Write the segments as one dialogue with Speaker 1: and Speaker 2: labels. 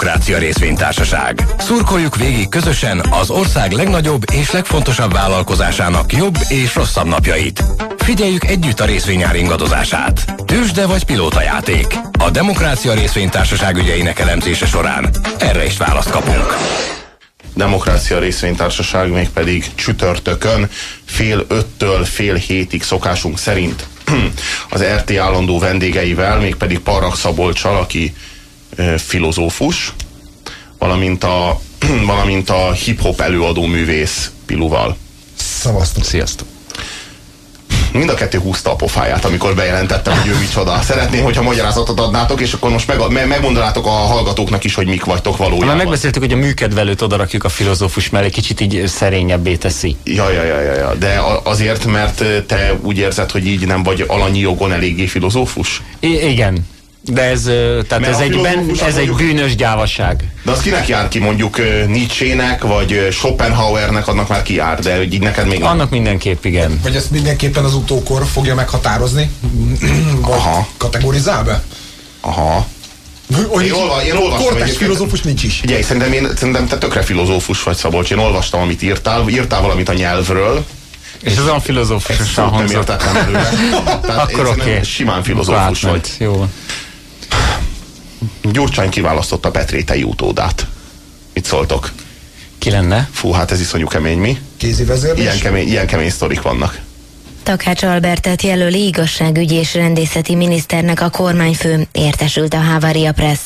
Speaker 1: Demokrácia Részvénytársaság. Szurkoljuk végig közösen az ország legnagyobb és legfontosabb vállalkozásának jobb és rosszabb napjait. Figyeljük együtt a részvényár ingadozását. Tősde vagy játék. A Demokrácia Részvénytársaság ügyeinek elemzése során erre is választ kapunk.
Speaker 2: Demokrácia Részvénytársaság mégpedig csütörtökön fél öttől fél hétig szokásunk szerint az RT állandó vendégeivel, mégpedig Parrak Szabolcsal, aki filozófus, valamint a, valamint a hip-hop előadó művész Piluval.
Speaker 3: Szavaztok.
Speaker 4: Sziasztok
Speaker 2: mind a kettő húzta a pofáját, amikor bejelentettem, hogy ő micsoda. Szeretném, hogyha magyarázatot adnátok, és akkor most meg, me, megmondanátok a hallgatóknak is, hogy mik vagytok valójában. Már
Speaker 4: megbeszéltük, hogy a műkedvelőt odarakjuk a filozófus mellé, kicsit így szerényebbé teszi.
Speaker 2: Ja, ja, ja, ja, ja. de azért, mert te úgy érzed, hogy így nem vagy alanyi jogon eléggé filozófus?
Speaker 4: I- igen. De ez, tehát ez egy, ben, ez egy bűnös gyávaság.
Speaker 2: De az kinek jár ki mondjuk Nietzsének, vagy Schopenhauernek, annak már ki jár, de így neked még
Speaker 4: Annak nem. mindenképp igen.
Speaker 3: Vagy ezt mindenképpen az utókor fogja meghatározni? Vagy Aha. kategorizál be?
Speaker 2: Aha. Hogy én, olva, én olvastam
Speaker 3: Kortás filozófus nincs is.
Speaker 2: Ugye, szerintem, én, szerintem te tökre filozófus vagy, Szabolcs. Én olvastam, amit írtál. Írtál valamit a nyelvről.
Speaker 4: És ez olyan filozófusosan
Speaker 2: hangzott. Nem értettem előre.
Speaker 4: Akkor oké. Okay.
Speaker 2: Simán filozófus vagy.
Speaker 4: Jó.
Speaker 2: Gyurcsány kiválasztotta Petrétei utódát. Mit szóltok?
Speaker 4: Ki lenne?
Speaker 2: Fú, hát ez iszonyú kemény, mi?
Speaker 3: Kézi vezérlés?
Speaker 2: Ilyen kemény, ilyen kemény sztorik vannak.
Speaker 5: Takács Albertet jelöli igazságügyi és rendészeti miniszternek a kormányfő, értesült a Havaria Press.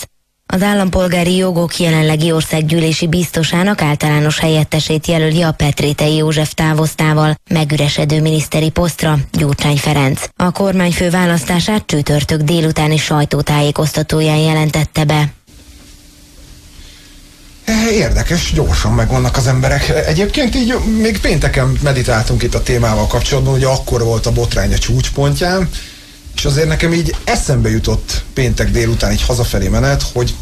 Speaker 5: Az állampolgári jogok jelenlegi országgyűlési biztosának általános helyettesét jelöli a Petrétei József távoztával megüresedő miniszteri posztra Gyurcsány Ferenc. A kormányfő választását csütörtök délutáni sajtótájékoztatóján jelentette be.
Speaker 3: Érdekes, gyorsan megvannak az emberek. Egyébként így még pénteken meditáltunk itt a témával kapcsolatban, hogy akkor volt a botrány a csúcspontján, és azért nekem így eszembe jutott péntek délután így hazafelé menet, hogy,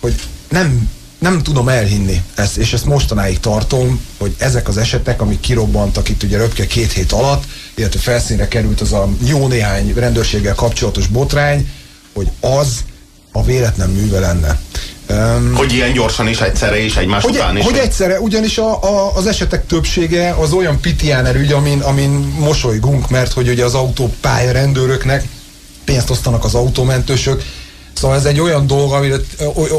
Speaker 3: hogy nem, nem tudom elhinni ezt, és ezt mostanáig tartom, hogy ezek az esetek, amik kirobbantak itt ugye röpke két hét alatt, illetve felszínre került az a jó néhány rendőrséggel kapcsolatos botrány, hogy az a véletlen műve lenne.
Speaker 2: Um, hogy ilyen gyorsan is egyszerre és egymás
Speaker 3: hogy,
Speaker 2: után is.
Speaker 3: Hogy egyszerre, ugyanis a, a, az esetek többsége az olyan pitiáner ügy, amin, amin mosolygunk, mert hogy ugye az autópálya rendőröknek pénzt osztanak az autómentősök, Szóval ez egy olyan dolog, amire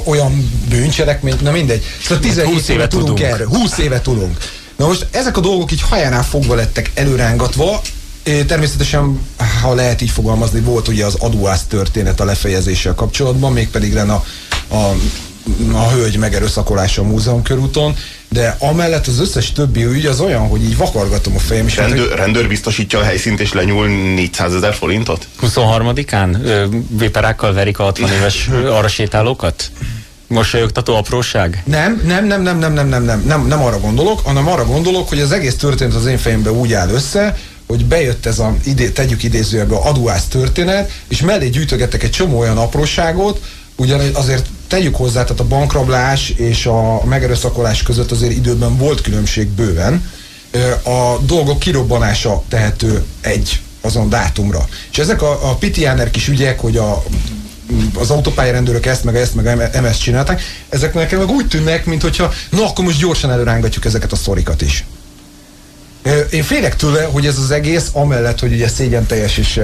Speaker 3: olyan bűncselekmény, na mindegy. Szóval 17 éve tudunk, tudunk erről. 20 éve tudunk. Na most ezek a dolgok így hajánál fogva lettek előrángatva, Természetesen, ha lehet így fogalmazni, volt ugye az adóász történet a lefejezéssel kapcsolatban, mégpedig lenne a, a, a hölgy megerőszakolása a múzeum körúton, de amellett az összes többi ügy az olyan, hogy így vakargatom a fejem. És
Speaker 2: Rendőr, hát, rendőr biztosítja a helyszínt és lenyúl 400 ezer forintot?
Speaker 4: 23-án véperákkal verik a 60 éves arra sétálókat? Mosolyogtató apróság?
Speaker 3: Nem, nem, nem, nem, nem, nem, nem, nem, nem, nem arra gondolok, hanem arra gondolok, hogy az egész történet az én fejemben úgy áll össze, hogy bejött ez a, idé, tegyük idézőjelbe, adóász történet, és mellé gyűjtögettek egy csomó olyan apróságot, ugyan azért tegyük hozzá, tehát a bankrablás és a megerőszakolás között azért időben volt különbség bőven. A dolgok kirobbanása tehető egy azon dátumra. És ezek a, a pitiáner kis ügyek, hogy a az autópályarendőrök ezt, meg ezt, meg ezt csinálták, ezek nekem meg úgy tűnnek, mint hogyha na akkor most gyorsan előrángatjuk ezeket a sztorikat is. Én félek tőle, hogy ez az egész, amellett, hogy ugye szégyen teljes és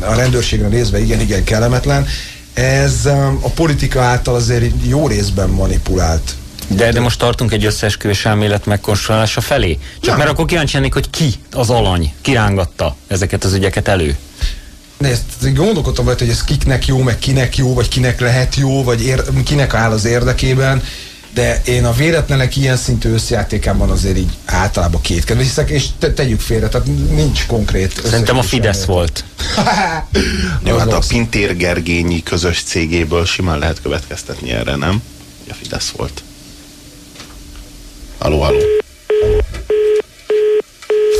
Speaker 3: a rendőrségre nézve igen, igen kellemetlen, ez a politika által azért jó részben manipulált.
Speaker 4: De, de most tartunk egy összeesküvés elmélet megkonstruálása felé. Csak Nem. mert akkor kíváncsi lennék, hogy ki az alany, kirángatta ezeket az ügyeket elő.
Speaker 3: Nézd, gondolkodtam hogy ez kiknek jó, meg kinek jó, vagy kinek lehet jó, vagy ér, kinek áll az érdekében de én a véletlenek ilyen szintű összjátékában azért így általában kétkedve hiszek, és te, tegyük félre, tehát nincs konkrét.
Speaker 4: Szerintem a Fidesz volt.
Speaker 2: Jó, hát a Pintér Gergényi közös cégéből simán lehet következtetni erre, nem? A Fidesz volt. Aló, aló.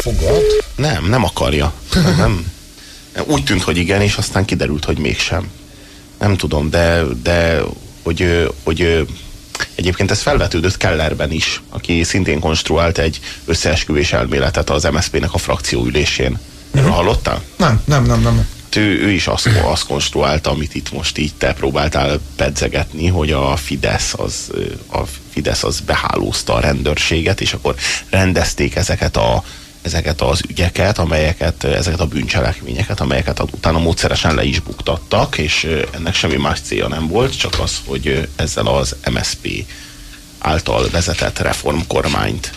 Speaker 3: Fogad?
Speaker 2: Nem, nem akarja. nem. Úgy tűnt, hogy igen, és aztán kiderült, hogy mégsem. Nem tudom, de, de hogy, hogy Egyébként ez felvetődött Kellerben is, aki szintén konstruált egy összeesküvés elméletet az MSZP-nek a frakcióülésén. Erről mhm. hallottál?
Speaker 3: Nem, nem, nem, nem.
Speaker 2: Hát ő, ő is azt, azt konstruálta, amit itt most így te próbáltál pedzegetni, hogy a Fidesz az, a Fidesz az behálózta a rendőrséget, és akkor rendezték ezeket a, ezeket az ügyeket, amelyeket, ezeket a bűncselekményeket, amelyeket utána módszeresen le is buktattak, és ennek semmi más célja nem volt, csak az, hogy ezzel az MSP által vezetett reformkormányt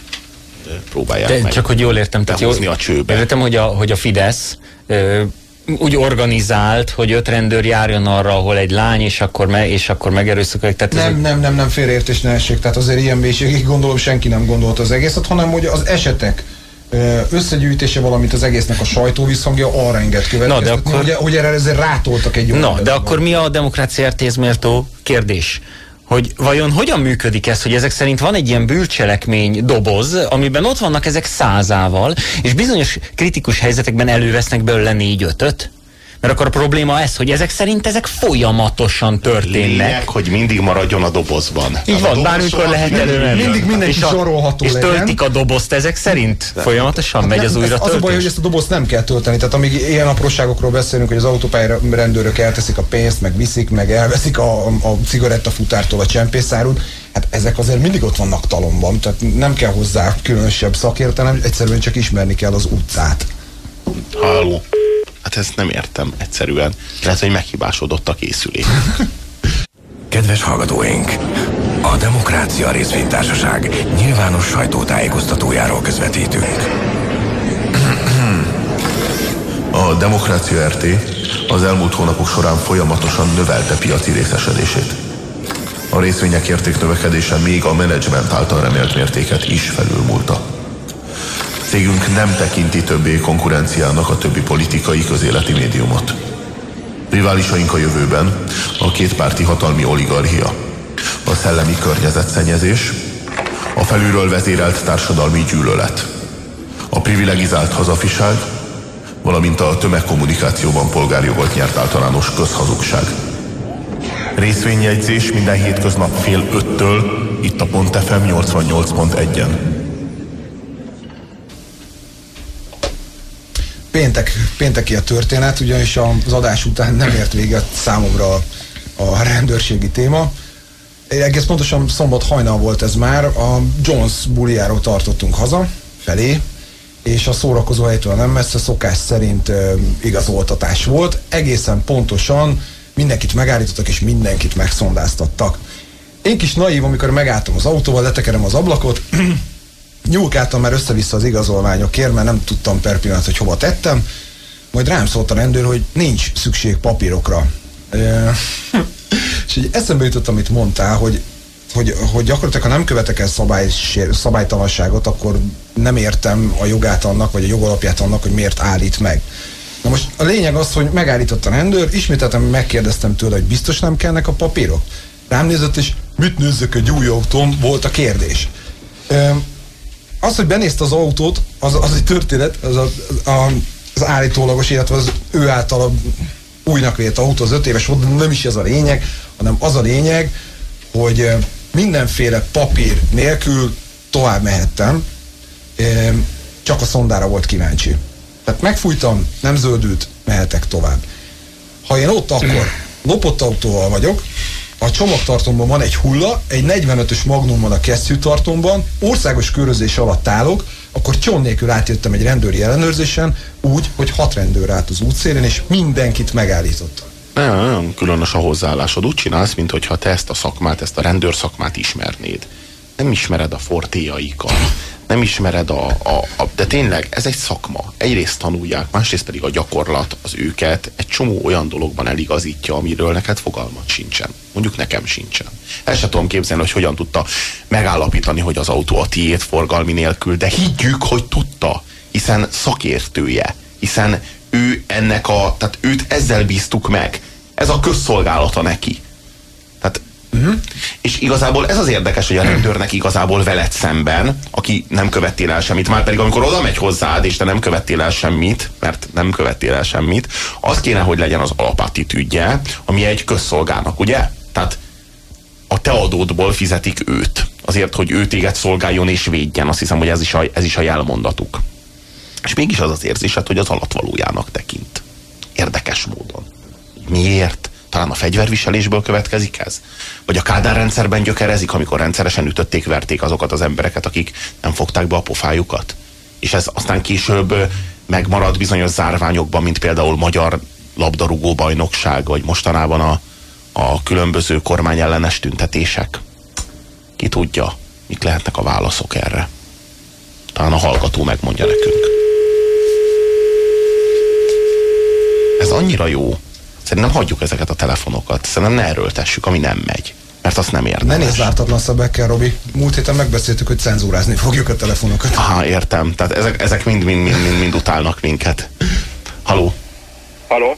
Speaker 2: próbálják
Speaker 4: De
Speaker 2: meg
Speaker 4: csak hogy jól értem, tehát jól,
Speaker 2: a csőbe.
Speaker 4: Értem, hogy a, hogy a Fidesz ö, úgy organizált, hogy öt rendőr járjon arra, ahol egy lány, és akkor, me, és akkor megerőszakolják. Tehát
Speaker 3: Nem, nem, nem, nem félreértés ne essék. Tehát azért ilyen mélységig gondolom senki nem gondolt az egészet, hanem hogy az esetek összegyűjtése, valamint az egésznek a sajtóvisszhangja arra enged következtetni,
Speaker 4: akkor-
Speaker 3: hogy, hogy erre ezért rátoltak egy jó
Speaker 4: Na, de akkor mi a demokrácia RTS méltó kérdés? Hogy vajon hogyan működik ez, hogy ezek szerint van egy ilyen bűncselekmény doboz, amiben ott vannak ezek százával, és bizonyos kritikus helyzetekben elővesznek belőle négy-ötöt? Mert akkor a probléma ez, hogy ezek szerint ezek folyamatosan történnek.
Speaker 2: Lényeg, hogy mindig maradjon a dobozban.
Speaker 4: Így van, bármikor lehet elővenni.
Speaker 3: mindig mindenki
Speaker 4: és
Speaker 3: sorolható
Speaker 4: És
Speaker 3: legyen.
Speaker 4: töltik a dobozt ezek szerint? Folyamatosan
Speaker 3: Hát
Speaker 4: megy
Speaker 3: nem,
Speaker 4: az újra
Speaker 3: Az a baj, hogy ezt a dobozt nem kell tölteni. Tehát amíg ilyen apróságokról beszélünk, hogy az autópálya rendőrök elteszik a pénzt, meg viszik, meg elveszik a, a cigarettafutártól a csempészárút, hát ezek azért mindig ott vannak talomban. Tehát nem kell hozzá különösebb szakértelem, egyszerűen csak ismerni kell az utcát.
Speaker 2: Halló. Hát ezt nem értem egyszerűen. Lehet, hogy meghibásodott a készülék.
Speaker 1: Kedves hallgatóink! A Demokrácia Részvénytársaság nyilvános sajtótájékoztatójáról közvetítünk.
Speaker 6: A Demokrácia RT az elmúlt hónapok során folyamatosan növelte piaci részesedését. A részvények értéknövekedése még a menedzsment által remélt mértéket is felülmúlta. Cégünk nem tekinti többé konkurenciának a többi politikai közéleti médiumot. Riválisaink a jövőben a kétpárti hatalmi oligarchia, a szellemi környezetszennyezés, a felülről vezérelt társadalmi gyűlölet, a privilegizált hazafiság, valamint a tömegkommunikációban polgárjogot nyert általános közhazugság. Részvényjegyzés minden hétköznap fél öttől, itt a Pont FM 88.1-en.
Speaker 3: Péntek, pénteki a történet, ugyanis az adás után nem ért véget számomra a, a rendőrségi téma. Egész pontosan szombat hajnal volt ez már, a Jones buliáról tartottunk haza, felé, és a szórakozó helytől nem messze szokás szerint ö, igazoltatás volt. Egészen pontosan mindenkit megállítottak, és mindenkit megszondáztattak. Én kis naív, amikor megálltam az autóval, letekerem az ablakot, nyúlkáltam már össze-vissza az igazolványokért, mert nem tudtam per pillanat, hogy hova tettem. Majd rám szólt a rendőr, hogy nincs szükség papírokra. És így eszembe jutott, amit mondtál, hogy, hogy, hogy gyakorlatilag, ha nem követek el szabály, szabálytalanságot, akkor nem értem a jogát annak, vagy a jogalapját annak, hogy miért állít meg. Na most a lényeg az, hogy megállított a rendőr, ismételtem megkérdeztem tőle, hogy biztos nem kellnek a papírok. Rám nézett, és mit nézzek egy új autóm, volt a kérdés. Az, hogy benézte az autót, az, az egy történet, az, a, a, az állítólagos, illetve az ő által újnak vélt autó, az öt éves volt, nem is ez a lényeg, hanem az a lényeg, hogy ö, mindenféle papír nélkül tovább mehettem, ö, csak a szondára volt kíváncsi. Tehát megfújtam, nem zöldült, mehetek tovább. Ha én ott akkor lopott autóval vagyok, a csomagtartomban van egy hulla, egy 45-ös magnum van a kesztyűtartomban, országos körözés alatt állok, akkor cson nélkül átjöttem egy rendőri ellenőrzésen, úgy, hogy hat rendőr állt az útszélén, és mindenkit megállítottak.
Speaker 2: Nem, nem különös a hozzáállásod. Úgy csinálsz, mintha te ezt a szakmát, ezt a rendőr szakmát ismernéd. Nem ismered a fortéjaikat, nem ismered a, a, a... De tényleg, ez egy szakma. Egyrészt tanulják, másrészt pedig a gyakorlat az őket egy csomó olyan dologban eligazítja, amiről neked fogalmat sincsen. Mondjuk nekem sincsen. El sem tudom képzelni, hogy hogyan tudta megállapítani, hogy az autó a tiét forgalmi nélkül, de higgyük, hogy tudta, hiszen szakértője, hiszen ő ennek a, tehát őt ezzel bíztuk meg. Ez a közszolgálata neki. Tehát, uh-huh. És igazából ez az érdekes, hogy a rendőrnek igazából veled szemben, aki nem követtél el semmit, már pedig amikor oda megy hozzád, és te nem követtél el semmit, mert nem követtél el semmit, az kéne, hogy legyen az alapattitűdje, ami egy közszolgának, ugye? Tehát a te adódból fizetik őt. Azért, hogy ő téged szolgáljon és védjen. Azt hiszem, hogy ez is a, ez is a jelmondatuk. És mégis az az érzésed, hogy az alatvalójának tekint. Érdekes módon. Miért? Talán a fegyverviselésből következik ez? Vagy a Kádár rendszerben gyökerezik, amikor rendszeresen ütötték, verték azokat az embereket, akik nem fogták be a pofájukat? És ez aztán később megmarad bizonyos zárványokban, mint például magyar labdarúgó bajnokság, vagy mostanában a, a különböző kormányellenes tüntetések. Ki tudja, mik lehetnek a válaszok erre. Talán a hallgató megmondja nekünk. Ez annyira jó. Szerintem hagyjuk ezeket a telefonokat. Szerintem ne erőltessük, ami nem megy. Mert azt nem érdemes.
Speaker 3: Ne nézz ártatlan szabekkel, Robi. Múlt héten megbeszéltük, hogy cenzúrázni fogjuk a telefonokat.
Speaker 2: Aha, értem. Tehát ezek, ezek mind, mind, mind, mind, mind utálnak minket. Haló?
Speaker 7: Haló?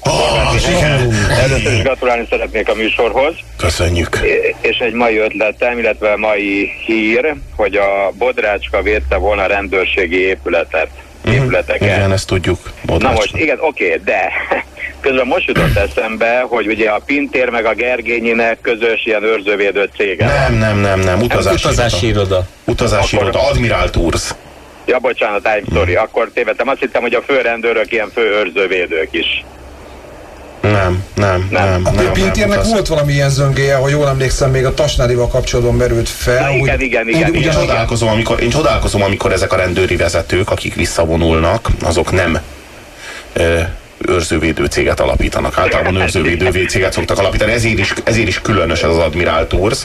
Speaker 7: Először is gratulálni szeretnék a műsorhoz.
Speaker 2: Köszönjük.
Speaker 7: És egy mai ötletem, illetve mai hír, hogy a Bodrácska védte volna a rendőrségi épületet. Épületeket.
Speaker 2: Igen, ezt tudjuk.
Speaker 7: Na
Speaker 2: Bodrácska.
Speaker 7: most, igen, oké, de közben most jutott eszembe, hogy ugye a Pintér meg a Gergényinek közös ilyen őrzővédő cége.
Speaker 2: Nem, nem, nem, nem. Utazási,
Speaker 4: Utazási iroda.
Speaker 2: Utazási
Speaker 7: Akkor-
Speaker 2: iroda. Admiral Tours.
Speaker 7: Ja, bocsánat, I'm sorry, akkor tévedtem. Azt hittem, hogy a főrendőrök ilyen fő őrzővédők is.
Speaker 2: Nem, nem, nem.
Speaker 3: A
Speaker 2: nem, nem,
Speaker 3: Pintérnek
Speaker 2: utaz-
Speaker 3: volt valami ilyen zöngéje, ha jól emlékszem, még a Tasnádival kapcsolatban merült fel.
Speaker 7: Na, igen, igen, igen,
Speaker 3: Úgy-
Speaker 2: Én
Speaker 7: igen.
Speaker 2: csodálkozom, amikor, én csodálkozom, amikor ezek a rendőri vezetők, akik visszavonulnak, azok nem ö, őrzővédő céget alapítanak. Általában őrzővédő céget szoktak alapítani, ezért is, ezért is különös ez az Admiral Tours,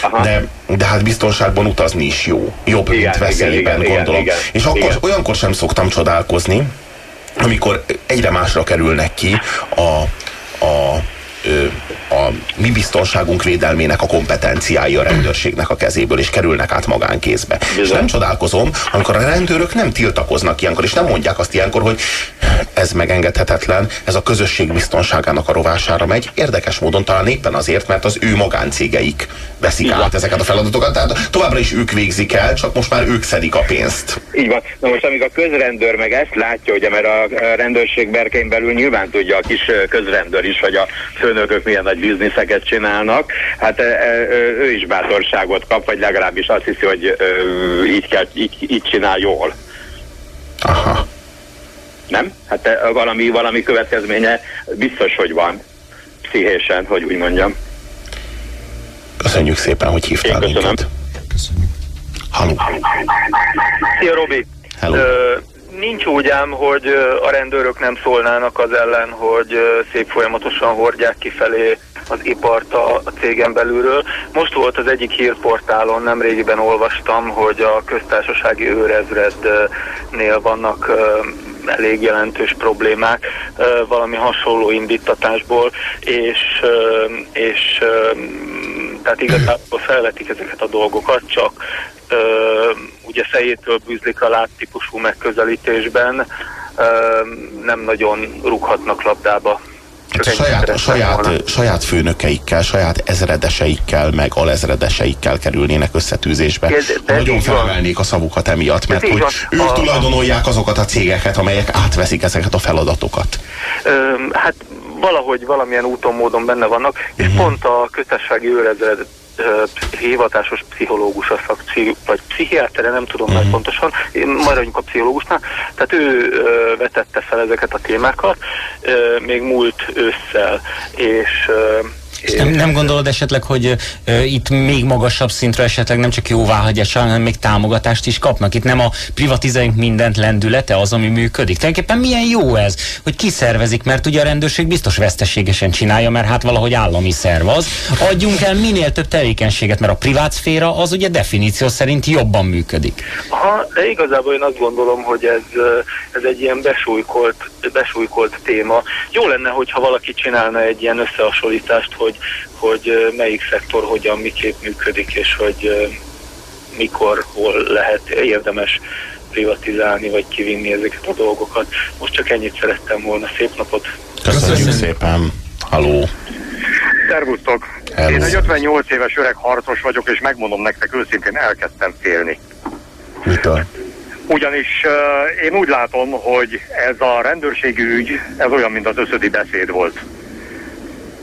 Speaker 7: Aha.
Speaker 2: de, de hát biztonságban utazni is jó. Jobb,
Speaker 7: Igen,
Speaker 2: mint
Speaker 7: igen,
Speaker 2: veszélyben,
Speaker 7: igen,
Speaker 2: gondolom.
Speaker 7: igen,
Speaker 2: És akkor,
Speaker 7: igen.
Speaker 2: olyankor sem szoktam csodálkozni, amikor egyre másra kerülnek ki a, a, ö, a mi biztonságunk védelmének a kompetenciái a rendőrségnek a kezéből, és kerülnek át magánkézbe. És nem csodálkozom, amikor a rendőrök nem tiltakoznak ilyenkor, és nem mondják azt ilyenkor, hogy ez megengedhetetlen, ez a közösség biztonságának a rovására megy. Érdekes módon talán éppen azért, mert az ő magáncégeik veszik át ezeket a feladatokat, tehát továbbra is ők végzik el, csak most már ők szedik a pénzt.
Speaker 7: Így van. Na most amíg a közrendőr meg ezt látja, ugye, mert a rendőrség berkein belül nyilván tudja a kis közrendőr is, hogy a főnökök milyen nagy bizniszeket csinálnak, hát ő is bátorságot kap, vagy legalábbis azt hiszi, hogy így, kell, így, így csinál jól.
Speaker 2: Aha.
Speaker 7: Nem? Hát valami, valami következménye biztos, hogy van pszichésen, hogy úgy mondjam.
Speaker 2: Köszönjük szépen, hogy hívtál
Speaker 7: Én köszönöm.
Speaker 2: minket. Halló.
Speaker 8: Szia Robi!
Speaker 2: Hello.
Speaker 8: Ö, nincs úgy ám, hogy a rendőrök nem szólnának az ellen, hogy szép folyamatosan hordják kifelé az ipart a, cégen belülről. Most volt az egyik hírportálon, nemrégiben olvastam, hogy a köztársasági őrezrednél vannak elég jelentős problémák valami hasonló indítatásból, és, és tehát igazából felvetik ezeket a dolgokat, csak ugye fejétől bűzlik a lát típusú megközelítésben, nem nagyon rúghatnak labdába.
Speaker 2: Hát a
Speaker 8: ennyit
Speaker 2: saját,
Speaker 8: volna.
Speaker 2: saját, saját főnökeikkel, saját ezredeseikkel, meg alezredeseikkel kerülnének összetűzésbe.
Speaker 8: De- de
Speaker 2: Nagyon
Speaker 8: így van.
Speaker 2: a szavukat emiatt, mert
Speaker 8: így
Speaker 2: hogy ők
Speaker 8: A-
Speaker 2: tulajdonolják azokat a cégeket, amelyek átveszik ezeket a feladatokat.
Speaker 8: Ö, hát valahogy valamilyen úton, módon benne vannak, és
Speaker 2: Mhm.
Speaker 8: pont a köztársasági őrezred hivatásos pszichológus a szakci, vagy pszichiátere, nem tudom
Speaker 2: Mhm.
Speaker 8: már pontosan, én maradjunk a pszichológusnál, tehát ő vetette fel ezeket a témákat, még múlt ősszel, és
Speaker 4: És nem, nem gondolod esetleg, hogy ö, itt még magasabb szintre esetleg nem csak jóváhagyással, hanem még támogatást is kapnak? Itt nem a privatizáljunk mindent lendülete az, ami működik. Tulajdonképpen milyen jó ez, hogy kiszervezik, mert ugye a rendőrség biztos veszteségesen csinálja, mert hát valahogy állami szerv az. Adjunk el minél több tevékenységet, mert a privát szféra az ugye definíció szerint jobban működik.
Speaker 8: Aha, de igazából én azt gondolom, hogy ez, ez egy ilyen besújkolt, besújkolt téma. Jó lenne, hogyha valaki csinálna egy ilyen összehasonlítást, hogy, hogy ö, melyik szektor hogyan, miképp működik, és hogy mikor, hol lehet érdemes privatizálni, vagy kivinni ezeket a dolgokat. Most csak ennyit szerettem volna. Szép napot!
Speaker 2: Köszönjük,
Speaker 3: Köszönjük.
Speaker 2: szépen. Haló.
Speaker 9: Szervusztok!
Speaker 2: Hello.
Speaker 9: Én egy 58 éves öreg harcos vagyok, és megmondom nektek őszintén, elkezdtem félni.
Speaker 2: Mitől?
Speaker 9: Ugyanis uh, én úgy látom, hogy ez a rendőrségi ügy, ez olyan, mint az összödi beszéd volt.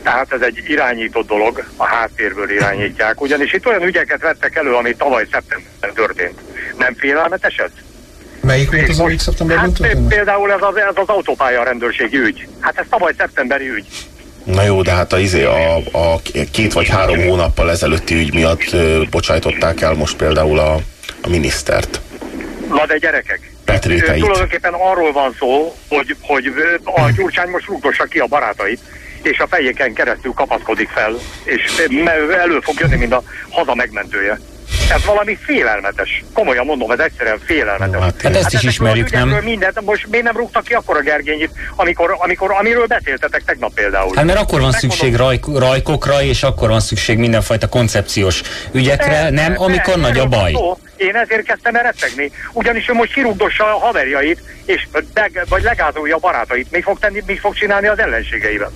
Speaker 9: Tehát ez egy irányított dolog, a háttérből irányítják, ugyanis itt olyan ügyeket vettek elő, ami tavaly szeptemberben történt. Nem félelmetes ez?
Speaker 3: Melyik volt az, amik szeptemberben
Speaker 9: Hát
Speaker 3: történt?
Speaker 9: például ez az, ez az autópálya rendőrségi ügy. Hát ez tavaly szeptemberi ügy.
Speaker 2: Na jó, de hát a, izé, a, a két vagy három hónappal ezelőtti ügy miatt ö, bocsájtották el most például a, a minisztert.
Speaker 9: Na de gyerekek,
Speaker 2: Petri
Speaker 9: Ö,
Speaker 2: Teit.
Speaker 9: Tulajdonképpen arról van szó, hogy, hogy a Gyurcsány most rúgdossa ki a barátait, és a fejéken keresztül kapaszkodik fel, és me- elő fog jönni, mint a haza megmentője. Ez valami félelmetes. Komolyan mondom, ez egyszerűen félelmetes.
Speaker 2: Hát
Speaker 4: Hát ezt is
Speaker 9: ezekről
Speaker 4: ismerjük, nem?
Speaker 9: Mindent, most miért nem rúgtak ki akkor a Gergényit, amikor, amikor, amiről beszéltetek tegnap például?
Speaker 4: Hát mert akkor van
Speaker 9: Megmondom-
Speaker 4: szükség raj, rajkokra, és akkor van szükség mindenfajta koncepciós ügyekre,
Speaker 9: Persze,
Speaker 4: nem amikor
Speaker 9: persze,
Speaker 4: nagy a baj.
Speaker 9: szó. Én ezért kezdtem el rettegni. Ugyanis ő most kirúgdossa a haverjait, és meg, vagy legázolja a barátait. Mi fog, tenni, mi fog csinálni az ellenségeivel?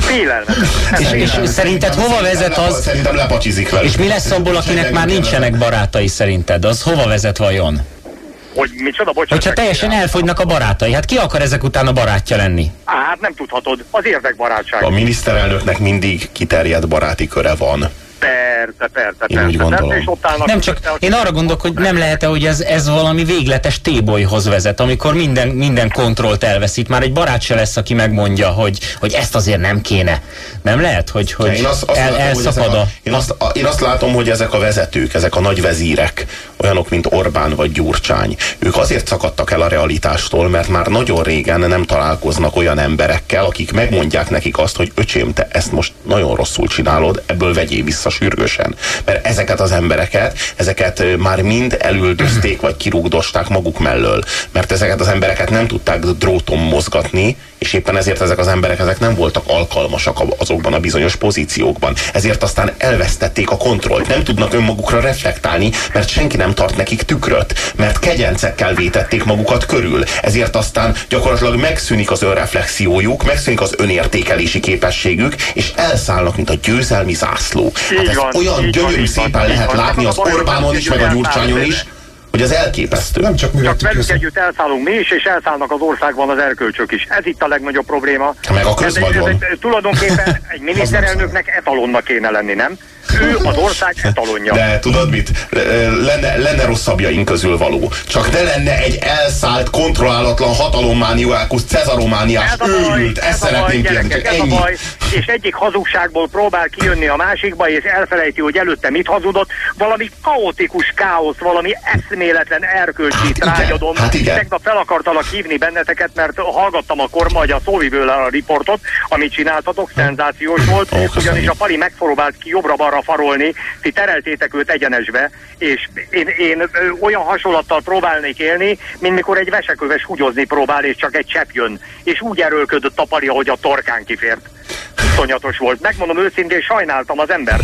Speaker 9: Félelmetes.
Speaker 4: És, és szerinted hova vezet az,
Speaker 2: Szerintem lepacsizik velük.
Speaker 4: és mi lesz abból, akinek már nincsenek barátai szerinted? Az hova vezet vajon?
Speaker 9: Hogy micsoda, bocsánat.
Speaker 4: Hogyha teljesen elfogynak a barátai, hát ki akar ezek után a barátja lenni?
Speaker 9: Á, Hát nem tudhatod. Az érdekbarátság.
Speaker 2: A miniszterelnöknek mindig kiterjedt baráti köre van.
Speaker 9: Persze, persze,
Speaker 2: Én
Speaker 9: persze.
Speaker 2: úgy gondolom.
Speaker 9: persze, És ott állnak
Speaker 4: Nem csak, én arra gondolok, hogy nem lehet-e, hogy ez, ez valami végletes tébolyhoz vezet, amikor minden, minden kontrollt elveszít. Már egy barát se lesz, aki megmondja, hogy, hogy ezt azért nem kéne. Nem lehet, hogy, hogy
Speaker 2: Én azt, azt
Speaker 4: el,
Speaker 2: látom, hogy
Speaker 4: elszakad
Speaker 2: ezek
Speaker 4: a...
Speaker 2: a, én, azt, a, én azt látom, hogy ezek a vezetők, ezek a nagy vezírek, olyanok, mint Orbán vagy Gyurcsány, ők azért szakadtak el a realitástól, mert már nagyon régen nem találkoznak olyan emberekkel, akik megmondják nekik azt, hogy öcsém, te ezt most nagyon rosszul csinálod, ebből vegyél vissza sürgősen. Mert ezeket az embereket, ezeket már mind elüldözték, vagy kirúgdosták maguk mellől. Mert ezeket az embereket nem tudták dróton mozgatni, és éppen ezért ezek az emberek ezek nem voltak alkalmasak azokban a bizonyos pozíciókban. Ezért aztán elvesztették a kontrollt. Nem tudnak önmagukra reflektálni, mert senki nem tart nekik tükröt, mert kegyencekkel vétették magukat körül. Ezért aztán gyakorlatilag megszűnik az önreflexiójuk, megszűnik az önértékelési képességük, és elszállnak, mint a győzelmi zászló. Hát ezt olyan gyönyörű szépen lehet látni
Speaker 9: Ez
Speaker 2: az Orbánon is, meg a Gyurcsányon is, hogy az elképesztő.
Speaker 3: Nem csak
Speaker 9: Csak
Speaker 3: művettük
Speaker 9: velük együtt elszállunk mi is, és elszállnak az országban az erkölcsök is. Ez itt a legnagyobb probléma.
Speaker 2: Meg a
Speaker 9: Ez egy, ez egy, tulajdonképpen egy miniszterelnöknek etalonnak kéne lenni, nem? Ő az ország etalonja.
Speaker 2: De tudod mit? Lenne, lenne rosszabbjaink közül való. Csak ne lenne egy elszállt, kontrollálatlan, hatalommániákus, cezaromániás
Speaker 9: Ez a
Speaker 2: őrült.
Speaker 9: ez
Speaker 2: Ezt
Speaker 9: a baj,
Speaker 2: szeretnénk kérni.
Speaker 9: ez a
Speaker 2: Ennyi.
Speaker 9: baj, és egyik hazugságból próbál kijönni a másikba, és elfelejti, hogy előtte mit hazudott, valami kaotikus káosz, valami eszméletlen erkölcsi
Speaker 2: Hát igen,
Speaker 9: trágyadon.
Speaker 2: hát igen.
Speaker 9: Tegnap fel akartalak hívni benneteket, mert hallgattam akkor majd a szóvivővel a riportot, amit csináltatok, szenzációs volt,
Speaker 2: köszönjük.
Speaker 9: ugyanis a Pali megpróbált ki jobbra-balra farolni, ti tereltétek őt egyenesbe, és én, én olyan hasonlattal próbálnék élni, mint mikor egy veseköves húgyozni próbál, és csak egy csepp jön. És úgy erőlködött a Pali, ahogy a torkán kifért. Iszonyatos volt. Megmondom őszintén, sajnáltam az ember.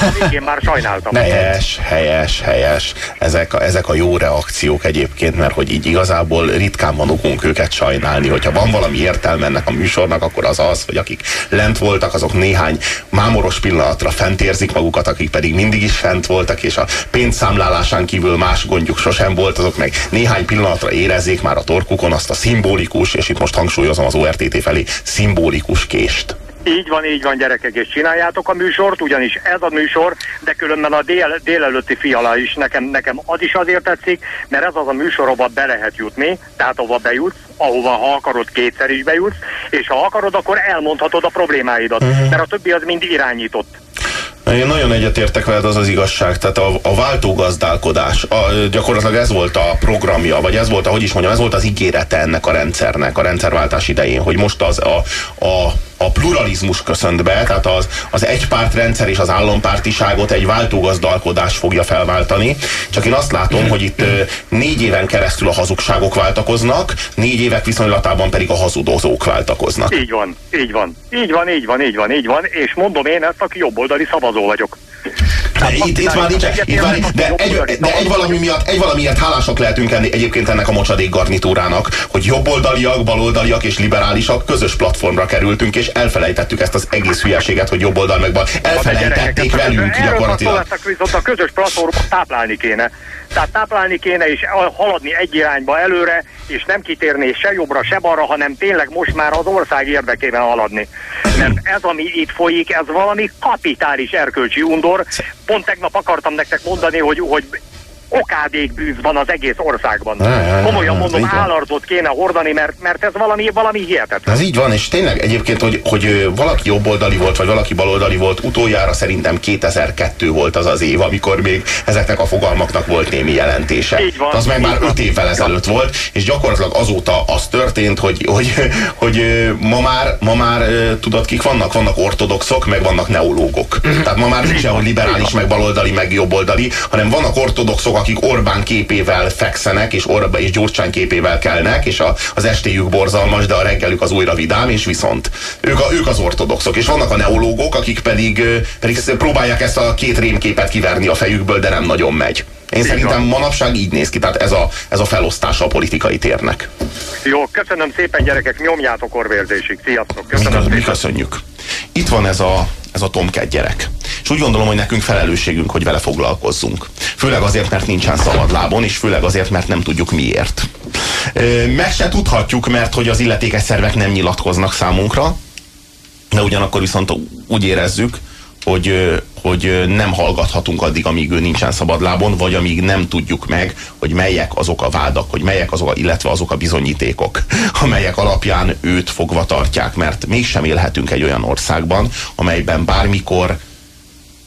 Speaker 9: A végén már sajnáltam.
Speaker 2: Helyes, helyes, helyes. Ezek a, ezek a jó reakciók egyébként, mert hogy így igazából ritkán van okunk őket sajnálni. Hogyha van valami értelme ennek a műsornak, akkor az az, hogy akik lent voltak, azok néhány mámoros pillanatra fent érzik magukat, akik pedig mindig is fent voltak, és a pénzszámlálásán kívül más gondjuk sosem volt, azok meg néhány pillanatra érezzék már a torkukon azt a szimbolikus, és itt most hangsúlyozom az ORTT felé, szimbolikus kést.
Speaker 9: Így van, így van gyerekek, és csináljátok a műsort, ugyanis ez a műsor, de különben a dél, délelőtti fiala is nekem, nekem az is azért tetszik, mert ez az a műsor, ahova be lehet jutni, tehát ahova bejutsz, ahova ha akarod kétszer is bejutsz, és ha akarod, akkor elmondhatod a problémáidat, mert a többi az mind irányított.
Speaker 2: Én nagyon egyetértek veled, az az igazság. Tehát a, a váltógazdálkodás, a, gyakorlatilag ez volt a programja, vagy ez volt, ahogy is mondjam, ez volt az ígérete ennek a rendszernek, a rendszerváltás idején, hogy most az a, a, a pluralizmus köszönt be, tehát az, az egypártrendszer és az állampártiságot egy váltógazdálkodás fogja felváltani. Csak én azt látom, hogy itt négy éven keresztül a hazugságok váltakoznak, négy évek viszonylatában pedig a hazudozók váltakoznak.
Speaker 9: Így van, így van, így van, így van, így van, így van, és mondom én ezt, aki jobboldali szavazó vagyok.
Speaker 2: De itt, itt már nincs, itt már, de, egy, de egy, valami miatt, egy valamiért hálásak lehetünk enni, egyébként ennek a mocsadék garnitúrának, hogy jobboldaliak, baloldaliak és liberálisak közös platformra kerültünk, és elfelejtettük ezt az egész hülyeséget, hogy jobboldal meg bal. Elfelejtették velünk
Speaker 9: Erről
Speaker 2: gyakorlatilag.
Speaker 9: ezt viszont a közös platformot táplálni kéne. Tehát táplálni kéne és haladni egy irányba előre, és nem kitérni se jobbra, se balra, hanem tényleg most már az ország érdekében haladni. Mert ez, ami itt folyik, ez valami kapitális erkölcsi undor. Pont tegnap akartam nektek mondani, hogy, hogy okádék bűz van az egész országban. Komolyan mondom, állarcot kéne hordani, mert, mert ez valami, valami hihetetlen.
Speaker 2: Ez így van, és tényleg egyébként, hogy, hogy valaki jobboldali volt, vagy valaki baloldali volt, utoljára szerintem 2002 volt az az év, amikor még ezeknek a fogalmaknak volt némi jelentése.
Speaker 9: Így van,
Speaker 2: az meg már
Speaker 9: van.
Speaker 2: 5 évvel ezelőtt volt, és gyakorlatilag azóta az történt, hogy, hogy, hogy ma már, ma már tudod kik vannak? Vannak ortodoxok, meg vannak neológok. Tehát ma már nincsen, hogy liberális, meg baloldali, meg jobboldali, hanem vannak ortodoxok, akik Orbán képével fekszenek, és Orbán és Gyurcsány képével kelnek, és a, az estéjük borzalmas, de a reggelük az újra vidám, és viszont ők, a, ők az ortodoxok, és vannak a neológok, akik pedig, pedig próbálják ezt a két rémképet kiverni a fejükből, de nem nagyon megy. Én szerintem manapság így néz ki, tehát ez a, ez a felosztása a politikai térnek.
Speaker 9: Jó, köszönöm szépen gyerekek, nyomjátok orvérzésig. Sziasztok,
Speaker 2: Mi,
Speaker 9: köszönöm
Speaker 2: mi
Speaker 9: szépen.
Speaker 2: köszönjük. Itt van ez a, ez a Tomcat gyerek. És úgy gondolom, hogy nekünk felelősségünk, hogy vele foglalkozzunk. Főleg azért, mert nincsen szabadlábon, és főleg azért, mert nem tudjuk miért. Meg se tudhatjuk, mert hogy az illetékes szervek nem nyilatkoznak számunkra, de ugyanakkor viszont úgy érezzük, hogy, hogy nem hallgathatunk addig, amíg ő nincsen szabadlábon, vagy amíg nem tudjuk meg, hogy melyek azok a vádak, hogy melyek azok, a, illetve azok a bizonyítékok, amelyek alapján őt fogva tartják, mert mégsem élhetünk egy olyan országban, amelyben bármikor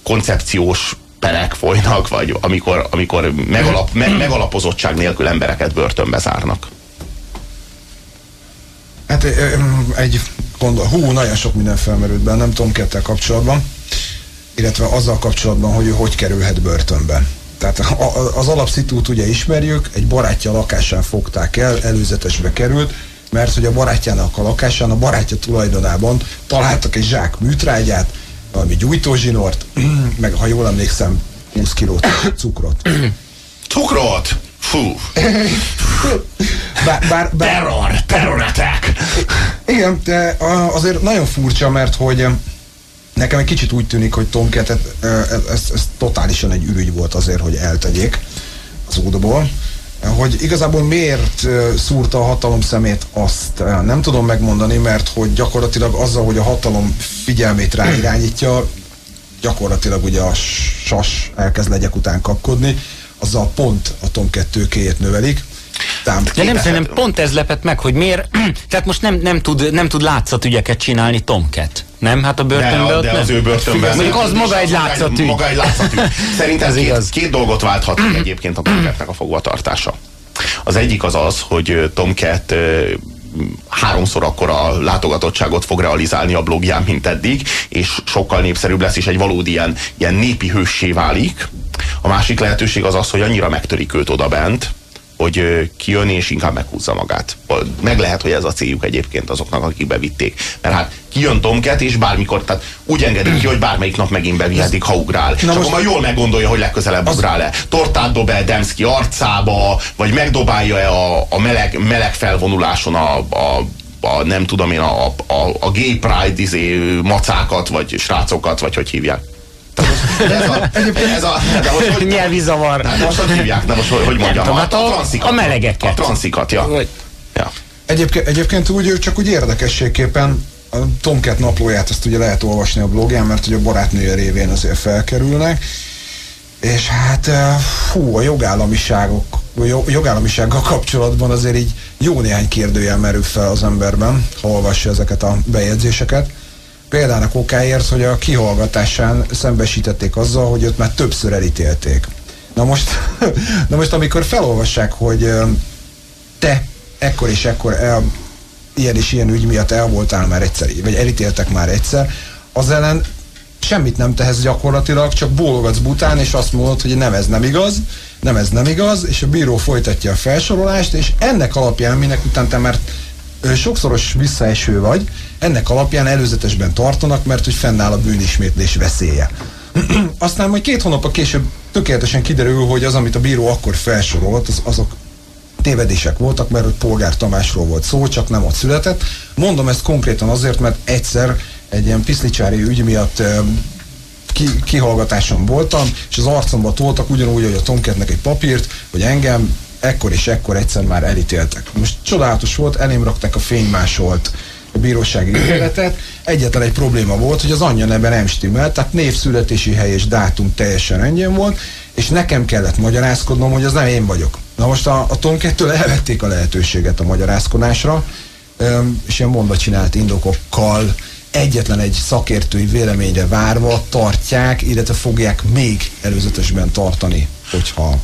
Speaker 2: koncepciós perek folynak, vagy amikor, amikor megalap, me, megalapozottság nélkül embereket börtönbe zárnak.
Speaker 3: Hát egy gondol, hú, nagyon sok minden felmerült bennem Tomkettel kapcsolatban, illetve azzal kapcsolatban, hogy ő hogy kerülhet börtönbe. Tehát az alapszitút ugye ismerjük, egy barátja lakásán fogták el, előzetesbe került, mert hogy a barátjának a lakásán, a barátja tulajdonában találtak egy zsák műtrágyát, valami gyújtózsinort, meg ha jól emlékszem, 20 kilót cukrot.
Speaker 2: Cukrot! Fú!
Speaker 3: Bár, bár, bár,
Speaker 2: Terror! Terror attack!
Speaker 3: Igen, de azért nagyon furcsa, mert hogy em, nekem egy kicsit úgy tűnik, hogy Tomketet ez, ez, ez totálisan egy ürügy volt azért, hogy eltegyék az ódaból. Hogy igazából miért szúrta a hatalom szemét, azt nem tudom megmondani, mert hogy gyakorlatilag azzal, hogy a hatalom figyelmét ráirányítja, gyakorlatilag ugye a sas elkezd legyek után kapkodni, azzal pont a Tom 2 kéjét növelik.
Speaker 4: De nem szerintem pont ez lepett meg, hogy miért, tehát most nem, nem, tud, nem tud látszatügyeket csinálni Tomcat. Nem? Hát a
Speaker 2: De,
Speaker 4: börtönben
Speaker 2: a,
Speaker 4: ott
Speaker 2: de
Speaker 4: nem.
Speaker 2: az ő börtönben...
Speaker 4: Mondjuk az maga egy látszatügy.
Speaker 2: Maga egy látszatügy. Szerintem
Speaker 4: Ez
Speaker 2: két,
Speaker 4: igaz.
Speaker 2: két dolgot válthat ki egyébként a Tomcatnek a fogvatartása. Az egyik az az, hogy ö, háromszor akkora látogatottságot fog realizálni a blogján, mint eddig, és sokkal népszerűbb lesz, és egy valódi ilyen, ilyen népi hőssé válik. A másik lehetőség az az, hogy annyira megtörik őt oda bent, hogy kijön és inkább meghúzza magát. Meg lehet, hogy ez a céljuk egyébként azoknak, akik bevitték. Mert hát kijön Tomcat, és bármikor, tehát úgy engedik ki, hogy bármelyik nap megint bevihetik, ha ugrál. És
Speaker 3: most-
Speaker 2: akkor majd jól meggondolja, hogy legközelebb
Speaker 3: Az-
Speaker 2: ugrál-e. Tortát dob-e Demszki arcába, vagy megdobálja-e a, a meleg, meleg felvonuláson a, a a, nem tudom én, a, a, a gay pride izé, macákat, vagy srácokat, vagy hogy hívják. Ez a, ez a, de most, hogy,
Speaker 4: Nyelvi zavar.
Speaker 2: most hogy hívják? De most hogy, mondjam?
Speaker 4: tudom, hát a-
Speaker 2: transzikat.
Speaker 4: a melegeket.
Speaker 2: A transzikat, ja.
Speaker 4: Vagy-
Speaker 2: ja.
Speaker 3: Egyébként, egyébként úgy, csak úgy érdekességképpen a Tomcat naplóját ezt ugye lehet olvasni a blogján, mert ugye a barátnője révén azért felkerülnek. És hát eh, fú, a jogállamiságok, a jo- jogállamisággal kapcsolatban azért így jó néhány kérdőjel merül fel az emberben, ha olvassa ezeket a bejegyzéseket. Példának okáért, hogy a kihallgatásán szembesítették azzal, hogy őt már többször elítélték. Na most, na most amikor felolvassák, hogy te ekkor és ekkor el, ilyen és ilyen ügy miatt el voltál már egyszer, vagy elítéltek már egyszer, az ellen semmit nem tehetsz gyakorlatilag, csak bólogatsz bután, és azt mondod, hogy nem ez nem igaz, nem ez nem igaz, és a bíró folytatja a felsorolást, és ennek alapján, minek után te már sokszoros visszaeső vagy, ennek alapján előzetesben tartanak, mert hogy fennáll a bűnismétlés veszélye. Aztán majd két hónap később tökéletesen kiderül, hogy az, amit a bíró akkor felsorolt, az, azok tévedések voltak, mert hogy Polgár Tamásról volt szó, csak nem ott született. Mondom ezt konkrétan azért, mert egyszer egy ilyen piszlicsári ügy miatt ki, kihallgatáson voltam, és az arcomba toltak ugyanúgy, hogy a Tomketnek egy papírt, hogy engem ekkor és ekkor egyszer már elítéltek. Most csodálatos volt, elém rakták a fénymásolt bírósági ítéletet. Egyetlen egy probléma volt, hogy az anyja neve nem stimmel, tehát név, születési hely és dátum teljesen rendjén volt, és nekem kellett magyarázkodnom, hogy az nem én vagyok. Na most a, a Tomkettől elvették a lehetőséget a magyarázkodásra, és ilyen mondva csinált indokokkal, egyetlen egy szakértői véleményre várva tartják, illetve fogják még előzetesben tartani, hogyha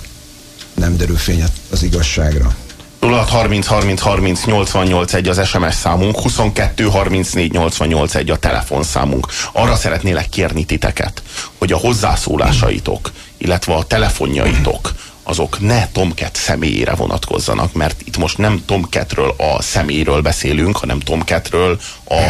Speaker 3: nem derül fényet az igazságra.
Speaker 2: 06 30 30 30 88 1 az SMS számunk, 22 34 88 1 a telefonszámunk. Arra szeretnélek kérni titeket, hogy a hozzászólásaitok, illetve a telefonjaitok, azok ne Tomcat személyére vonatkozzanak, mert itt most nem Tomcatről a személyről beszélünk, hanem Tomcatről a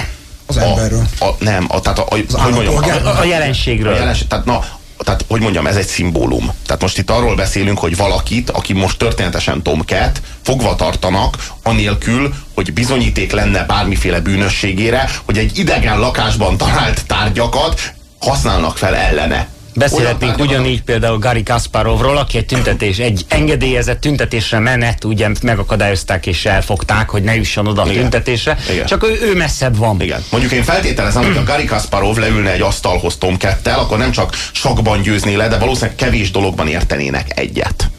Speaker 3: Az emberről.
Speaker 2: A, a, nem, a, tehát a, a, hogy mondjam,
Speaker 3: állampolgár-
Speaker 4: A jelenségről.
Speaker 2: a jelenség, tehát na, tehát hogy mondjam, ez egy szimbólum. Tehát most itt arról beszélünk, hogy valakit, aki most történetesen Tomcat, fogva tartanak, anélkül, hogy bizonyíték lenne bármiféle bűnösségére, hogy egy idegen lakásban talált tárgyakat használnak fel ellene.
Speaker 4: Beszélhetnénk ugyanígy például Gary Kasparovról, aki egy tüntetés, egy engedélyezett tüntetésre menet, ugye megakadályozták és elfogták, hogy ne jusson oda a
Speaker 2: Igen.
Speaker 4: tüntetésre.
Speaker 2: Igen.
Speaker 4: Csak ő, ő messzebb van.
Speaker 2: Igen. Mondjuk én feltételezem, hogy a Gary Kasparov leülne egy asztalhoz Tomkettel, akkor nem csak sakban győzné le, de valószínűleg kevés dologban értenének egyet.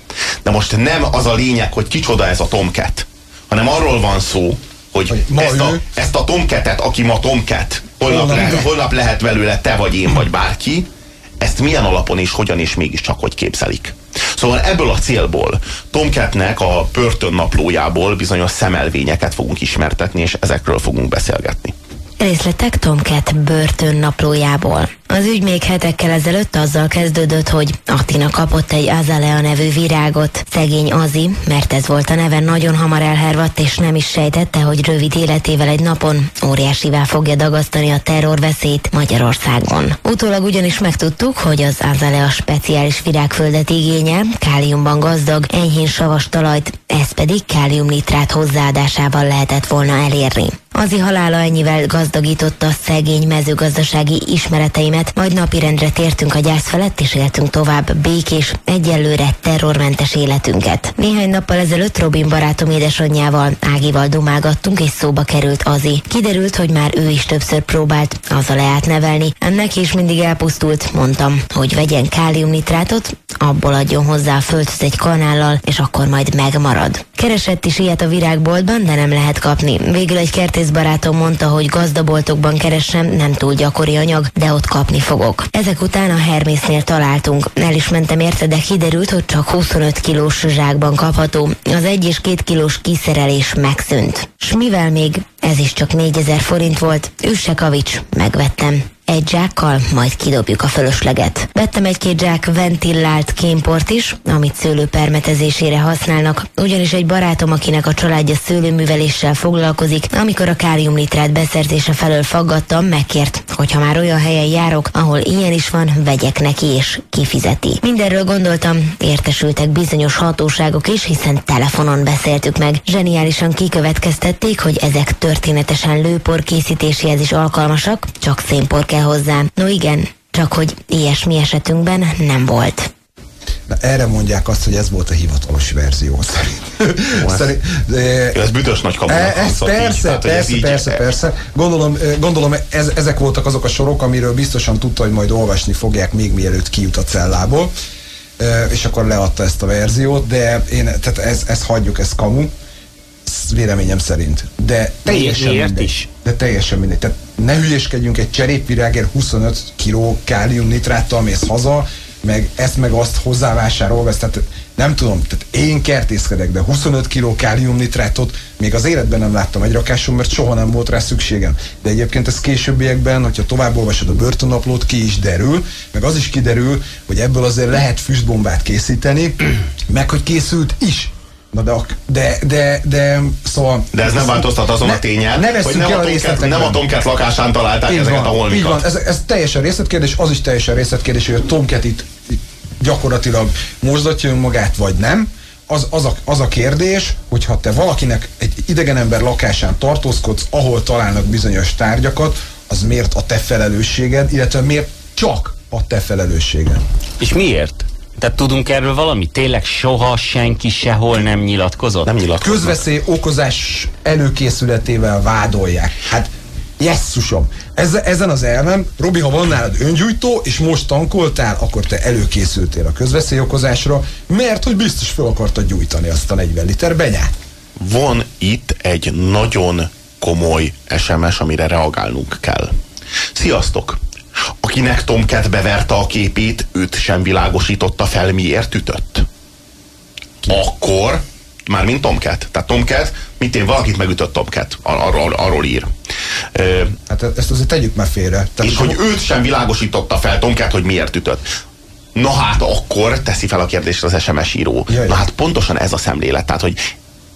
Speaker 2: De most nem az a lényeg, hogy kicsoda ez a Tomcat, hanem arról van szó, hogy,
Speaker 3: Hogy ma
Speaker 2: ezt, a,
Speaker 3: ő-
Speaker 2: ezt a Tomketet, aki ma Tomket, holnap,
Speaker 3: Holnap
Speaker 2: lehet, holnap lehet belőle te vagy én vagy bárki, ezt milyen alapon és hogyan és mégiscsak hogy képzelik. Szóval ebből a célból Tomcatnek a börtön naplójából bizonyos szemelvényeket fogunk ismertetni, és ezekről fogunk beszélgetni.
Speaker 5: Részletek Tomcat börtön naplójából. Az ügy még hetekkel ezelőtt azzal kezdődött, hogy Attina kapott egy Azalea nevű virágot. Szegény Azi, mert ez volt a neve, nagyon hamar elhervadt, és nem is sejtette, hogy rövid életével egy napon óriásivá fogja dagasztani a terrorveszélyt Magyarországon. Utólag ugyanis megtudtuk, hogy az Azalea speciális virágföldet igényel, káliumban gazdag, enyhén savas talajt, ez pedig káliumnitrát hozzáadásával lehetett volna elérni. Azi halála ennyivel gazdagította a szegény mezőgazdasági ismereteimet, majd napirendre tértünk a gyász felett, és éltünk tovább békés, egyelőre terrormentes életünket. Néhány nappal ezelőtt Robin barátom édesanyjával, Ágival dumálgattunk, és szóba került Azi. Kiderült, hogy már ő is többször próbált az leát nevelni, ennek is mindig elpusztult, mondtam, hogy vegyen káliumnitrátot, abból adjon hozzá a földhöz egy kanállal, és akkor majd megmarad. Keresett is ilyet a virágboltban, de nem lehet kapni. Végül egy kertészbarátom mondta, hogy gazdaboltokban keressem, nem túl gyakori anyag, de ott kapni fogok. Ezek után a Hermésznél találtunk. El is mentem érte, de kiderült, hogy csak 25 kilós zsákban kapható. Az 1 és 2 kilós kiszerelés megszűnt. S mivel még ez is csak 4000 forint volt, üsse kavics, megvettem. Egy zsákkal, majd kidobjuk a fölösleget. Vettem egy-két zsák ventillált kémport is, amit szőlőpermetezésére használnak, ugyanis egy barátom, akinek a családja szőlőműveléssel foglalkozik, amikor a káliumnitrát beszerzése felől faggattam, megkért, hogy ha már olyan helyen járok, ahol ilyen is van, vegyek neki és kifizeti. Mindenről gondoltam, értesültek bizonyos hatóságok is, hiszen telefonon beszéltük meg. Zseniálisan kikövetkeztették, hogy ezek történetesen lőpor készítéséhez is alkalmasak, csak szénpor kell hozzá. No igen, csak hogy ilyesmi esetünkben nem volt.
Speaker 3: Na, erre mondják azt, hogy ez volt a hivatalos verzió szerint. szerint de,
Speaker 2: Ez büdös nagy kamunak
Speaker 3: E- ez
Speaker 2: hangzott így,
Speaker 3: persze,
Speaker 2: tehát, ez
Speaker 3: persze,
Speaker 2: így-
Speaker 3: persze, persze. Gondolom, gondolom ez, ezek voltak azok a sorok, amiről biztosan tudta, hogy majd olvasni fogják még mielőtt kijut a cellából. És akkor leadta ezt a verziót, de én, tehát ez, ezt hagyjuk, ez kamu. Véleményem szerint. De teljesen
Speaker 4: miért
Speaker 3: mindegy.
Speaker 4: is?
Speaker 3: De teljesen mindegy. Tehát ne hülyeskedjünk, egy cserépvirágért 25 kg káliumnitráttal mész haza, meg ezt meg azt hozzávásárolva, ezt, tehát nem tudom, tehát én kertészkedek, de 25 kg káliumnitrátot még az életben nem láttam egy rakáson, mert soha nem volt rá szükségem. De egyébként ez későbbiekben, hogyha tovább olvasod a börtönnaplót, ki is derül, meg az is kiderül, hogy ebből azért lehet füstbombát készíteni, meg hogy készült is. Na de, de, de, de, szóval...
Speaker 2: De ez nem változtat azon
Speaker 3: ne,
Speaker 2: a tényen,
Speaker 3: ne
Speaker 2: hogy nem
Speaker 3: el
Speaker 2: a,
Speaker 3: a
Speaker 2: Tomcat,
Speaker 3: részletekben.
Speaker 2: nem a Tomcat lakásán találták
Speaker 3: Így
Speaker 2: ezeket
Speaker 3: van,
Speaker 2: a
Speaker 3: Így van,
Speaker 2: holmikat.
Speaker 3: ez, ez teljesen részletkérdés, az is teljesen részletkérdés, hogy a Tomcat itt, itt gyakorlatilag mozdatja önmagát, vagy nem. Az, az, a, az a kérdés, hogyha te valakinek egy idegen ember lakásán tartózkodsz, ahol találnak bizonyos tárgyakat, az miért a te felelősséged, illetve miért csak a te felelősséged.
Speaker 4: És miért? Tehát tudunk erről valamit? Tényleg soha senki sehol nem nyilatkozott?
Speaker 2: Nem nyilatkoznak.
Speaker 3: Közveszély okozás előkészületével vádolják. Hát, jesszusom! Ezen, ezen az elvem, Robi, ha van nálad öngyújtó, és most tankoltál, akkor te előkészültél a közveszélyokozásra, mert hogy biztos fel akartad gyújtani azt a 40 liter benyát.
Speaker 2: Van itt egy nagyon komoly SMS, amire reagálnunk kell. Sziasztok! Akinek Tomcat beverte a képét, őt sem világosította fel, miért ütött. Akkor, már mint Tomcat. Tehát Tomcat, mit én valakit megütött Tomcat, ar- arról, arról ír.
Speaker 3: Hát ezt azért tegyük már félre. Tehát
Speaker 2: és hogy őt sem világosította fel Tomcat, hogy miért ütött. Na hát akkor teszi fel a kérdést az SMS író.
Speaker 3: Jaj.
Speaker 2: Na hát pontosan ez a szemlélet. Tehát, hogy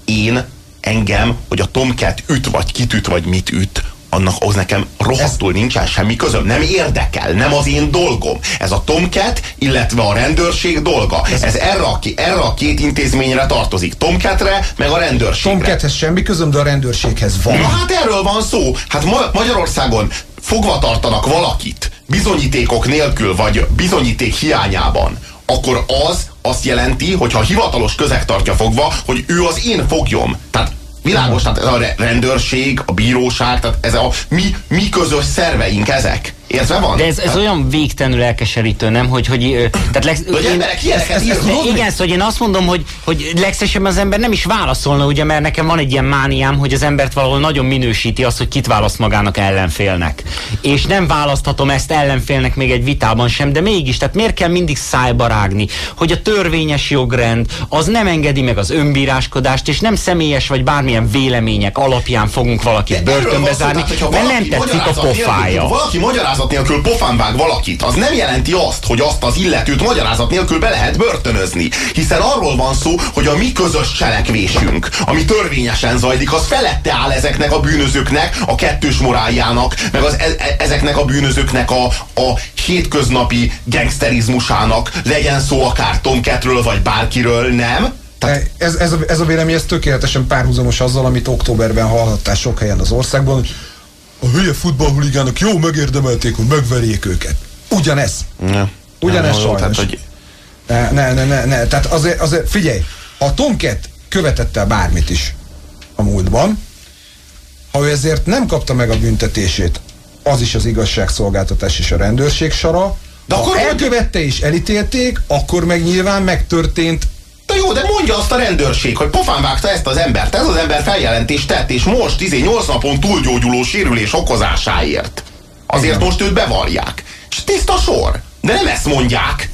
Speaker 2: én, engem, hogy a Tomcat üt, vagy kitüt, vagy mit üt, annak az nekem rohadtul nincsen semmi közöm. Nem érdekel, nem az én dolgom. Ez a Tomcat, illetve a rendőrség dolga. Ez erre a, erre a két intézményre tartozik. Tomcatre, meg a rendőrségre.
Speaker 3: Tomcathez semmi közöm, de a rendőrséghez van.
Speaker 2: Na hát erről van szó. Hát Ma- Magyarországon fogva tartanak valakit bizonyítékok nélkül, vagy bizonyíték hiányában, akkor az azt jelenti, hogy ha hivatalos közeg tartja fogva, hogy ő az én foglyom. Tehát világos, tehát ez a re- rendőrség, a bíróság, tehát ez a mi, mi közös szerveink ezek. Értve van?
Speaker 4: De ez, ez olyan végtelenül elkeserítő, nem? Hogy, hogy, tehát leg,
Speaker 2: hogy emberek ilyeneket írnak.
Speaker 4: igen, szóval én azt mondom, hogy, hogy legszesebben az ember nem is válaszolna, ugye, mert nekem van egy ilyen mániám, hogy az embert valahol nagyon minősíti azt, hogy kit választ magának ellenfélnek. És nem választhatom ezt ellenfélnek még egy vitában sem, de mégis, tehát miért kell mindig szájba rágni, hogy a törvényes jogrend az nem engedi meg az önbíráskodást, és nem személyes vagy bármilyen vélemények alapján fogunk valakit
Speaker 2: De
Speaker 4: börtönbe zárni, mert nem tetszik a pofája.
Speaker 2: Valaki magyarázat nélkül pofán vág valakit, az nem jelenti azt, hogy azt az illetőt magyarázat nélkül be lehet börtönözni. Hiszen arról van szó, hogy a mi közös cselekvésünk, ami törvényesen zajlik, az felette áll ezeknek a bűnözőknek, a kettős moráljának, meg az, e- e- ezeknek a bűnözőknek a, a hétköznapi gangsterizmusának, legyen szó akár Tomcatről vagy bárkiről, nem?
Speaker 3: Ez, ez, a, ez a vélemény ez tökéletesen párhuzamos azzal, amit októberben hallhattál sok helyen az országban, hogy a hülye futballhuligánok jó megérdemelték, hogy megverjék őket. Ugyanez.
Speaker 2: Ja.
Speaker 3: Ugyanez
Speaker 2: Ja,
Speaker 3: sajnos.
Speaker 2: Tehát, hogy
Speaker 3: Ne, ne, ne, ne, ne. Tehát azért, azért figyelj, ha a Tomcat követette el bármit is a múltban, ha ő ezért nem kapta meg a büntetését, az is az igazságszolgáltatás és a rendőrség sara, de ha
Speaker 2: akkor-
Speaker 3: elkövette és elítélték, akkor meg nyilván megtörtént
Speaker 2: jó, de mondja azt a rendőrség, hogy pofán vágta ezt az embert. Ez az ember feljelentést tett, és most 18 napon túlgyógyuló sérülés okozásáért. Azért
Speaker 3: Igen.
Speaker 2: most őt bevarják. És tiszta sor. De nem ezt mondják.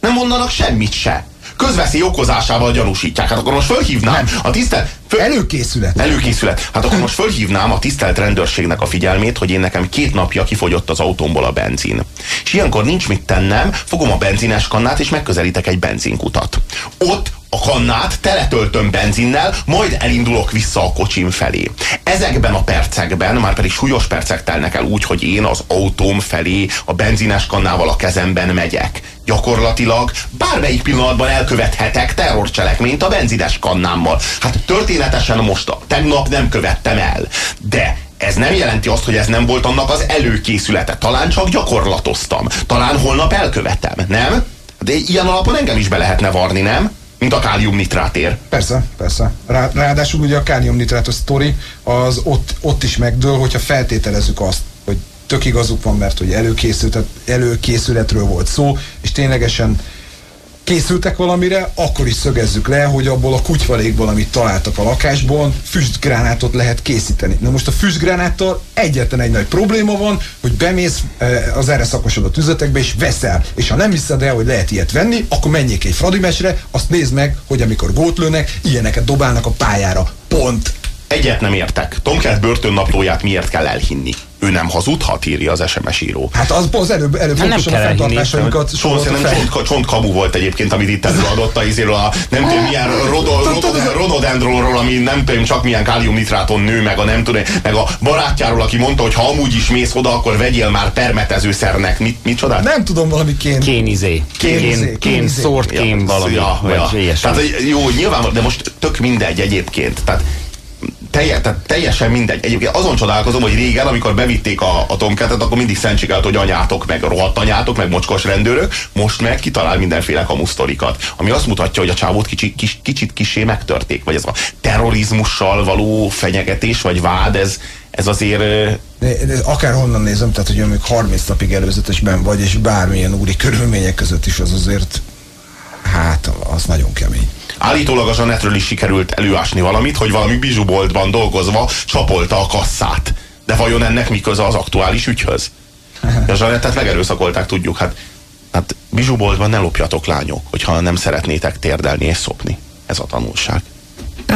Speaker 2: Nem mondanak semmit se. Közveszély okozásával gyanúsítják. Hát akkor most fölhívnám a tisztelt... Föl...
Speaker 3: előkészület.
Speaker 2: Előkészület. Hát akkor most fölhívnám a tisztelt rendőrségnek a figyelmét, hogy én nekem két napja kifogyott az autómból a benzin. És ilyenkor nincs mit tennem, fogom a benzines kannát és megközelítek egy benzinkutat. Ott a kannát teletöltöm benzinnel, majd elindulok vissza a kocsim felé. Ezekben a percekben, már pedig súlyos percek telnek el úgy, hogy én az autóm felé a benzines kannával a kezemben megyek. Gyakorlatilag bármelyik pillanatban elkövethetek terrorcselekményt a benzines kannámmal. Hát történetesen most, a- tegnap nem követtem el. De ez nem jelenti azt, hogy ez nem volt annak az előkészülete. Talán csak gyakorlatoztam. Talán holnap elkövetem, nem? De ilyen alapon engem is be lehetne varni, nem? Mint a káliumnitrátér.
Speaker 3: Persze, persze. Rá, ráadásul ugye a káliumnitrátos sztori az ott, ott is megdől, hogyha feltételezzük azt, tök igazuk van, mert hogy előkészületet, előkészületről volt szó, és ténylegesen készültek valamire, akkor is szögezzük le, hogy abból a kutyvalékból, amit találtak a lakásból, füstgránátot lehet készíteni. Na most a füstgránáttal egyetlen egy nagy probléma van, hogy bemész eh, az erre szakosodott üzletekbe, és veszel. És ha nem hiszed el, hogy lehet ilyet venni, akkor menjék egy fradimesre, azt nézd meg, hogy amikor gót lőnek, ilyeneket dobálnak a pályára. Pont.
Speaker 2: Egyet nem értek. Tomcat börtönnaplóját miért kell elhinni? Ő nem hazudhat, írja az SMS író.
Speaker 3: Hát az, az előbb, előbb
Speaker 4: nem
Speaker 3: a
Speaker 4: kell elhinni,
Speaker 3: fenntartásainkat
Speaker 2: Csont,
Speaker 3: sorolta
Speaker 2: nem
Speaker 3: fel.
Speaker 2: csont, csont kamu volt egyébként, amit itt előadott a izéről a nem tudom milyen rodo, rodo, rododendronról, ami nem tudom csak milyen káliumnitráton nő, meg a nem tudom, meg a barátjáról, aki mondta, hogy ha amúgy is mész oda, akkor vegyél már permetezőszernek. Mit, mit csodál?
Speaker 3: Nem tudom, valami kén.
Speaker 4: Kénizé.
Speaker 3: Kénizé,
Speaker 4: Kén, szórt kén valami.
Speaker 2: Ja, ja. Tehát jó, nyilván, de most tök mindegy egyébként. Tehát telje, tehát teljesen mindegy. Egyébként azon csodálkozom, hogy régen, amikor bevitték a, a Tomcatet, akkor mindig szentségelt, hogy anyátok, meg rohadt anyátok, meg mocskos rendőrök, most meg kitalál mindenféle kamusztorikat. Ami azt mutatja, hogy a csávót kicsi, kis, kicsit kisé megtörték, vagy ez a terrorizmussal való fenyegetés, vagy vád, ez, ez azért...
Speaker 3: De, de akár honnan nézem, tehát hogy még 30 napig előzetesben vagy, és bármilyen úri körülmények között is az azért, hát az nagyon kemény.
Speaker 2: Állítólag a Zsanetről is sikerült előásni valamit, hogy valami bizsuboltban dolgozva csapolta a kasszát. De vajon ennek mi köze az aktuális ügyhöz? A Zsanettet megerőszakolták, tudjuk. Hát, hát bizsuboltban ne lopjatok lányok, hogyha nem szeretnétek térdelni és szopni. Ez a tanulság.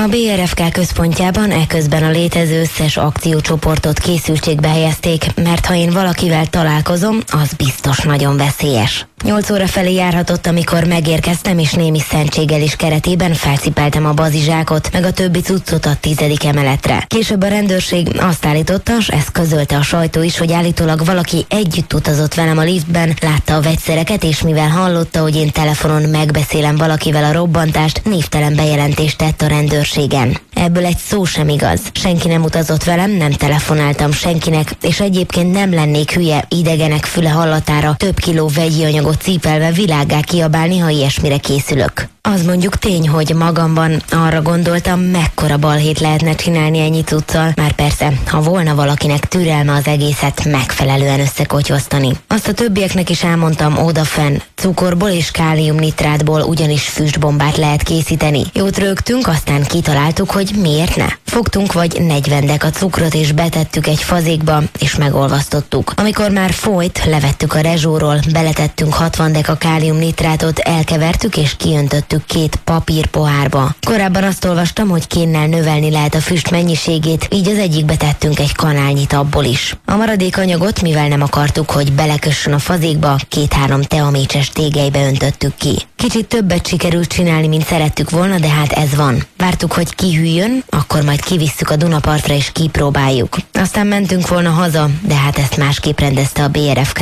Speaker 5: A BRFK központjában eközben a létező összes akciócsoportot készültségbe helyezték, mert ha én valakivel találkozom, az biztos nagyon veszélyes. Nyolc óra felé járhatott, amikor megérkeztem, és némi szentséggel is keretében felcipeltem a bazizsákot, meg a többi cuccot a tizedik emeletre. Később a rendőrség azt állította, és ezt közölte a sajtó is, hogy állítólag valaki együtt utazott velem a liftben, látta a vegyszereket, és mivel hallotta, hogy én telefonon megbeszélem valakivel a robbantást, névtelen bejelentést tett a rendőrségen. Ebből egy szó sem igaz. Senki nem utazott velem, nem telefonáltam senkinek, és egyébként nem lennék hülye idegenek füle hallatára több kiló vegyi anyagot cipelve világgá kiabálni, ha ilyesmire készülök. Az mondjuk tény, hogy magamban arra gondoltam, mekkora balhét lehetne csinálni ennyi cuccal, már persze, ha volna valakinek türelme az egészet megfelelően összekotyosztani. Azt a többieknek is elmondtam odafenn, cukorból és káliumnitrátból ugyanis füstbombát lehet készíteni. Jót rögtünk, aztán kitaláltuk, hogy miért ne. Fogtunk vagy 40 a cukrot és betettük egy fazékba, és megolvasztottuk. Amikor már folyt, levettük a rezsóról, beletettünk 60 deka káliumnitrátot, elkevertük és kiöntöttük két papír pohárba. Korábban azt olvastam, hogy kénnel növelni lehet a füst mennyiségét, így az egyikbe tettünk egy kanálnyit abból is. A maradék anyagot, mivel nem akartuk, hogy belekössön a fazékba, két-három teamécses tégelybe öntöttük ki. Kicsit többet sikerült csinálni, mint szerettük volna, de hát ez van. Vártuk, hogy kihűljön, akkor majd kivisszük a Dunapartra és kipróbáljuk. Aztán mentünk volna haza, de hát ezt másképp rendezte a BRFK.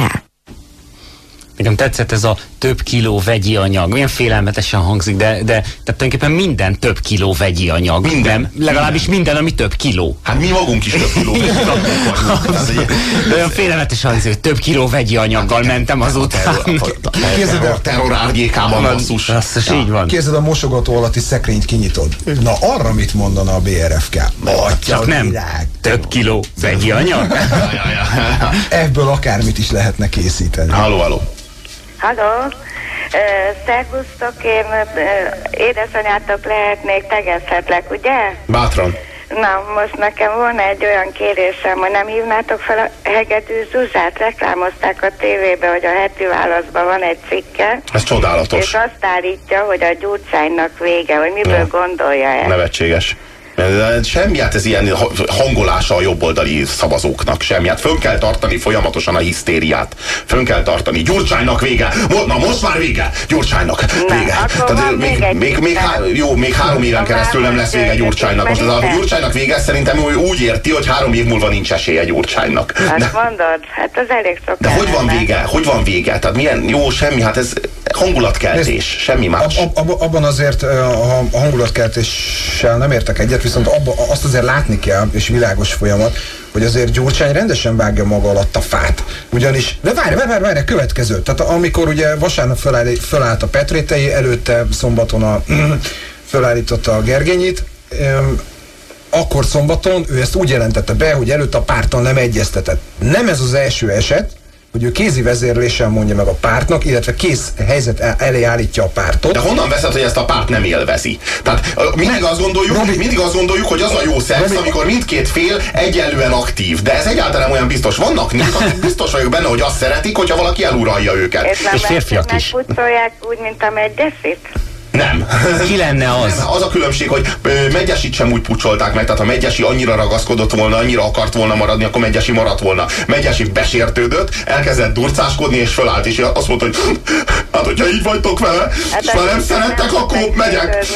Speaker 4: Nekem tetszett ez a több kiló vegyi anyag. Milyen félelmetesen hangzik, de, de tehát tulajdonképpen minden több kiló vegyi anyag.
Speaker 2: Minden.
Speaker 4: Nem? Legalábbis minden. minden, ami több kiló.
Speaker 2: Hát mi magunk is több kiló.
Speaker 4: De olyan félelmetesen hangzik, hogy több kiló vegyi anyaggal mentem azután.
Speaker 3: Képzeld el-
Speaker 2: A terror árnyékában basszus.
Speaker 4: Basszus, így van.
Speaker 3: Képzeld, a mosogató alatti szekrényt kinyitod. Na arra mit mondana a BRFK?
Speaker 4: Csak nem. Több kiló vegyi anyag?
Speaker 3: Ebből akármit is lehetne készíteni.
Speaker 2: Halló, halló.
Speaker 10: Halló, szervusztok, én édesanyátok lehetnék, tegezhetlek, ugye?
Speaker 2: Bátran.
Speaker 10: Na, most nekem volna egy olyan kérésem, hogy nem hívnátok fel a Hegedű Zuzsát, reklámozták a tévébe, hogy a heti válaszban van egy cikke,
Speaker 2: Ez csodálatos.
Speaker 10: és azt állítja, hogy a gyurcsánynak vége, hogy miből
Speaker 2: Ja.
Speaker 10: gondolja ezt.
Speaker 2: Nevetséges. De Semmi, hát ez ilyen ha- hangolása a jobboldali szavazóknak, semmi. Hát fönn kell tartani folyamatosan a hisztériát. Fönn kell tartani. Gyurcsánynak vége! Na most már vége! Gyurcsánynak vége!
Speaker 10: akkor van
Speaker 2: még,
Speaker 10: még
Speaker 2: még, még, há- jó, még három éven keresztül nem lesz vége Gyurcsánynak. Most ez a Gyurcsánynak vége szerintem ő úgy érti, hogy három év múlva nincs esélye Gyurcsánynak. De,
Speaker 10: Hát mondod, hát az elég sok
Speaker 2: de hogy van vége? Hogy van vége? Tehát milyen jó, semmi, hát ez hangulatkeltés, semmi más.
Speaker 3: Ab, ab, abban azért a hangulatkeltéssel nem értek egyet, viszont abba, azt azért látni kell, és világos folyamat, hogy azért Gyurcsány rendesen vágja maga alatt a fát. Ugyanis, de várj, várj, várj, következő. Tehát amikor ugye vasárnap föláll, fölállt a Petrétei, előtte szombaton a, fölállította a Gergényit, öm, akkor szombaton ő ezt úgy jelentette be, hogy előtte a párton nem egyeztetett. Nem ez az első eset, hogy ő kézi vezérléssel mondja meg a pártnak, illetve kész helyzet el- elé állítja a pártot.
Speaker 2: De honnan veszed, hogy ezt a párt nem élvezi? Tehát mindig azt gondoljuk,
Speaker 3: Robi-
Speaker 2: mindig azt gondoljuk, hogy az a jó szex,
Speaker 3: Robi-
Speaker 2: amikor mindkét fél egyenlően aktív. De ez egyáltalán olyan biztos. Vannak nők, akik biztos vagyok benne, hogy azt szeretik, hogyha valaki eluralja őket.
Speaker 10: És nem
Speaker 4: És férfiak is.
Speaker 10: megpucolják úgy, mint a megyeszit?
Speaker 2: Nem.
Speaker 4: Ki lenne az?
Speaker 2: Nem, az a különbség, hogy Megyesit sem úgy pucsolták meg, tehát ha Megyesi annyira ragaszkodott volna, annyira akart volna maradni, akkor Megyesi maradt volna. Megyesi besértődött, elkezdett durcáskodni, és fölállt, és azt mondta, hogy hát hogyha így vagytok vele, és már nem szerettek, akkor megyek.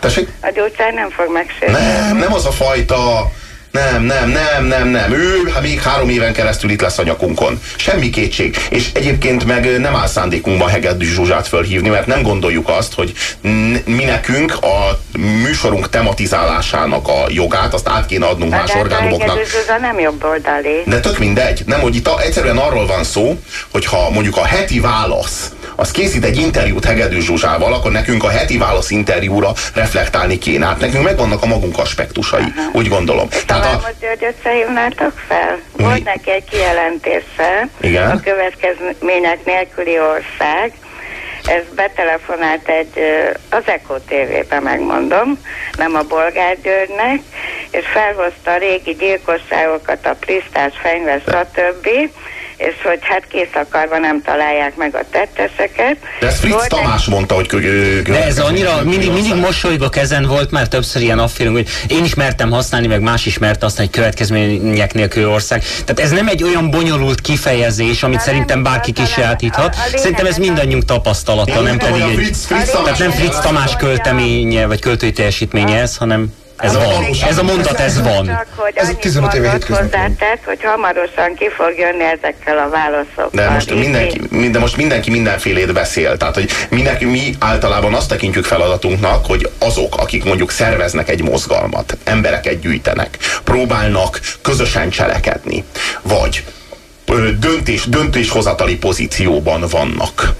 Speaker 2: Tessék?
Speaker 10: A gyurcsány nem fog megsértődni.
Speaker 2: Nem, nem az a fajta Nem, nem, nem, nem, nem. Ő hát még három éven keresztül itt lesz a nyakunkon. Semmi kétség. És egyébként meg nem áll szándékunkban Hegedű Zsuzsát fölhívni, mert nem gondoljuk azt, hogy mi nekünk a műsorunk tematizálásának a jogát, azt át kéne adnunk más orgánumoknak.
Speaker 10: Zsuzsa nem jobb oldali.
Speaker 2: De tök mindegy. Nem, hogy itt a, egyszerűen arról van szó, hogyha mondjuk a heti válasz az készít egy interjút Hegedű Zsuzsával, akkor nekünk a heti válasz interjúra reflektálni kéne. Hát nekünk megvannak a magunk aspektusai, uh-huh. úgy gondolom.
Speaker 10: Tehát a... hogy összehívnátok fel? Mi? Volt neki egy kijelentése
Speaker 2: Igen?
Speaker 10: a következmények nélküli ország, ez betelefonált egy, az Eko TV-be megmondom, nem a Bolgár Györgynek, és felhozta a régi gyilkosságokat, a Prisztás, Fenyves, stb és hogy hát kész nem találják meg a tetteseket.
Speaker 2: De ez Fritz volt Tamás egy... mondta, hogy
Speaker 4: De ez annyira, mindig, mindig mosolygok ezen volt már többször ilyen afférünk, hogy én is mertem használni, meg más is mert használni, hogy következmények nélkül ország. Tehát ez nem egy olyan bonyolult kifejezés, amit Na, szerintem bárki kisajátíthat. Szerintem ez mindannyiunk tapasztalata, nem pedig egy... Tehát nem Fritz Tamás költeménye, vagy költői teljesítménye ez, hanem ez van. Ez a mondat, ez van.
Speaker 10: Csak, hogy ez 15 éve hozzátett, hogy hamarosan ki fog jönni ezekkel a válaszokkal.
Speaker 2: De most mindenki, de most mindenki mindenfélét beszél. Tehát, hogy mindenki, mi általában azt tekintjük feladatunknak, hogy azok, akik mondjuk szerveznek egy mozgalmat, embereket gyűjtenek, próbálnak közösen cselekedni, vagy döntés, döntéshozatali pozícióban vannak,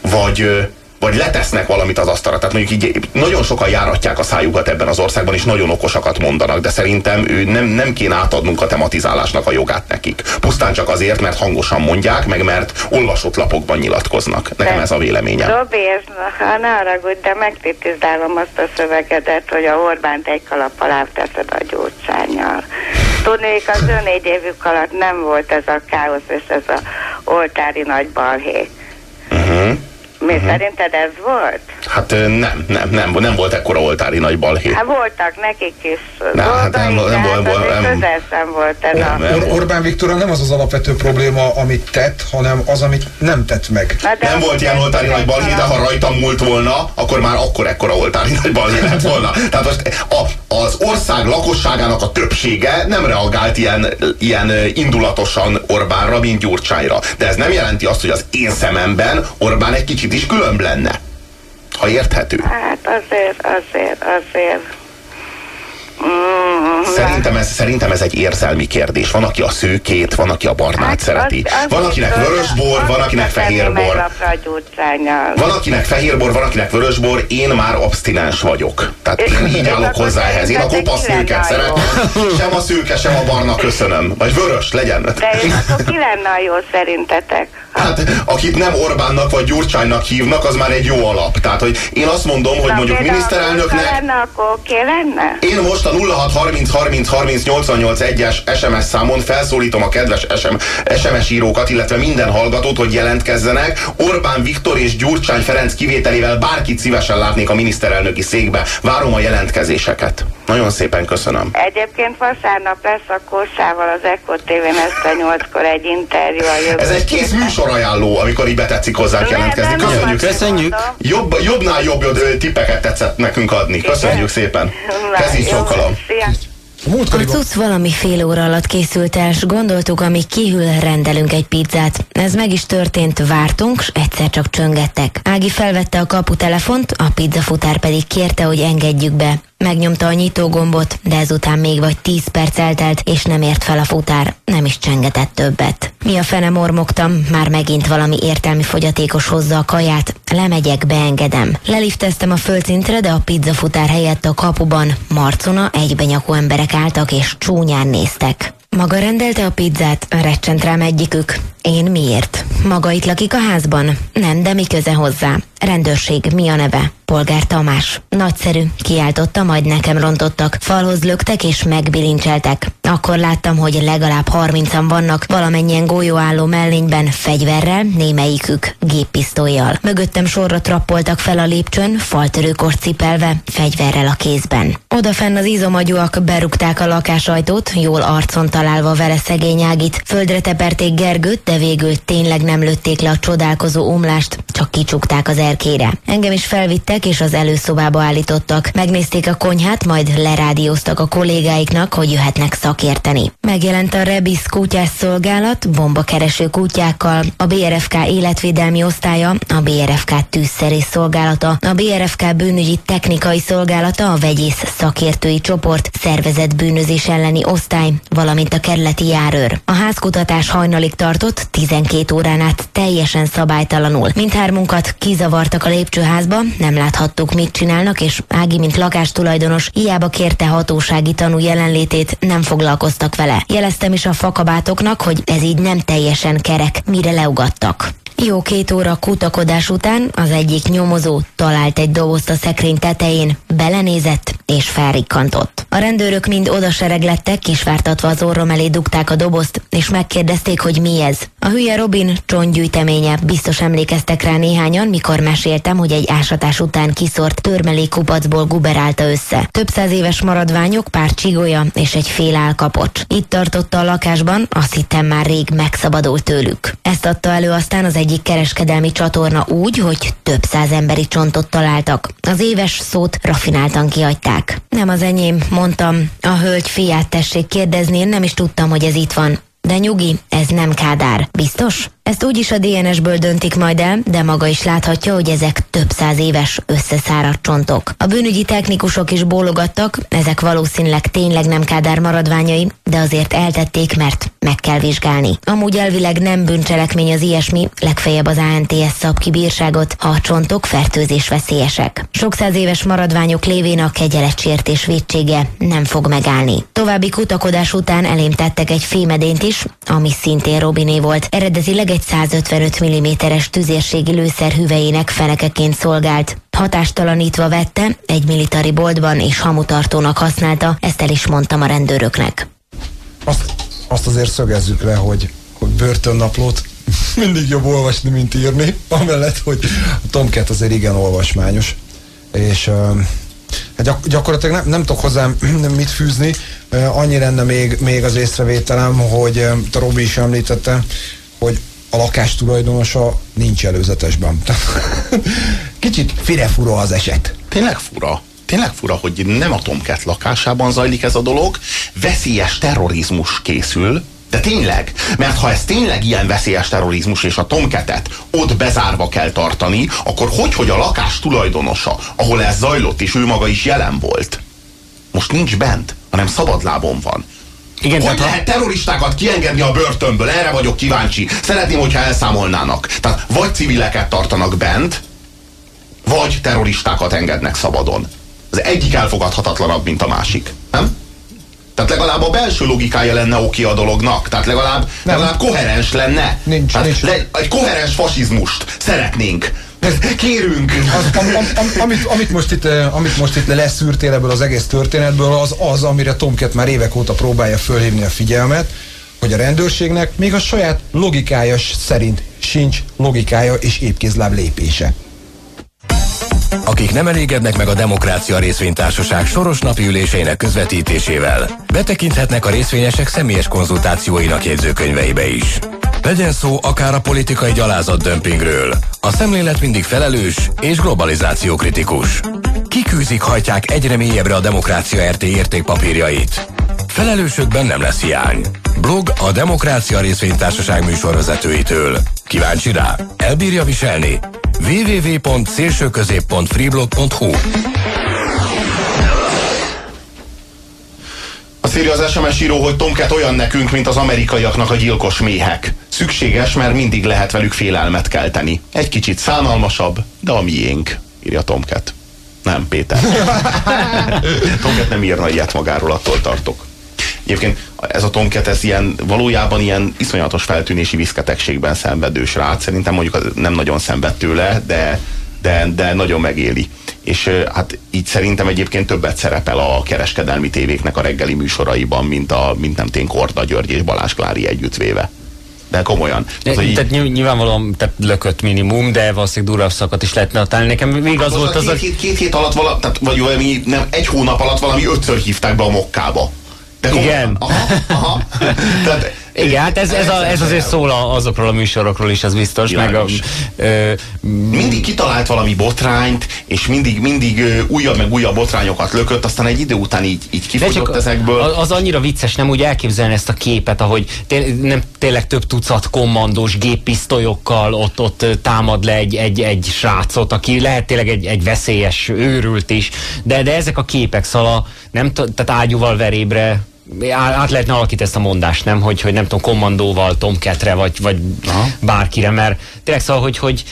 Speaker 2: vagy vagy letesznek valamit az asztalra. Tehát mondjuk így nagyon sokan járatják a szájukat ebben az országban, és nagyon okosakat mondanak, de szerintem ő nem, nem kéne átadnunk a tematizálásnak a jogát nekik. Pusztán csak azért, mert hangosan mondják, meg mert olvasott lapokban nyilatkoznak. Nekem de, ez a véleményem.
Speaker 10: Robi, ha ne haragudj, de megkritizálom azt a szövegedet, hogy a Orbánt egy kalap alá teszed a gyógyszányjal. Tudnék, az ön négy évük alatt nem volt ez a káosz és ez a oltári nagy balhé. Uh-huh. Mi uh-huh. szerinted ez volt?
Speaker 2: Hát nem, nem, nem, nem volt ekkora oltári nagy balhé.
Speaker 10: Hát voltak nekik is
Speaker 2: nem, hát nem, nem, nem, nem,
Speaker 10: nem, nem volt ez nem, a...
Speaker 3: Nem, Orbán Viktor nem az az alapvető probléma, amit tett, hanem az, amit nem tett meg.
Speaker 2: nem volt ilyen oltári nagy balhé, de ha rajtam múlt volna, akkor már akkor ekkora oltári nagy balhé lett volna. Tehát most a, az ország lakosságának a többsége nem reagált ilyen, ilyen indulatosan Orbánra, mint Gyurcsányra. De ez nem jelenti azt, hogy az én szememben Orbán egy kicsit is különb lenne. Ha érthető.
Speaker 10: Hát azért, azért, azért.
Speaker 2: Szerintem, ez, szerintem ez egy érzelmi kérdés. Van, aki a szőkét, van, aki a barnát hát szereti. Az, az van, akinek vörösbor, van, akinek fehérbor. Van, akinek fehérbor, van, akinek vörösbor. Én már abstinens vagyok. Tehát én így állok hozzá ehhez. Én a kopasz nőket szeretem. Sem a szőke, sem a barna köszönöm. Vagy vörös legyen. De
Speaker 10: akkor ki lenne a jó szerintetek?
Speaker 2: Hát, akit nem Orbánnak vagy Gyurcsánynak hívnak, az már egy jó alap. Tehát, hogy én azt mondom, hogy mondjuk miniszterelnöknek...
Speaker 10: lenne, akkor ki lenne?
Speaker 2: Én most a 0630 30 30 88 1-es SMS számon felszólítom a kedves SM, SMS írókat, illetve minden hallgatót, hogy jelentkezzenek. Orbán Viktor és Gyurcsány Ferenc kivételével bárkit szívesen látnék a miniszterelnöki székbe. Várom a jelentkezéseket. Nagyon szépen köszönöm.
Speaker 10: Egyébként vasárnap lesz a Kossával az Eko TV-n este 8-kor egy interjú a jövő.
Speaker 2: Ez egy kész műsorajánló, amikor így betetszik hozzánk jelentkezni. Köszönjük.
Speaker 4: Köszönjük.
Speaker 2: Jobb, jobbnál jobb tippeket tetszett nekünk adni. Köszönjük szépen. Kezdjük sokalom.
Speaker 5: A cucc valami fél óra alatt készült el, s gondoltuk, amíg kihűl, rendelünk egy pizzát. Ez meg is történt, vártunk, s egyszer csak csöngettek. Ági felvette a kaputelefont, a pizzafutár pedig kérte, hogy engedjük be. Megnyomta a nyitógombot, de ezután még vagy tíz perc eltelt, és nem ért fel a futár. Nem is csengetett többet. Mi a fene mormogtam, már megint valami értelmi fogyatékos hozza a kaját. Lemegyek, beengedem. Lelifteztem a földszintre, de a pizzafutár helyett a kapuban marcona egybenyakú emberek álltak és csúnyán néztek. Maga rendelte a pizzát, recsent rám egyikük. Én miért? Maga itt lakik a házban? Nem, de mi köze hozzá? Rendőrség, mi a neve? Polgár Tamás. Nagyszerű, kiáltotta, majd nekem rontottak. Falhoz löktek és megbilincseltek. Akkor láttam, hogy legalább harmincan vannak, valamennyien golyóálló mellényben, fegyverrel, némelyikük géppisztolyjal. Mögöttem sorra trappoltak fel a lépcsőn, faltörőkort cipelve, fegyverrel a kézben. Odafenn az izomagyúak berúgták a lakásajtót, jól arcon találva vele szegény Ágit. Földre teperték Gergőt, de végül tényleg nem lőtték le a csodálkozó omlást. csak kicsukták az erkére. Engem is felvittek, és az előszobába állítottak. Megnézték a konyhát, majd lerádióztak a kollégáiknak, hogy jöhetnek szakérteni. Megjelent a Rebis kutyás szolgálat, bombakereső kutyákkal, a BRFK életvédelmi osztálya, a BRFK tűzszerész szolgálata, a BRFK bűnügyi technikai szolgálata, a vegyész szakértői csoport, szervezett bűnözés elleni osztály, valamint a kerületi járőr. A házkutatás hajnalig tartott, 12 órán át teljesen szabálytalanul. Mindhármunkat kizavartak a lépcsőházba, nem láthattuk, mit csinálnak, és Ági, mint lakástulajdonos, hiába kérte hatósági tanú jelenlétét, nem foglalkoztak vele. Jeleztem is a fakabátoknak, hogy ez így nem teljesen kerek, mire leugattak. Jó két óra kutakodás után az egyik nyomozó talált egy dobozt a szekrény tetején, belenézett és felrikkantott. A rendőrök mind odasereglettek, kisvártatva az orrom elé dugták a dobozt, és megkérdezték, hogy mi ez. A hülye Robin csontgyűjteménye, biztos emlékeztek rá néhányan, mikor meséltem, hogy egy ásatás után kiszort törmelékkupacból guberálta össze. Több száz éves maradványok, pár csigolya és egy fél álkapocs. Itt tartotta a lakásban, azt hittem már rég megszabadult tőlük. Ezt adta elő aztán az egyik kereskedelmi csatorna úgy, hogy több száz emberi csontot találtak. Az éves szót rafináltan kiadták. Nem az enyém, mondtam. A hölgy fiát tessék kérdezni, én nem is tudtam, hogy ez itt van. De nyugi, ez nem Kádár. Biztos? Ezt úgyis a DNS-ből döntik majd el, de maga is láthatja, hogy ezek több száz éves összeszáradt csontok. A bűnügyi technikusok is bólogattak, ezek valószínűleg tényleg nem Kádár maradványai, de azért eltették, mert meg kell vizsgálni. Amúgy elvileg nem bűncselekmény az ilyesmi, legfeljebb az ANTS szab ki bírságot, ha a csontok fertőzés veszélyesek. Sok száz éves maradványok lévén a kegyeletsértés vétsége nem fog megállni. További kutakodás után elém tettek egy fémedényt is, ami szintén Robiné volt. Eredetileg egy 155 mm-es tüzérségi lőszer hüvelyének fenekeként szolgált. Hatástalanítva vette, egy militári boltban és hamutartónak használta, ezt el is mondtam a rendőröknek.
Speaker 3: Azt, azt azért szögezzük le, hogy, hogy börtönnaplót mindig jobb olvasni, mint írni, amellett, hogy a Tomcat azért igen olvasmányos. És uh, gyak, gyakorlatilag nem, nem tudok hozzám mit fűzni, annyi lenne még, még az észrevételem, hogy a Robi is említette, hogy a lakás tulajdonosa nincs előzetesben. Kicsit fura az eset.
Speaker 2: Tényleg fura. Tényleg fura, hogy nem a Tomcat lakásában zajlik ez a dolog, veszélyes terrorizmus készül, de tényleg, mert ha ez tényleg ilyen veszélyes terrorizmus, és a Tomketet ott bezárva kell tartani, akkor hogy, hogy a lakás tulajdonosa, ahol ez zajlott, és ő maga is jelen volt, most nincs bent, hanem szabadlábon van. Igen, hogy lehet terroristákat kiengedni a börtönből? Erre vagyok kíváncsi. Szeretném, hogyha elszámolnának. Tehát vagy civileket tartanak bent, vagy terroristákat engednek szabadon. Az egyik elfogadhatatlanabb, mint a másik. Nem? Tehát legalább a belső logikája lenne oké a dolognak. Tehát legalább, legalább koherens lenne.
Speaker 3: Nincs,
Speaker 2: Tehát
Speaker 3: nincs.
Speaker 2: Le, egy koherens fasizmust szeretnénk. Kérünk!
Speaker 3: Az, am, am, am, amit, amit, most itt, eh, amit most itt leszűrtél ebből az egész történetből, az az, amire Tomket már évek óta próbálja fölhívni a figyelmet, hogy a rendőrségnek még a saját logikája szerint sincs logikája és épkézláb lépése.
Speaker 1: Akik nem elégednek meg a Demokrácia Részvénytársaság soros napi ülésének közvetítésével, betekinthetnek a részvényesek személyes konzultációinak jegyzőkönyveibe is. Legyen szó akár a politikai gyalázat dömpingről. A szemlélet mindig felelős és globalizáció kritikus. Hajtják egyre mélyebbre a Demokrácia RT értékpapírjait. Felelősökben nem lesz hiány. Blog a Demokrácia Részvénytársaság műsorvezetőitől. Kíváncsi rá? Elbírja viselni? www.szélsőközép.freeblog.hu
Speaker 2: Azt írja az SMS író, hogy Tomcat olyan nekünk, mint az amerikaiaknak a gyilkos méhek. Szükséges, mert mindig lehet velük félelmet kelteni. Egy kicsit szánalmasabb, de a miénk, írja Tomcat. Nem, Péter. Tomcat nem írna ilyet magáról, attól tartok. Egyébként ez a Tomcat, ez ilyen, valójában ilyen iszonyatos feltűnési viszketegségben szenvedő srác. Szerintem mondjuk nem nagyon szenved tőle, de, de, de nagyon megéli. És hát így szerintem egyébként többet szerepel a kereskedelmi tévéknek a reggeli műsoraiban, mint, a, mint nem tény Korda György és Balázs Klári együttvéve. De komolyan.
Speaker 4: Az, hogy tehát így... nyilvánvalóan tehát lökött minimum, de valószínűleg durvább szakot is lehetne találni. Nekem még az, az volt az...
Speaker 2: Két, két, két hét alatt, vala, tehát, vagy valami, nem, egy hónap alatt valami ötször hívták be a mokkába.
Speaker 4: De Igen.
Speaker 2: Aha, aha. Tehát
Speaker 4: Igen, hát ez, ez, a, ez azért szól azokról a műsorokról is, az biztos. Meg a,
Speaker 2: ö, mindig kitalált valami botrányt, és mindig, mindig ö, újabb meg újabb botrányokat lökött, aztán egy idő után így, így kifogyott ezekből.
Speaker 4: Az annyira vicces, nem úgy elképzelni ezt a képet, ahogy té nem tényleg több tucat kommandós géppisztolyokkal ott, ott támad le egy, egy, egy srácot, aki lehet tényleg egy, egy veszélyes őrült is, de, de ezek a képek, szóval nem, tehát ágyúval verébre át lehetne alakítani ezt a mondást, nem? Hogy, hogy nem tudom, kommandóval, Tomketre, vagy, vagy bárkire, mert tényleg szóval, hogy, hogy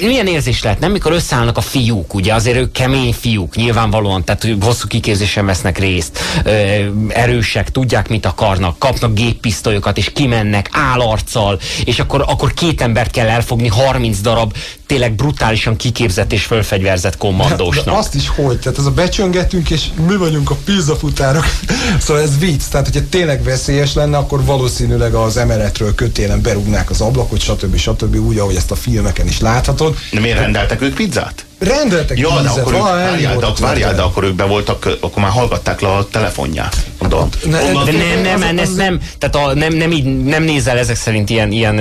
Speaker 4: milyen érzés lehet, nem? Mikor összeállnak a fiúk, ugye, azért ők kemény fiúk, nyilvánvalóan, tehát hosszú kiképzésen vesznek részt, erősek, tudják, mit akarnak, kapnak géppisztolyokat, és kimennek állarccal, és akkor, akkor két embert kell elfogni, 30 darab tényleg brutálisan kiképzett és fölfegyverzett kommandósnak. De,
Speaker 3: de azt is hogy, tehát ez a becsöngetünk, és mi vagyunk a pizzafutárok, szóval ez vicc, tehát hogyha tényleg veszélyes lenne, akkor valószínűleg az emeletről kötélen berúgnák az ablakot, stb. stb. úgy, ahogy ezt a filmeken is láthatod.
Speaker 2: De miért rendeltek ők pizzát?
Speaker 3: Rendeltek
Speaker 2: ja, de akkor, ők, várjál, de, várjál, de akkor ők be voltak, akkor már hallgatták le a telefonját. Mondom.
Speaker 4: Ne, de nem, nem, nem, ez nem, tehát a, nem, nem, így, nem nézel ezek szerint ilyen, ilyen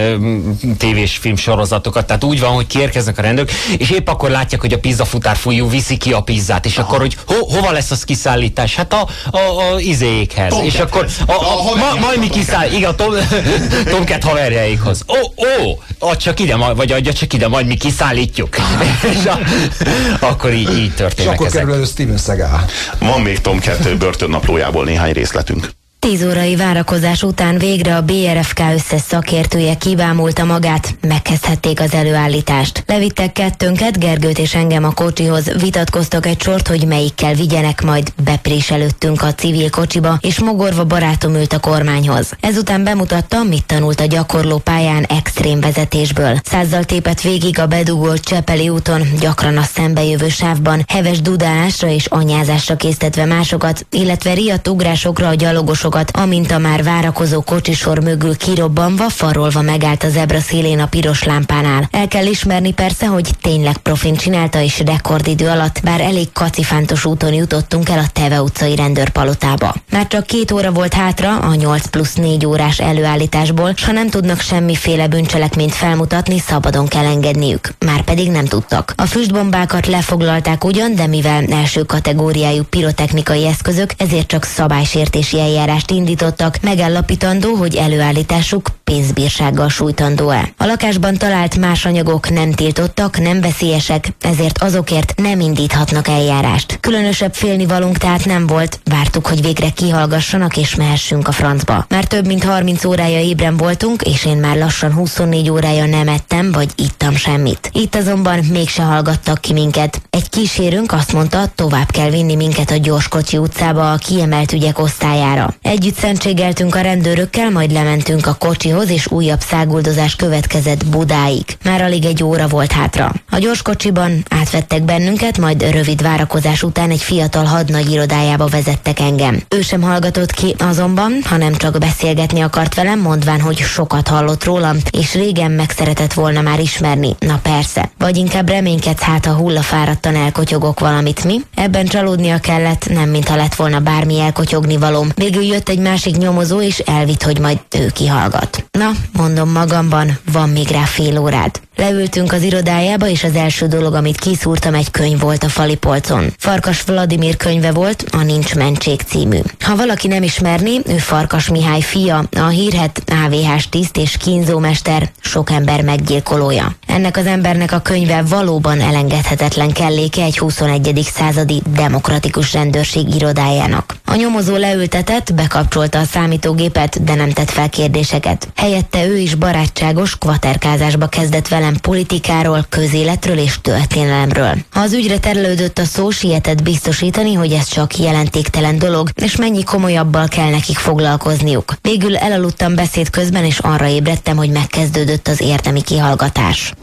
Speaker 4: tévés film sorozatokat, tehát úgy van, hogy kiérkeznek a rendőrök, és épp akkor látják, hogy a pizzafutár fújú viszi ki a pizzát, és Aha. akkor, hogy ho, hova lesz az kiszállítás? Hát a, a, a izékhez. és akkor a, a, a, ma, majd mi kiszáll, igen, a Tom, Tomcat haverjaikhoz. Ó, ó, add csak ide, vagy adja csak ide, majd mi kiszállítjuk. és a, akkor így, így történik.
Speaker 3: És akkor kerül elő Steven Seagal.
Speaker 2: Van még Tom 2 börtönnaplójából néhány részletünk.
Speaker 5: Tíz órai várakozás után végre a BRFK összes szakértője kibámulta magát, megkezdhették az előállítást. Levittek kettőnket, Gergőt és engem a kocsihoz, vitatkoztak egy sort, hogy melyikkel vigyenek, majd bepréselődtünk a civil kocsiba, és mogorva barátom ült a kormányhoz. Ezután bemutatta, mit tanult a gyakorló pályán extrém vezetésből. Százzal tépett végig a bedugolt Csepeli úton, gyakran a szembejövő sávban, heves dudálásra és anyázásra késztetve másokat, illetve riadt ugrásokra a gyalogosokat másokat, amint a már várakozó kocsisor mögül kirobbanva, farolva megállt a zebra szélén a piros lámpánál. El kell ismerni persze, hogy tényleg profin csinálta és rekordidő alatt, bár elég kacifántos úton jutottunk el a Teve utcai rendőrpalotába. Már csak két óra volt hátra a 8 plusz 4 órás előállításból, s ha nem tudnak semmiféle bűncselekményt felmutatni, szabadon kell engedniük. Már pedig nem tudtak. A füstbombákat lefoglalták ugyan, de mivel első kategóriájú pirotechnikai eszközök, ezért csak szabálysértési eljárás eljárást indítottak, megállapítandó, hogy előállításuk pénzbírsággal sújtandó-e. A lakásban talált más anyagok nem tiltottak, nem veszélyesek, ezért azokért nem indíthatnak eljárást. Különösebb félnivalunk tehát nem volt, vártuk, hogy végre kihallgassanak és mehessünk a francba. Már több mint 30 órája ébren voltunk, és én már lassan 24 órája nem ettem, vagy ittam semmit. Itt azonban mégse hallgattak ki minket. Egy kísérünk azt mondta, tovább kell vinni minket a Gyorskocsi utcába a kiemelt ügyek osztályára. Együtt szentségeltünk a rendőrökkel, majd lementünk a kocsihoz, és újabb száguldozás következett Budáig. Már alig egy óra volt hátra. A gyorskocsiban átvettek bennünket, majd rövid várakozás után egy fiatal hadnagy irodájába vezettek engem. Ő sem hallgatott ki azonban, hanem csak beszélgetni akart velem, mondván, hogy sokat hallott rólam, és régen meg szeretett volna már ismerni. Na persze. Vagy inkább reménykedsz hát, ha hullafáradtan elkotyogok valamit, mi? Ebben csalódnia kellett, nem mintha lett volna bármi elkotyogni valóm. Végül jött egy másik nyomozó, és elvitt, hogy majd ő kihallgat. Na, mondom magamban, van még rá fél órád. Leültünk az irodájába, és az első dolog, amit kiszúrtam, egy könyv volt a fali polcon. Farkas Vladimir könyve volt, a Nincs Mentség című. Ha valaki nem ismerné, ő Farkas Mihály fia, a hírhet AVH-s tiszt és kínzómester, sok ember meggyilkolója. Ennek az embernek a könyve valóban elengedhetetlen kelléke egy 21. századi demokratikus rendőrség irodájának. A nyomozó leültetett, bekapcsolta a számítógépet, de nem tett fel kérdéseket. Helyette ő is barátságos kvaterkázásba kezdett velem politikáról, közéletről és történelemről. Az ügyre terelődött a szó, sietett biztosítani, hogy ez csak jelentéktelen dolog, és mennyi komolyabbal kell nekik foglalkozniuk. Végül elaludtam beszéd közben, és arra ébredtem, hogy megkezdődött az érdemi kihallgatás.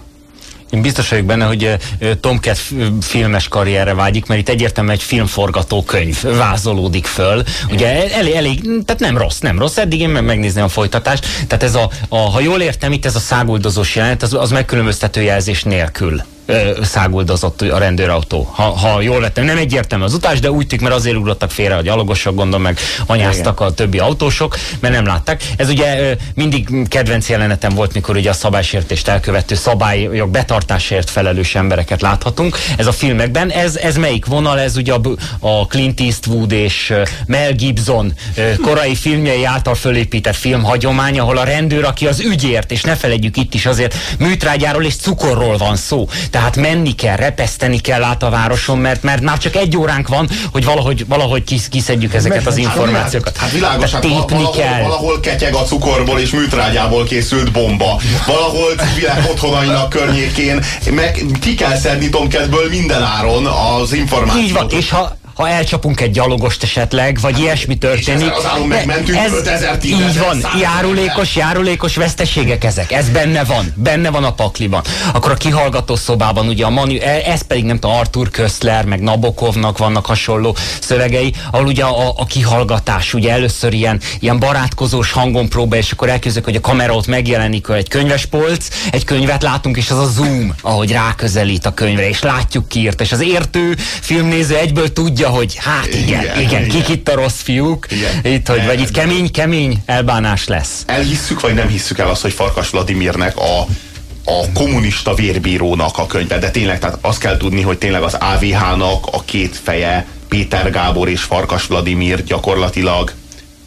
Speaker 4: Én biztos vagyok benne, hogy Tomcat filmes karrierre vágyik, mert itt egyértelműen egy filmforgatókönyv vázolódik föl. Ugye elég, elég, tehát nem rossz, nem rossz. Eddig én megnézném a folytatást. Tehát ez a, a ha jól értem, itt ez a száguldozós jelenet, az, az megkülönböztető jelzés nélkül száguldozott a rendőrautó. Ha, ha jól vettem, nem egyértelmű az utás, de úgy tűnik, mert azért ugrottak félre a gyalogosok, gondol meg anyáztak a többi autósok, mert nem látták. Ez ugye mindig kedvenc jelenetem volt, mikor ugye a szabálysértést elkövető szabályok betartásáért felelős embereket láthatunk. Ez a filmekben, ez, ez melyik vonal? Ez ugye a, a Clint Eastwood és Mel Gibson korai filmjei által fölépített filmhagyomány, ahol a rendőr, aki az ügyért, és ne felejtjük itt is azért műtrágyáról és cukorról van szó. Tehát menni kell, repeszteni kell át a városon, mert, mert már csak egy óránk van, hogy valahogy, valahogy kis, kiszedjük ezeket az információkat.
Speaker 2: Hát világos, hát
Speaker 4: tépni
Speaker 2: valahol,
Speaker 4: kell.
Speaker 2: valahol ketyeg a cukorból és műtrágyából készült bomba. Valahol civilek otthonainak környékén meg ki kell szedni Tomkedből minden áron az információt.
Speaker 4: Így van, és ha ha elcsapunk egy gyalogost esetleg, vagy ilyesmi történik.
Speaker 2: ezzel az megmentünk 5000, 10 000,
Speaker 4: Így van,
Speaker 2: 100 000.
Speaker 4: járulékos, járulékos veszteségek ezek. Ez benne van, benne van a pakliban. Akkor a kihallgató szobában ugye a Manu, e- ez pedig nem tudom, Arthur Köszler, meg Nabokovnak vannak hasonló szövegei, ahol ugye a, a kihallgatás, ugye először ilyen, ilyen barátkozós hangon próbál, és akkor elkezdődik, hogy a kamera ott megjelenik egy könyvespolc, egy könyvet látunk, és az a zoom, ahogy ráközelít a könyvre, és látjuk ki írt, és az értő filmnéző egyből tudja, hogy hát igen, igen,
Speaker 2: Igen,
Speaker 4: igen kik itt a rossz fiúk,
Speaker 2: Igen.
Speaker 4: itt, hogy, vagy itt kemény, kemény elbánás lesz.
Speaker 2: Elhisszük, vagy nem hisszük el azt, hogy Farkas Vladimirnek a, a kommunista vérbírónak a könyve, de tényleg, tehát azt kell tudni, hogy tényleg az AVH-nak a két feje, Péter Gábor és Farkas Vladimir gyakorlatilag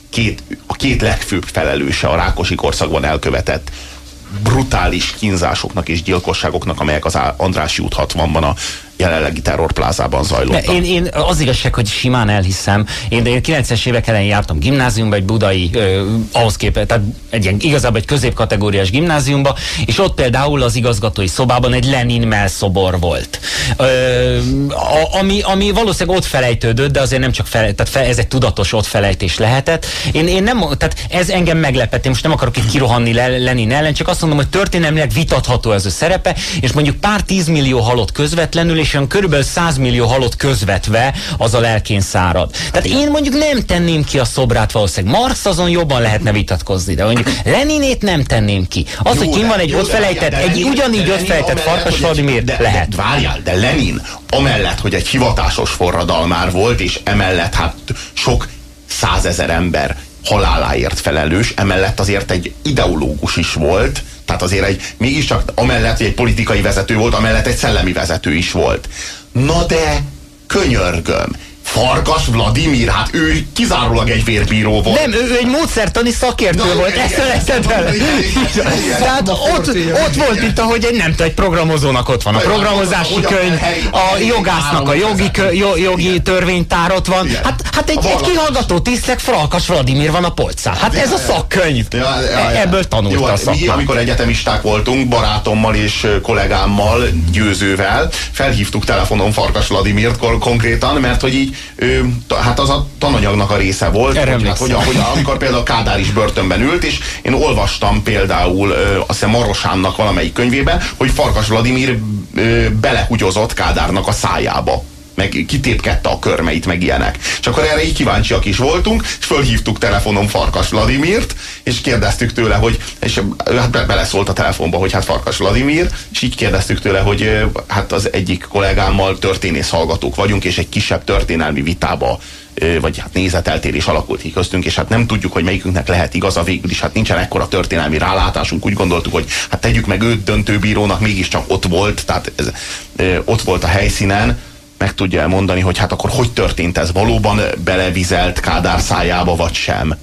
Speaker 2: két, a két legfőbb felelőse a Rákosi korszakban elkövetett brutális kínzásoknak és gyilkosságoknak, amelyek az Andrássy út 60-ban a jelenlegi terrorplázában zajlottak.
Speaker 4: én, én az igazság, hogy simán elhiszem. Én, én 90-es évek elején jártam gimnáziumba, egy budai, ö, ahhoz képest, tehát egy ilyen, igazából egy középkategóriás gimnáziumba, és ott például az igazgatói szobában egy Lenin melszobor volt. Ö, a, ami, ami valószínűleg ott felejtődött, de azért nem csak fel, tehát fel, ez egy tudatos ott felejtés lehetett. Én, én nem, tehát ez engem meglepett, én most nem akarok itt kirohanni Le, Lenin ellen, csak azt mondom, hogy történelmileg vitatható ez a szerepe, és mondjuk pár tízmillió halott közvetlenül, és olyan körülbelül 100 millió halott közvetve az a lelkén szárad. Tehát én mondjuk nem tenném ki a szobrát valószínűleg. Marx azon jobban lehetne vitatkozni, de mondjuk Leninét nem tenném ki. Az,
Speaker 2: Jó,
Speaker 4: hogy kim van egy
Speaker 2: jó,
Speaker 4: ott felejtett,
Speaker 2: de
Speaker 4: egy ugyanígy ott felejtett Farkas Vladimir lehet.
Speaker 2: De, várjál, de Lenin amellett, hogy egy hivatásos forradalmár volt, és emellett hát sok százezer ember haláláért felelős, emellett azért egy ideológus is volt, tehát azért egy, mégiscsak amellett, hogy egy politikai vezető volt, amellett egy szellemi vezető is volt. Na de, könyörgöm, Farkas Vladimir, hát ő kizárólag egy vérbíró volt.
Speaker 4: Nem, ő, ő egy módszertani szakértő
Speaker 2: Na,
Speaker 4: volt, ezt felejted el. Tehát ott, ott volt itt, ahogy egy nem tudom, egy programozónak ott van a programozási könyv, a jogásznak a jogi, jogi törvénytár ott van. Hát, hát egy, egy kihallgató tisztek Farkas Vladimir van a polcán. Hát ez a szakkönyv. Ebből tanult
Speaker 2: Jó,
Speaker 4: a
Speaker 2: hát Mi,
Speaker 4: szakmát.
Speaker 2: amikor egyetemisták voltunk, barátommal és kollégámmal, győzővel, felhívtuk telefonon Farkas Vladimirt konkrétan, mert hogy így, ö, hát az a tananyagnak a része volt,
Speaker 4: Erre
Speaker 2: hogy, hogy, hogy, amikor például Kádár is börtönben ült, és én olvastam például ö, azt hiszem Marosánnak valamelyik könyvében, hogy Farkas Vladimir ö, belehugyozott Kádárnak a szájába meg kitépkedte a körmeit, meg ilyenek. És akkor erre így kíváncsiak is voltunk, és fölhívtuk telefonon Farkas Vladimirt, és kérdeztük tőle, hogy, és hát be- beleszólt a telefonba, hogy hát Farkas Vladimir, és így kérdeztük tőle, hogy hát az egyik kollégámmal történész hallgatók vagyunk, és egy kisebb történelmi vitába vagy hát nézeteltérés alakult ki köztünk, és hát nem tudjuk, hogy melyikünknek lehet igaza végül is, hát nincsen ekkora történelmi rálátásunk, úgy gondoltuk, hogy hát tegyük meg őt döntőbírónak, mégiscsak ott volt, tehát ez, ott volt a helyszínen, meg tudja elmondani, hogy hát akkor hogy történt ez? Valóban belevizelt Kádár szájába, vagy sem?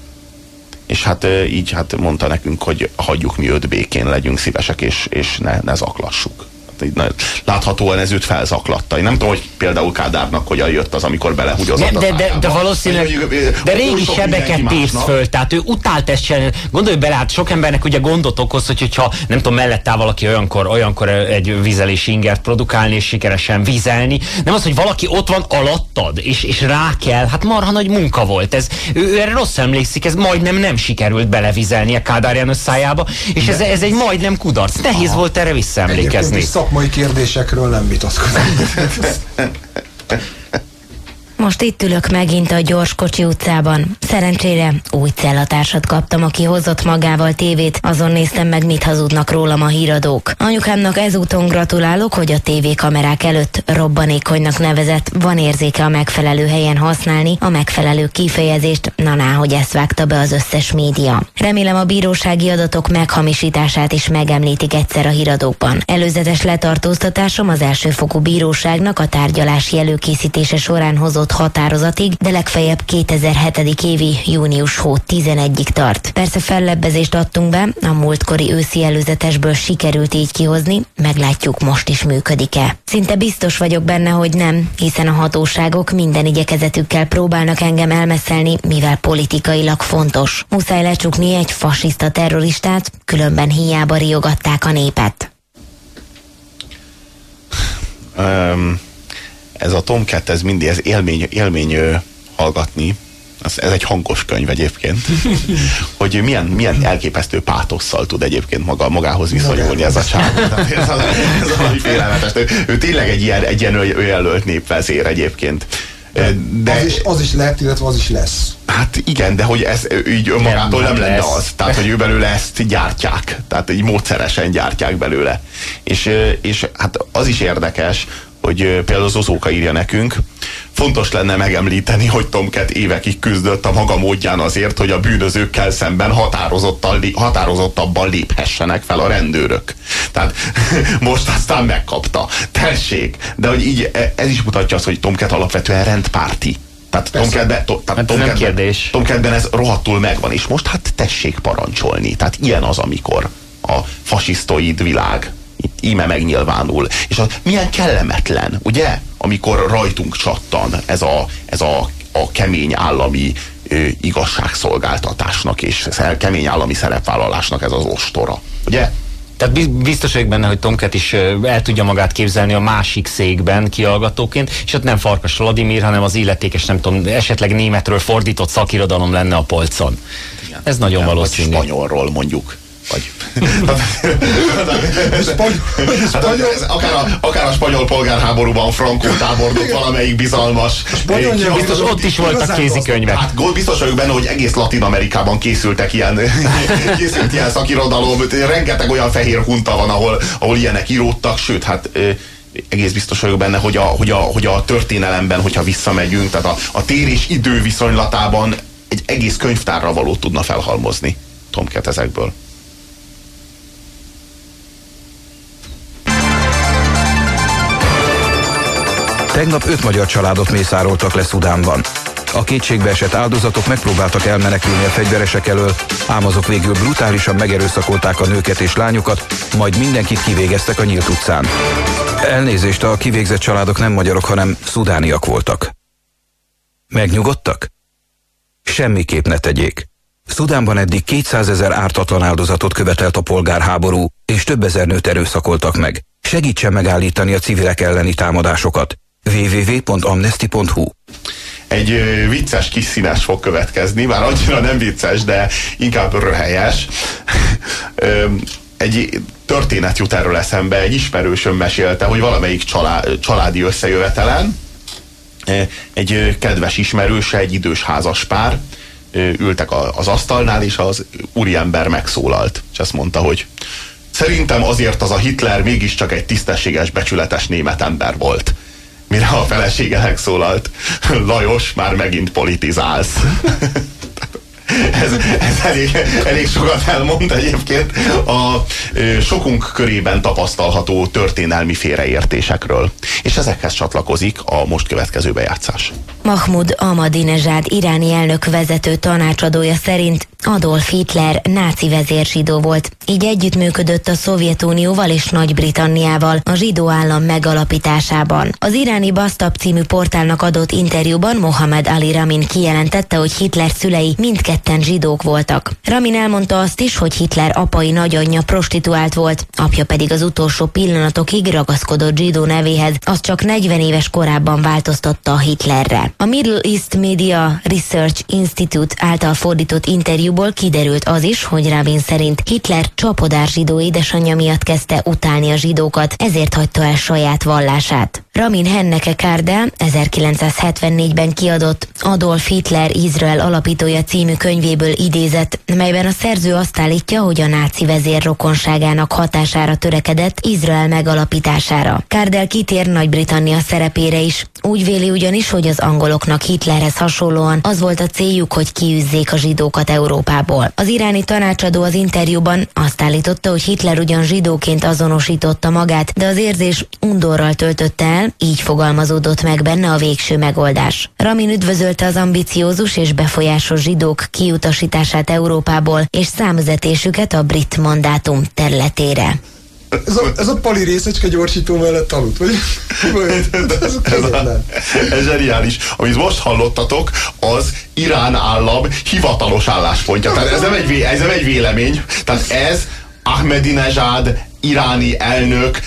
Speaker 2: És hát így hát mondta nekünk, hogy hagyjuk mi őt békén, legyünk szívesek, és, és ne, ne zaklassuk. Hát Láthatóan ez őt felzaklatta. Én nem tudom, hogy például Kádárnak hogyan jött az, amikor belehugyozott
Speaker 4: Nem, de, de, de valószínűleg, de régi sebeket
Speaker 2: másnak.
Speaker 4: föl, tehát ő utált ezt csinálni. Gondolj bele, hát sok embernek ugye gondot okoz, hogy, hogyha nem tudom, mellett áll valaki olyankor, olyankor egy vizelési ingert produkálni és sikeresen vizelni. Nem az, hogy valaki ott van alattad, és, és rá kell, hát marha nagy munka volt. Ez, ő, ő erre rossz emlékszik, ez majdnem nem sikerült belevizelni a Kádár János szájába, és ez, ez egy majdnem kudarc. Nehéz volt erre visszaemlékezni.
Speaker 3: is szakmai kérdésekről nem vitatkozunk.
Speaker 5: Most itt ülök megint a Gyorskocsi utcában. Szerencsére új cellatársat kaptam, aki hozott magával tévét, azon néztem meg, mit hazudnak rólam a híradók. Anyukámnak ezúton gratulálok, hogy a tévékamerák előtt robbanékonynak nevezett, van érzéke a megfelelő helyen használni, a megfelelő kifejezést, na ná, hogy ezt vágta be az összes média. Remélem a bírósági adatok meghamisítását is megemlítik egyszer a híradókban. Előzetes letartóztatásom az elsőfokú bíróságnak a tárgyalási előkészítése során hozott határozatig, de legfeljebb 2007. évi június hó 11-ig tart. Persze fellebbezést adtunk be, a múltkori őszi előzetesből sikerült így kihozni, meglátjuk most is működik-e. Szinte biztos vagyok benne, hogy nem, hiszen a hatóságok minden igyekezetükkel próbálnak engem elmeszelni, mivel politikailag fontos. Muszáj lecsukni egy fasiszta terroristát, különben hiába riogatták a népet.
Speaker 2: Um, ez a Tomcat, ez mindig, ez élmény, élmény hallgatni. Ez, ez egy hangos könyv egyébként. hogy milyen, milyen elképesztő pátosszal tud egyébként maga, magához viszonyulni ez a csávó. Ez, a, ez a valami félelmetes. Ő, ő tényleg egy ilyen, egy ilyen öljelölt népvezér egyébként.
Speaker 3: De, az, is, az is lehet, illetve az is lesz.
Speaker 2: Hát igen, de hogy ez így önmagától nem, nem lenne lesz. az. Tehát, hogy ő belőle ezt gyártják. Tehát így módszeresen gyártják belőle. És, és hát az is érdekes, hogy például az Ozóka írja nekünk, fontos lenne megemlíteni, hogy Tomket évekig küzdött a maga módján azért, hogy a bűnözőkkel szemben határozottabban léphessenek fel a rendőrök. Tehát most aztán megkapta. Tessék! De hogy így e, ez is mutatja azt, hogy Tomket alapvetően rendpárti. Tehát Tomkedben, to, tehát
Speaker 4: hát nem kérdés.
Speaker 2: Tomkedben ez rohadtul megvan, és most hát tessék parancsolni. Tehát ilyen az, amikor a fasisztoid világ íme megnyilvánul. És az milyen kellemetlen, ugye? Amikor rajtunk csattan ez a, ez a, a kemény állami ö, igazságszolgáltatásnak és kemény állami szerepvállalásnak ez az ostora. Ugye?
Speaker 4: Tehát biztos vagyok benne, hogy Tomket is el tudja magát képzelni a másik székben kiallgatóként, és ott nem Farkas Vladimir, hanem az illetékes, nem tudom, esetleg németről fordított szakirodalom lenne a polcon. Igen. Ez nagyon Igen, valószínű.
Speaker 2: Vagy spanyolról mondjuk. Vagy, hát, ez akár, a, akár a spanyol polgárháborúban Frankó tábornok valamelyik bizalmas.
Speaker 4: Spanyol biztos ott is voltak kézikönyvek.
Speaker 2: Hát biztos vagyok benne, hogy egész Latin Amerikában készültek ilyen, készült ilyen szakirodalom, rengeteg olyan fehér hunta van, ahol, ahol ilyenek íródtak, sőt, hát egész biztos vagyok benne, hogy a, hogy a, hogy a történelemben, hogyha visszamegyünk, tehát a, a tér és idő viszonylatában egy egész könyvtárra való tudna felhalmozni Tomket ezekből.
Speaker 11: Tegnap öt magyar családot mészároltak le Szudánban. A kétségbe esett áldozatok megpróbáltak elmenekülni a fegyveresek elől, ám azok végül brutálisan megerőszakolták a nőket és lányokat, majd mindenkit kivégeztek a nyílt utcán. Elnézést, a kivégzett családok nem magyarok, hanem szudániak voltak. Megnyugodtak? Semmiképp ne tegyék. Szudánban eddig 200 ezer ártatlan áldozatot követelt a polgárháború, és több ezer nőt erőszakoltak meg. Segítsen megállítani a civilek elleni támadásokat www.amnesty.hu
Speaker 2: egy vicces kis színes fog következni, már annyira nem vicces, de inkább röhelyes. egy történet jut erről eszembe, egy ismerősöm mesélte, hogy valamelyik csalá, családi összejövetelen egy kedves ismerőse, egy idős házas pár ültek az asztalnál, és az úriember megszólalt, és azt mondta, hogy szerintem azért az a Hitler mégiscsak egy tisztességes, becsületes német ember volt mire a felesége megszólalt. Lajos, már megint politizálsz. ez, ez elég, elég sokat elmond egyébként a sokunk körében tapasztalható történelmi félreértésekről. És ezekhez csatlakozik a most következő bejátszás.
Speaker 5: Mahmud Ahmadinejad iráni elnök vezető tanácsadója szerint Adolf Hitler náci vezérzsidó volt, így együttműködött a Szovjetunióval és Nagy-Britanniával a zsidó állam megalapításában. Az iráni Basztab című portálnak adott interjúban Mohamed Ali Ramin kijelentette, hogy Hitler szülei mindketten zsidók voltak. Ramin elmondta azt is, hogy Hitler apai nagyanyja prostituált volt, apja pedig az utolsó pillanatokig ragaszkodott zsidó nevéhez, az csak 40 éves korában változtatta a Hitlerre. A Middle East Media Research Institute által fordított interjúból kiderült az is, hogy Rabin szerint Hitler csapodár zsidó édesanyja miatt kezdte utálni a zsidókat, ezért hagyta el saját vallását. Ramin Henneke Kárdel 1974-ben kiadott Adolf Hitler Izrael alapítója című könyvéből idézett, melyben a szerző azt állítja, hogy a náci vezér rokonságának hatására törekedett Izrael megalapítására. Kárdel kitér Nagy-Britannia szerepére is. Úgy véli ugyanis, hogy az angoloknak Hitlerhez hasonlóan az volt a céljuk, hogy kiűzzék a zsidókat Európából. Az iráni tanácsadó az interjúban azt állította, hogy Hitler ugyan zsidóként azonosította magát, de az érzés undorral töltötte el, így fogalmazódott meg benne a végső megoldás. Ramin üdvözölte az ambiciózus és befolyásos zsidók kiutasítását Európából és számüzetésüket a brit mandátum területére.
Speaker 3: Ez a, ez a pali részecske gyorsító mellett aludt, vagy?
Speaker 2: ez, ez, a, ez zseniális. Amit most hallottatok, az Irán állam hivatalos álláspontja. Tehát ez nem egy, ez nem egy vélemény. Tehát ez Ahmadinejad iráni elnök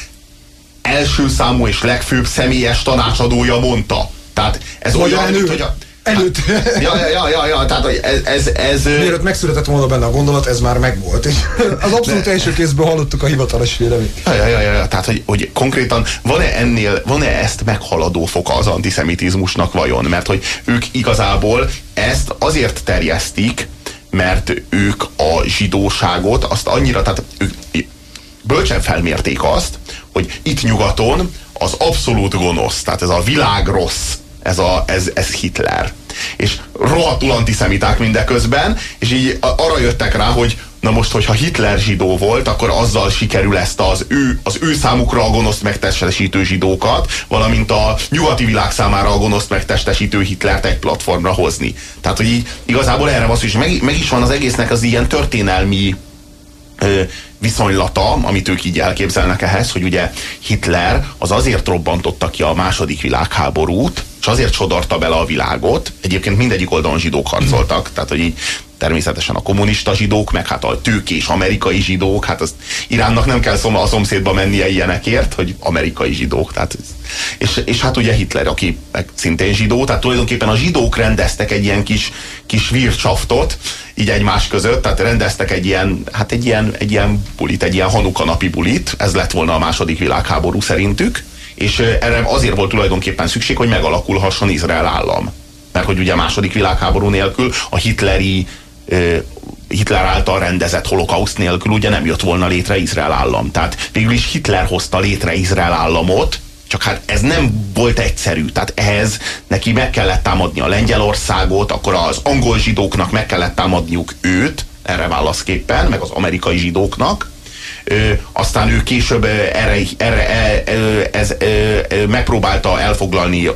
Speaker 2: első számú és legfőbb személyes tanácsadója mondta. Tehát ez
Speaker 3: olyan, mint, hogy a, Előtt.
Speaker 2: Ja, ja, ja, ja, ja, tehát hogy ez, ez, ez...
Speaker 3: Mielőtt megszületett volna benne a gondolat, ez már megvolt. És az abszolút De... első kézből hallottuk a hivatalos véleményt.
Speaker 2: Ja, ja, ja, ja, tehát hogy, hogy konkrétan van-e ennél, van-e ezt meghaladó foka az antiszemitizmusnak vajon? Mert hogy ők igazából ezt azért terjesztik, mert ők a zsidóságot azt annyira, tehát ők bölcsen felmérték azt, hogy itt nyugaton az abszolút gonosz, tehát ez a világ rossz, ez, a, ez, ez Hitler. És rohadtul antiszemiták mindeközben, és így arra jöttek rá, hogy na most, hogyha Hitler zsidó volt, akkor azzal sikerül ezt az ő, az ő számukra a gonoszt megtestesítő zsidókat, valamint a nyugati világ számára a gonoszt megtestesítő Hitlert egy platformra hozni. Tehát, hogy így igazából erre van szó, és meg, meg is van az egésznek az ilyen történelmi ö, viszonylata, amit ők így elképzelnek ehhez, hogy ugye Hitler az azért robbantotta ki a második világháborút, és azért sodorta bele a világot, egyébként mindegyik oldalon zsidók harcoltak, tehát hogy így természetesen a kommunista zsidók, meg hát a tőkés amerikai zsidók, hát az Iránnak nem kell a szomszédba mennie ilyenekért, hogy amerikai zsidók. Tehát, és, és hát ugye Hitler, aki meg szintén zsidó, tehát tulajdonképpen a zsidók rendeztek egy ilyen kis, kis vircsaftot, így egymás között, tehát rendeztek egy ilyen, hát egy ilyen, egy ilyen bulit, egy ilyen hanuka napi bulit, ez lett volna a második világháború szerintük, és erre azért volt tulajdonképpen szükség, hogy megalakulhasson Izrael állam. Mert hogy ugye a második világháború nélkül a hitleri Hitler által rendezett holokauszt nélkül ugye nem jött volna létre Izrael állam. Tehát végül is Hitler hozta létre Izrael államot, csak hát ez nem volt egyszerű. Tehát ehhez neki meg kellett támadni a Lengyelországot, akkor az angol zsidóknak meg kellett támadniuk őt, erre válaszképpen, meg az amerikai zsidóknak, aztán ő később erre, erre ez, megpróbálta elfoglalni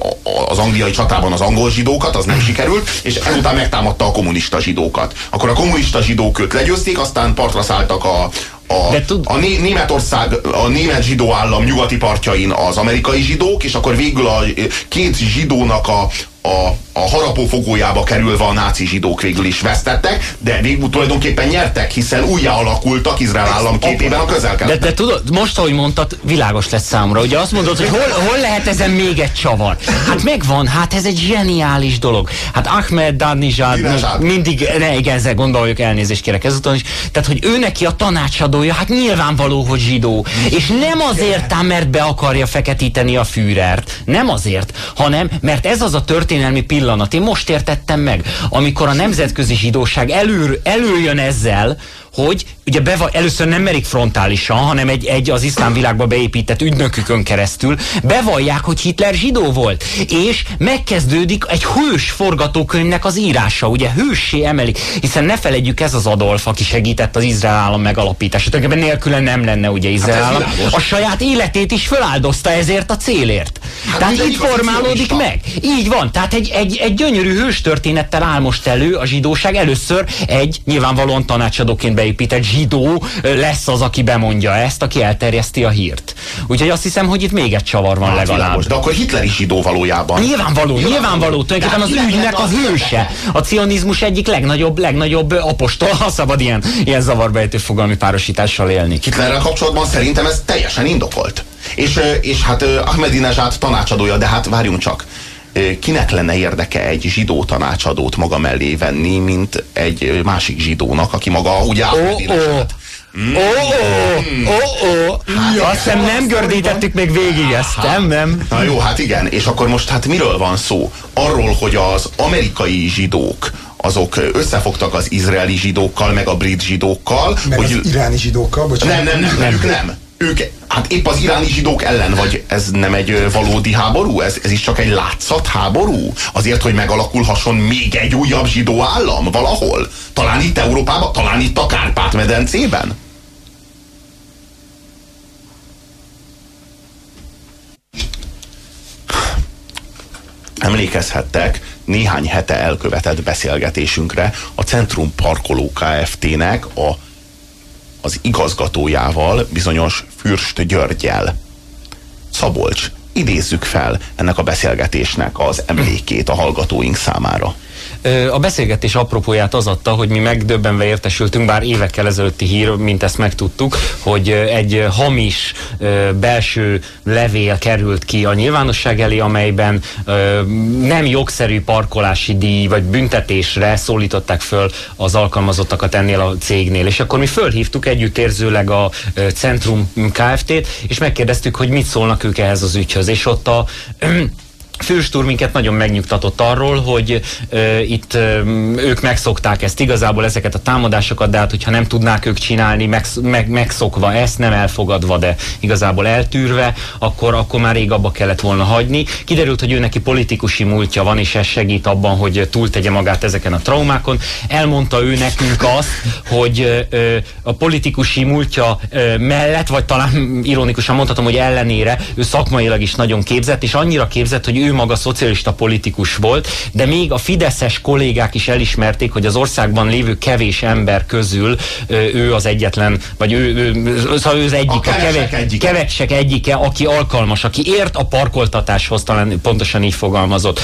Speaker 2: az angliai csatában az angol zsidókat, az nem sikerült, és ezután megtámadta a kommunista zsidókat. Akkor a kommunista zsidók őt legyőzték, aztán partra szálltak a, a, tud... a Né Németország, a német zsidó állam nyugati partjain az amerikai zsidók, és akkor végül a két zsidónak a, a, a harapófogójába kerülve a náci zsidók végül is vesztettek, de végül tulajdonképpen nyertek, hiszen újjá alakultak Izrael állam képében a közel
Speaker 4: de, de tudod, most, ahogy mondtad, világos lett számomra. Ugye azt mondod, hogy hol, hol lehet ezen még egy csavar? Hát megvan, hát ez egy zseniális dolog. Hát Ahmed Danizsad mindig, ne, igen, ezzel gondoljuk, elnézést kérek ezután is. Tehát, hogy ő neki a tanácsadója, hát nyilvánvaló, hogy zsidó. És nem azért ám, mert be akarja feketíteni a Führert. Nem azért, hanem mert ez az a történelmi pillanat. Én most értettem meg, amikor a nemzetközi zsidóság elő, előjön ezzel, hogy ugye beva, először nem merik frontálisan, hanem egy, egy az iszlám világba beépített ügynökükön keresztül bevallják, hogy Hitler zsidó volt. És megkezdődik egy hős forgatókönyvnek az írása, ugye hőssé emelik, hiszen ne felejtjük ez az Adolf, aki segített az Izrael állam megalapítását. Tulajdonképpen nélküle nem lenne ugye Izrael hát állam. A saját életét is feláldozta ezért a célért. Hát Tehát itt formálódik meg. Így van. Tehát egy, egy, egy gyönyörű hős történettel áll most elő a zsidóság. Először egy nyilvánvalóan tanácsadóként beépített zsidó lesz az, aki bemondja ezt, aki elterjeszti a hírt. Úgyhogy azt hiszem, hogy itt még egy csavar van hát, legalább. Világos,
Speaker 2: de akkor Hitler is zsidó valójában.
Speaker 4: Nyilvánvaló, nyilvánvaló. nyilvánvaló. Tulajdonképpen az ügynek a hőse. A cionizmus egyik legnagyobb, legnagyobb apostol, ha szabad ilyen, ilyen zavarbejtő fogalmi párosítással élni.
Speaker 2: Hitlerrel kapcsolatban szerintem ez teljesen indokolt. És, és hát Ahmadinejad tanácsadója, de hát várjunk csak kinek lenne érdeke egy zsidó tanácsadót maga mellé venni, mint egy másik zsidónak, aki maga ugye
Speaker 4: oh, oh. Ó, ó, ó, ó. Azt hiszem nem gördítettük még végig ezt, nem, nem?
Speaker 2: Na jó, hát igen, és akkor most hát miről van szó? Arról, hogy az amerikai zsidók azok összefogtak az izraeli zsidókkal, meg a brit zsidókkal.
Speaker 3: Meg
Speaker 2: hogy...
Speaker 3: az iráni zsidókkal, bocsánat.
Speaker 2: Nem, nem, nem, nem, nem. Ők, hát épp az iráni zsidók ellen, vagy ez nem egy valódi háború? Ez, ez is csak egy látszat háború? Azért, hogy megalakulhasson még egy újabb zsidó állam valahol? Talán itt Európában, talán itt a Kárpát-medencében? Emlékezhettek néhány hete elkövetett beszélgetésünkre a Centrum Parkoló Kft-nek a, az igazgatójával, bizonyos Fürst Györgyel. Szabolcs, idézzük fel ennek a beszélgetésnek az emlékét a hallgatóink számára.
Speaker 4: A beszélgetés apropóját az adta, hogy mi megdöbbenve értesültünk, bár évekkel ezelőtti hír, mint ezt megtudtuk, hogy egy hamis belső levél került ki a nyilvánosság elé, amelyben nem jogszerű parkolási díj vagy büntetésre szólították föl az alkalmazottakat ennél a cégnél. És akkor mi fölhívtuk együttérzőleg a Centrum Kft-t, és megkérdeztük, hogy mit szólnak ők ehhez az ügyhöz. És ott a Főstúr minket nagyon megnyugtatott arról, hogy ö, itt ö, ők megszokták ezt igazából, ezeket a támadásokat, de hát hogyha nem tudnák ők csinálni, meg, meg, megszokva ezt, nem elfogadva, de igazából eltűrve, akkor, akkor már rég abba kellett volna hagyni. Kiderült, hogy ő neki politikusi múltja van, és ez segít abban, hogy túltegye magát ezeken a traumákon. Elmondta ő nekünk azt, hogy ö, a politikusi múltja ö, mellett, vagy talán ironikusan mondhatom, hogy ellenére, ő szakmailag is nagyon képzett, és annyira képzett, hogy ő maga szocialista politikus volt, de még a fideszes kollégák is elismerték, hogy az országban lévő kevés ember közül ő az egyetlen, vagy ő, ő, szóval ő az egyik,
Speaker 2: A
Speaker 4: a,
Speaker 2: kevesek
Speaker 4: keve,
Speaker 2: egyike.
Speaker 4: kevesek egyike, aki alkalmas, aki ért a parkoltatáshoz, talán pontosan így fogalmazott.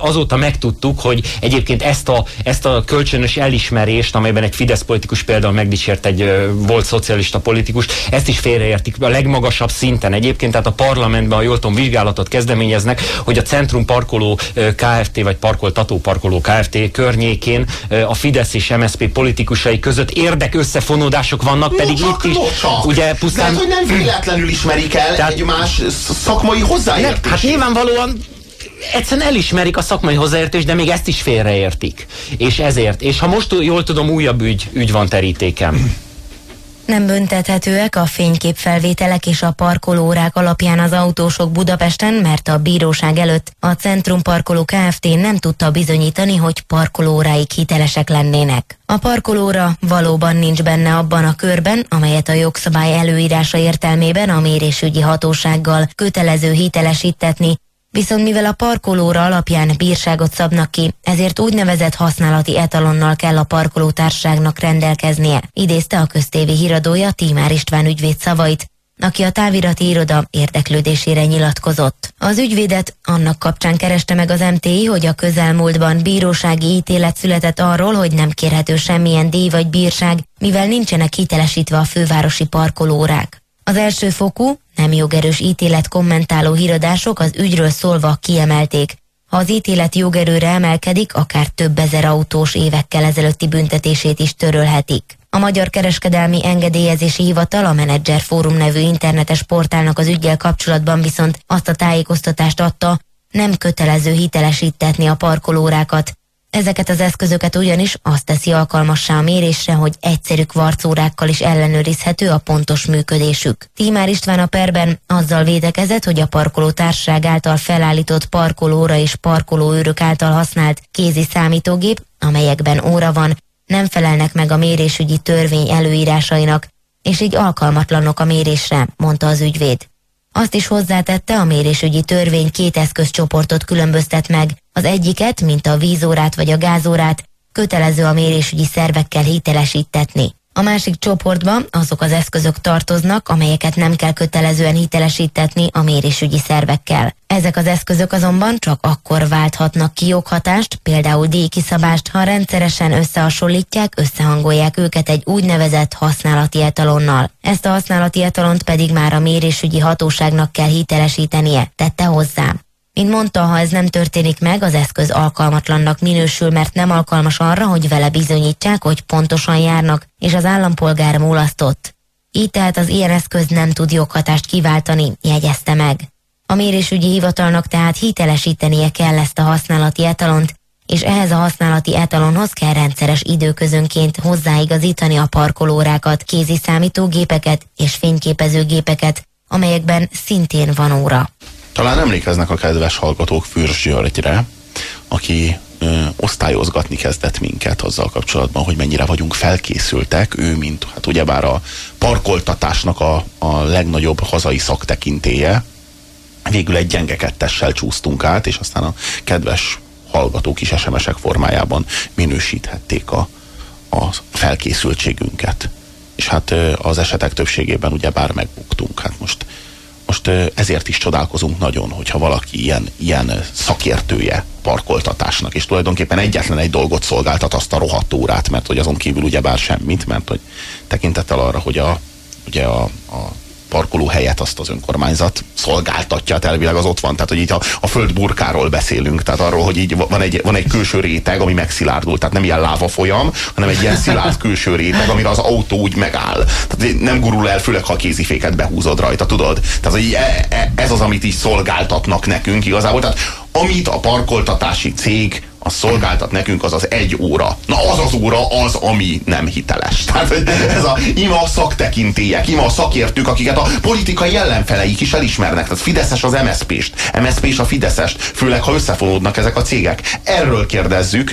Speaker 4: Azóta megtudtuk, hogy egyébként ezt a, ezt a kölcsönös elismerést, amelyben egy Fidesz politikus például megdicsért egy volt szocialista politikus, ezt is félreértik a legmagasabb szinten egyébként, tehát a parlamentben, ha jól tudom, vizsgálatot kezdeményeznek, hogy a Centrum Parkoló Kft. vagy Parkoltató Parkoló Kft. környékén a Fidesz és MSZP politikusai között érdek összefonódások vannak, pedig
Speaker 2: csak,
Speaker 4: itt is
Speaker 2: no csak.
Speaker 4: ugye pusztán...
Speaker 2: Lehet, hogy nem véletlenül ismerik el
Speaker 4: Tehát-
Speaker 2: egymás szakmai
Speaker 4: Nem,
Speaker 2: hozzáértést.
Speaker 4: hát nyilvánvalóan egyszerűen elismerik a szakmai hozzáértést, de még ezt is félreértik. És ezért. És ha most jól tudom, újabb ügy, ügy van terítéken.
Speaker 5: Nem büntethetőek a fényképfelvételek és a parkolórák alapján az autósok Budapesten, mert a bíróság előtt a Centrum Parkoló Kft. nem tudta bizonyítani, hogy parkolóráik hitelesek lennének. A parkolóra valóban nincs benne abban a körben, amelyet a jogszabály előírása értelmében a mérésügyi hatósággal kötelező hitelesítetni, Viszont mivel a parkolóra alapján bírságot szabnak ki, ezért úgynevezett használati etalonnal kell a parkolótársaságnak rendelkeznie, idézte a köztévi híradója Tímár István ügyvéd szavait, aki a távirati iroda érdeklődésére nyilatkozott. Az ügyvédet annak kapcsán kereste meg az MTI, hogy a közelmúltban bírósági ítélet született arról, hogy nem kérhető semmilyen díj vagy bírság, mivel nincsenek hitelesítve a fővárosi parkolórák. Az elsőfokú, nem jogerős ítélet kommentáló híradások az ügyről szólva kiemelték. Ha az ítélet jogerőre emelkedik, akár több ezer autós évekkel ezelőtti büntetését is törölhetik. A Magyar Kereskedelmi Engedélyezési Hivatal a Menedzser Fórum nevű internetes portálnak az ügyel kapcsolatban viszont azt a tájékoztatást adta, nem kötelező hitelesítetni a parkolórákat, Ezeket az eszközöket ugyanis azt teszi alkalmassá a mérésre, hogy egyszerű kvarcórákkal is ellenőrizhető a pontos működésük. Tímár István a perben azzal védekezett, hogy a parkoló társaság által felállított parkolóra és parkolóőrök által használt kézi számítógép, amelyekben óra van, nem felelnek meg a mérésügyi törvény előírásainak, és így alkalmatlanok a mérésre, mondta az ügyvéd. Azt is hozzátette, a mérésügyi törvény két eszközcsoportot különböztet meg. Az egyiket, mint a vízórát vagy a gázórát, kötelező a mérésügyi szervekkel hitelesítetni. A másik csoportban azok az eszközök tartoznak, amelyeket nem kell kötelezően hitelesítetni a mérésügyi szervekkel. Ezek az eszközök azonban csak akkor válthatnak ki joghatást, például díjkiszabást, ha rendszeresen összehasonlítják, összehangolják őket egy úgynevezett használati etalonnal. Ezt a használati etalont pedig már a mérésügyi hatóságnak kell hitelesítenie, tette hozzá. Mint mondta, ha ez nem történik meg, az eszköz alkalmatlannak minősül, mert nem alkalmas arra, hogy vele bizonyítsák, hogy pontosan járnak, és az állampolgár mulasztott. Így tehát az ilyen eszköz nem tud joghatást kiváltani, jegyezte meg. A mérésügyi hivatalnak tehát hitelesítenie kell ezt a használati etalont, és ehhez a használati etalonhoz kell rendszeres időközönként hozzáigazítani a parkolórákat, kézi számítógépeket és fényképezőgépeket, amelyekben szintén van óra.
Speaker 2: Talán emlékeznek a kedves hallgatók Fűrs Györgyre, aki ö, osztályozgatni kezdett minket azzal kapcsolatban, hogy mennyire vagyunk felkészültek. Ő, mint hát ugyebár a parkoltatásnak a, a legnagyobb hazai szaktekintéje, végül egy gyenge kettessel csúsztunk át, és aztán a kedves hallgatók is SMS-ek formájában minősíthették a, a felkészültségünket. És hát az esetek többségében ugye bár megbuktunk. Hát most, most ezért is csodálkozunk nagyon, hogyha valaki ilyen, ilyen szakértője parkoltatásnak, és tulajdonképpen egyetlen egy dolgot szolgáltat azt a rohadt órát, mert hogy azon kívül ugye bár semmit, mert hogy tekintettel arra, hogy a, ugye a, a parkolóhelyet azt az önkormányzat szolgáltatja, hát elvileg az ott van. Tehát, hogy így a, a földburkáról beszélünk, tehát arról, hogy így van egy, van egy külső réteg, ami megszilárdult, tehát nem ilyen láva folyam, hanem egy ilyen szilárd külső réteg, amire az autó úgy megáll. Tehát nem gurul el, főleg ha a kéziféket behúzod rajta, tudod? Tehát, hogy e, e, ez az, amit így szolgáltatnak nekünk igazából. Tehát amit a parkoltatási cég a szolgáltat nekünk, az az egy óra. Na az az óra az, ami nem hiteles. Tehát ez a ima szaktekintélyek, ima szakértők, akiket a politikai ellenfeleik is elismernek. Tehát Fideszes az MSZP-st, MSZP és a Fideszest, főleg ha összefonódnak ezek a cégek. Erről kérdezzük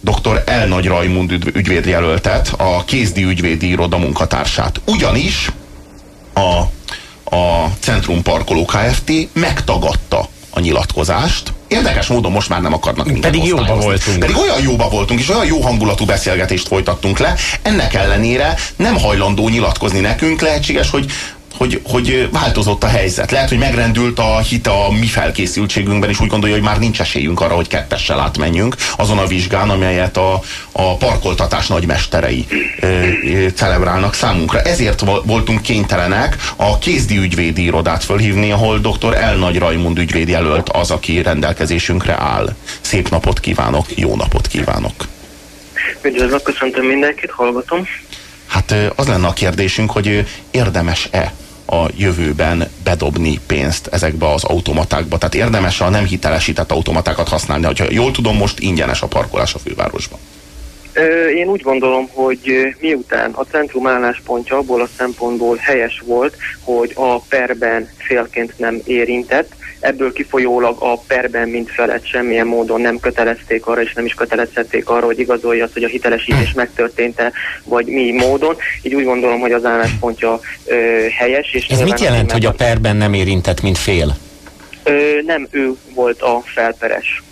Speaker 2: dr. El Nagy Rajmund ügyvédjelöltet, a Kézdi ügyvédi iroda munkatársát. Ugyanis a, a Centrum Parkoló Kft. megtagadta a nyilatkozást. Érdekes módon most már nem akarnak minket
Speaker 4: Pedig jóba voltunk.
Speaker 2: Pedig olyan jóba voltunk, és olyan jó hangulatú beszélgetést folytattunk le. Ennek ellenére nem hajlandó nyilatkozni nekünk. Lehetséges, hogy hogy, hogy változott a helyzet. Lehet, hogy megrendült a hit a mi felkészültségünkben, és úgy gondolja, hogy már nincs esélyünk arra, hogy kettessel átmenjünk azon a vizsgán, amelyet a, a parkoltatás nagymesterei ö, ö, celebrálnak számunkra. Ezért voltunk kénytelenek a kézdi ügyvédi irodát fölhívni, ahol dr. El Nagy Rajmund ügyvéd jelölt az, aki rendelkezésünkre áll. Szép napot kívánok, jó napot kívánok!
Speaker 12: Üdvözlök, köszöntöm mindenkit, hallgatom.
Speaker 2: Hát az lenne a kérdésünk, hogy érdemes-e a jövőben bedobni pénzt ezekbe az automatákba. Tehát érdemes a nem hitelesített automatákat használni. Ha jól tudom, most ingyenes a parkolás a fővárosban.
Speaker 12: Én úgy gondolom, hogy miután a centrum álláspontja abból a szempontból helyes volt, hogy a perben félként nem érintett, ebből kifolyólag a perben mint felett semmilyen módon nem kötelezték arra, és nem is kötelezhették arra, hogy igazolja azt, hogy a hitelesítés megtörtént-e, vagy mi módon. Így úgy gondolom, hogy az álláspontja ö, helyes. És
Speaker 4: Ez mit jelent, hogy a perben nem érintett, mint fél?
Speaker 12: Ö, nem ő volt a felperes.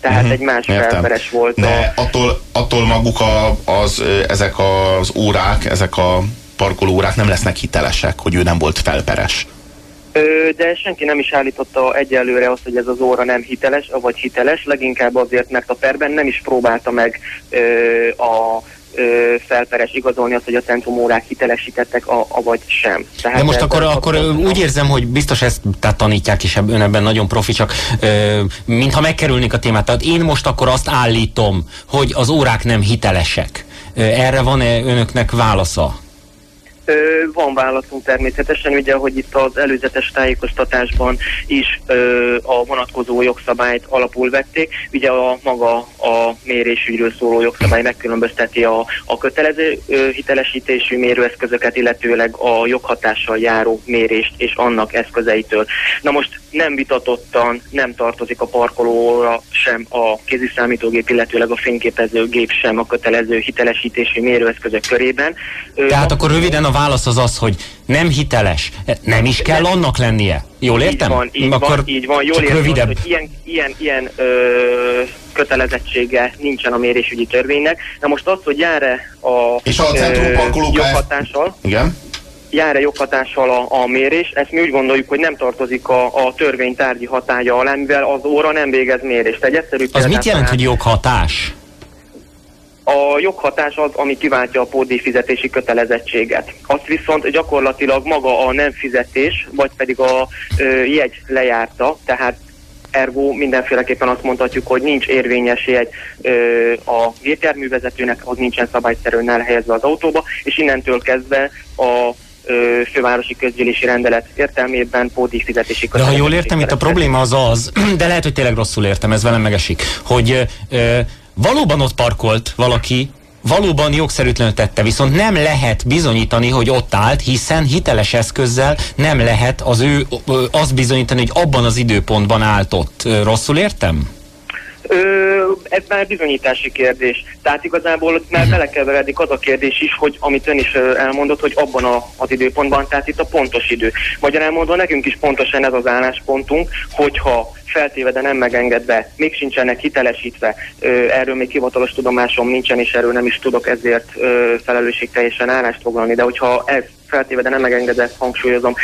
Speaker 12: Tehát uh-huh. egy más Értem. felperes volt.
Speaker 2: De a... attól, attól maguk a, az, ezek az órák, ezek a parkolórák nem lesznek hitelesek, hogy ő nem volt felperes
Speaker 12: de senki nem is állította egyelőre azt, hogy ez az óra nem hiteles, vagy hiteles, leginkább azért, mert a perben nem is próbálta meg a felperes igazolni azt, hogy a centrumórák hitelesítettek, a, a vagy sem.
Speaker 4: Tehát De most akkor, akkor úgy érzem, hogy biztos ezt tehát tanítják is ön ebben nagyon profi, csak ö, mintha megkerülnék a témát. Tehát én most akkor azt állítom, hogy az órák nem hitelesek. Erre van-e önöknek válasza?
Speaker 12: Van válaszunk természetesen, ugye, hogy itt az előzetes tájékoztatásban is ö, a vonatkozó jogszabályt alapul vették. Ugye a maga a mérésügyről szóló jogszabály megkülönbözteti a, a kötelező ö, hitelesítésű mérőeszközöket, illetőleg a joghatással járó mérést és annak eszközeitől. Na most nem vitatottan nem tartozik a parkolóra sem a kéziszámítógép, illetőleg a fényképezőgép sem a kötelező hitelesítésű mérőeszközök körében.
Speaker 4: Tehát akkor röviden a válasz az az, hogy nem hiteles, nem is kell annak lennie. Jól értem?
Speaker 12: Így van, így Akkor van, így van. Jól értem, rövidebb. hogy ilyen, ilyen, ilyen ö, kötelezettsége nincsen a mérésügyi törvénynek. Na most az, hogy jár-e a,
Speaker 2: És a centrum
Speaker 12: joghatással,
Speaker 2: Igen?
Speaker 12: Jár-e joghatással a, a mérés, ezt mi úgy gondoljuk, hogy nem tartozik a, a törvény tárgyi hatája alá, mivel az óra nem végez mérést. Egy egyszerű
Speaker 4: az mit jelent, hogy joghatás?
Speaker 12: A joghatás az, ami kiváltja a pódi fizetési kötelezettséget. Azt viszont gyakorlatilag maga a nem fizetés, vagy pedig a ö, jegy lejárta, tehát ergo mindenféleképpen azt mondhatjuk, hogy nincs érvényes jegy ö, a gépjárművezetőnek, az nincsen szabályszerűen elhelyezve az autóba, és innentől kezdve a fővárosi közgyűlési rendelet értelmében pódi fizetési
Speaker 4: De ha jól értem, itt a probléma az az, de lehet, hogy tényleg rosszul értem, ez velem megesik, hogy ö, valóban ott parkolt valaki, valóban jogszerűtlenül tette, viszont nem lehet bizonyítani, hogy ott állt, hiszen hiteles eszközzel nem lehet az ő azt bizonyítani, hogy abban az időpontban állt ott. Rosszul értem?
Speaker 12: Ö, ez már bizonyítási kérdés. Tehát igazából ott már belekeveredik az a kérdés is, hogy amit ön is elmondott, hogy abban a, az időpontban, tehát itt a pontos idő. Magyarán mondva nekünk is pontosan ez az álláspontunk, hogyha feltéve, de nem megengedve, még sincsenek hitelesítve, erről még hivatalos tudomásom nincsen, és erről nem is tudok ezért felelősségteljesen állást foglalni, de hogyha ez feltéve, de nem megengedett, hangsúlyozom,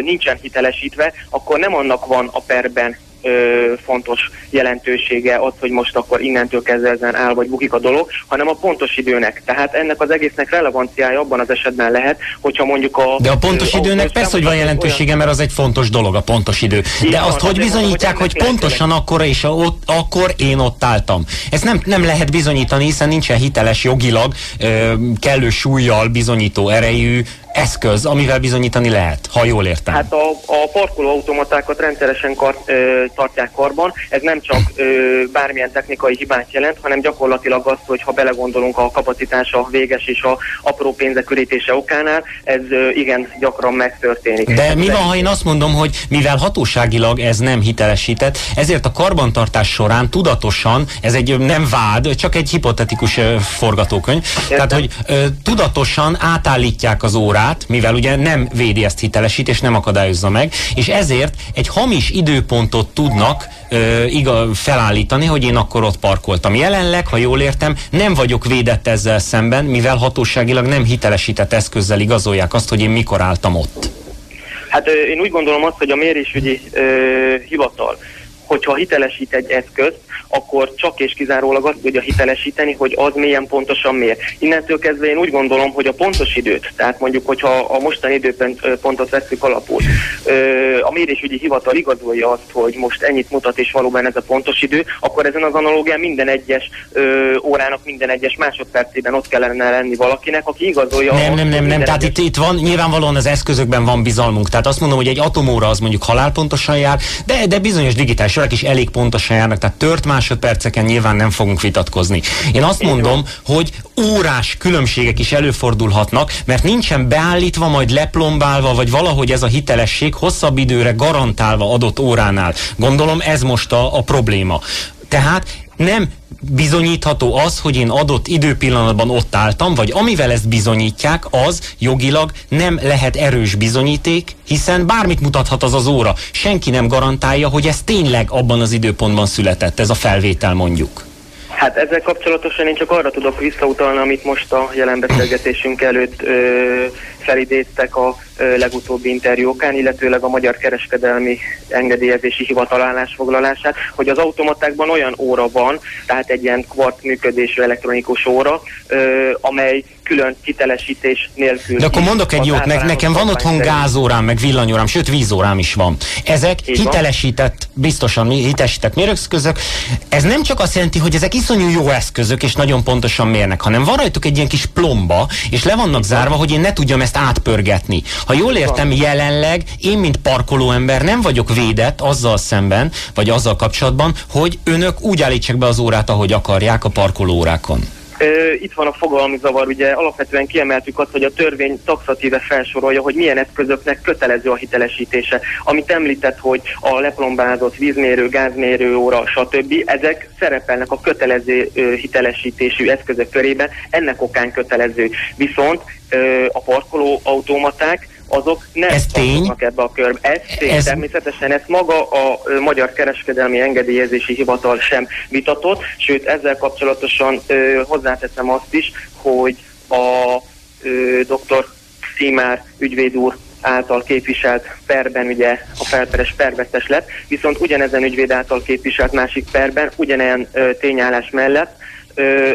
Speaker 12: nincsen hitelesítve, akkor nem annak van a perben ö, fontos jelentősége az, hogy most akkor innentől kezdve ezen áll vagy bukik a dolog, hanem a pontos időnek. Tehát ennek az egésznek relevanciája abban az esetben lehet, hogyha mondjuk a...
Speaker 4: De a pontos
Speaker 12: ö,
Speaker 4: időnek
Speaker 12: autós
Speaker 4: persze, hogy van
Speaker 12: olyan-
Speaker 4: jelentősége, mert az egy fontos dolog, a pontos idő. De
Speaker 12: van,
Speaker 4: azt hogy bizonyítják,
Speaker 12: hogy
Speaker 4: hogy pontosan akkora és a- ott, akkor én ott álltam. Ezt nem, nem lehet bizonyítani, hiszen nincsen hiteles jogilag ö, kellő súlyjal bizonyító erejű eszköz, amivel bizonyítani lehet, ha jól értem.
Speaker 12: Hát a, a parkolóautomatákat rendszeresen kar, ö, tartják karban. Ez nem csak ö, bármilyen technikai hibát jelent, hanem gyakorlatilag az, hogy ha belegondolunk a kapacitása véges és a apró pénzek ürítése okánál, ez ö, igen gyakran megtörténik.
Speaker 4: De mi van, ha én azt mondom, hogy mivel hatóságilag ez nem hitelesített, ezért a karbantartás során tudatosan, ez egy nem vád, csak egy hipotetikus ö, forgatókönyv, tehát hogy ö, tudatosan átállítják az órát, mivel ugye nem védi ezt hitelesít, és nem akadályozza meg, és ezért egy hamis időpontot tudnak ö, iga, felállítani, hogy én akkor ott parkoltam. Jelenleg, ha jól értem, nem vagyok védett ezzel szemben, mivel hatóságilag nem hitelesített eszközzel igazolják azt, hogy én mikor álltam ott.
Speaker 12: Hát én úgy gondolom azt, hogy a mérésügyi ö, hivatal, hogyha hitelesít egy eszközt, akkor csak és kizárólag azt tudja hitelesíteni, hogy az milyen pontosan mér. Innentől kezdve én úgy gondolom, hogy a pontos időt, tehát mondjuk, hogyha a mostani időpontot vesszük alapul, a mérésügyi hivatal igazolja azt, hogy most ennyit mutat és valóban ez a pontos idő, akkor ezen az analógián minden egyes órának minden egyes másodpercében ott kellene lenni valakinek, aki igazolja
Speaker 4: Nem,
Speaker 12: azt,
Speaker 4: nem, nem, nem. Tehát itt, itt van, nyilvánvalóan az eszközökben van bizalmunk. Tehát azt mondom, hogy egy atomóra az mondjuk halálpontosan jár, de, de bizonyos digitális órák is elég pontosan járnak. Tehát tört másodperceken nyilván nem fogunk vitatkozni. Én azt mondom, hogy órás különbségek is előfordulhatnak, mert nincsen beállítva, majd leplombálva, vagy valahogy ez a hitelesség hosszabb időre garantálva adott óránál. Gondolom ez most a, a probléma. Tehát nem bizonyítható az, hogy én adott időpillanatban ott álltam, vagy amivel ezt bizonyítják, az jogilag nem lehet erős bizonyíték, hiszen bármit mutathat az az óra. Senki nem garantálja, hogy ez tényleg abban az időpontban született, ez a felvétel mondjuk.
Speaker 12: Hát ezzel kapcsolatosan én csak arra tudok visszautalni, amit most a jelen beszélgetésünk előtt ö, felidéztek a legutóbbi interjúkán, illetőleg a Magyar Kereskedelmi Engedélyezési Hivatal állásfoglalását, hogy az automatákban olyan óra van, tehát egy ilyen kvart működésű elektronikus óra, amely külön hitelesítés nélkül.
Speaker 4: De akkor mondok egy jót, ne, nekem van otthon gázórám, meg villanyórám, sőt vízórám is van. Ezek
Speaker 12: Így van.
Speaker 4: hitelesített, biztosan hitelesített mérőeszközök. Ez nem csak azt jelenti, hogy ezek iszonyú jó eszközök, és nagyon pontosan mérnek, hanem van rajtuk egy ilyen kis plomba, és le vannak zárva, hogy én ne tudjam ezt átpörgetni. Ha jól értem, jelenleg én, mint parkoló ember nem vagyok védett azzal szemben, vagy azzal kapcsolatban, hogy önök úgy állítsák be az órát, ahogy akarják a parkolóórákon.
Speaker 12: Itt van a fogalmi zavar, ugye alapvetően kiemeltük azt, hogy a törvény taxatíve felsorolja, hogy milyen eszközöknek kötelező a hitelesítése. Amit említett, hogy a leplombázott vízmérő, gázmérő óra, stb. Ezek szerepelnek a kötelező hitelesítésű eszközök körében, ennek okán kötelező. Viszont a parkoló automaták azok nem
Speaker 4: Ez
Speaker 12: tartoznak ebbe a körbe. Ez tény,
Speaker 4: Ez-
Speaker 12: természetesen ezt maga a Magyar Kereskedelmi Engedélyezési Hivatal sem vitatott, sőt ezzel kapcsolatosan ö, hozzáteszem azt is, hogy a ö, dr. Szimár ügyvéd úr által képviselt perben ugye a felperes pervesztes lett, viszont ugyanezen ügyvéd által képviselt másik perben ugyanilyen ö, tényállás mellett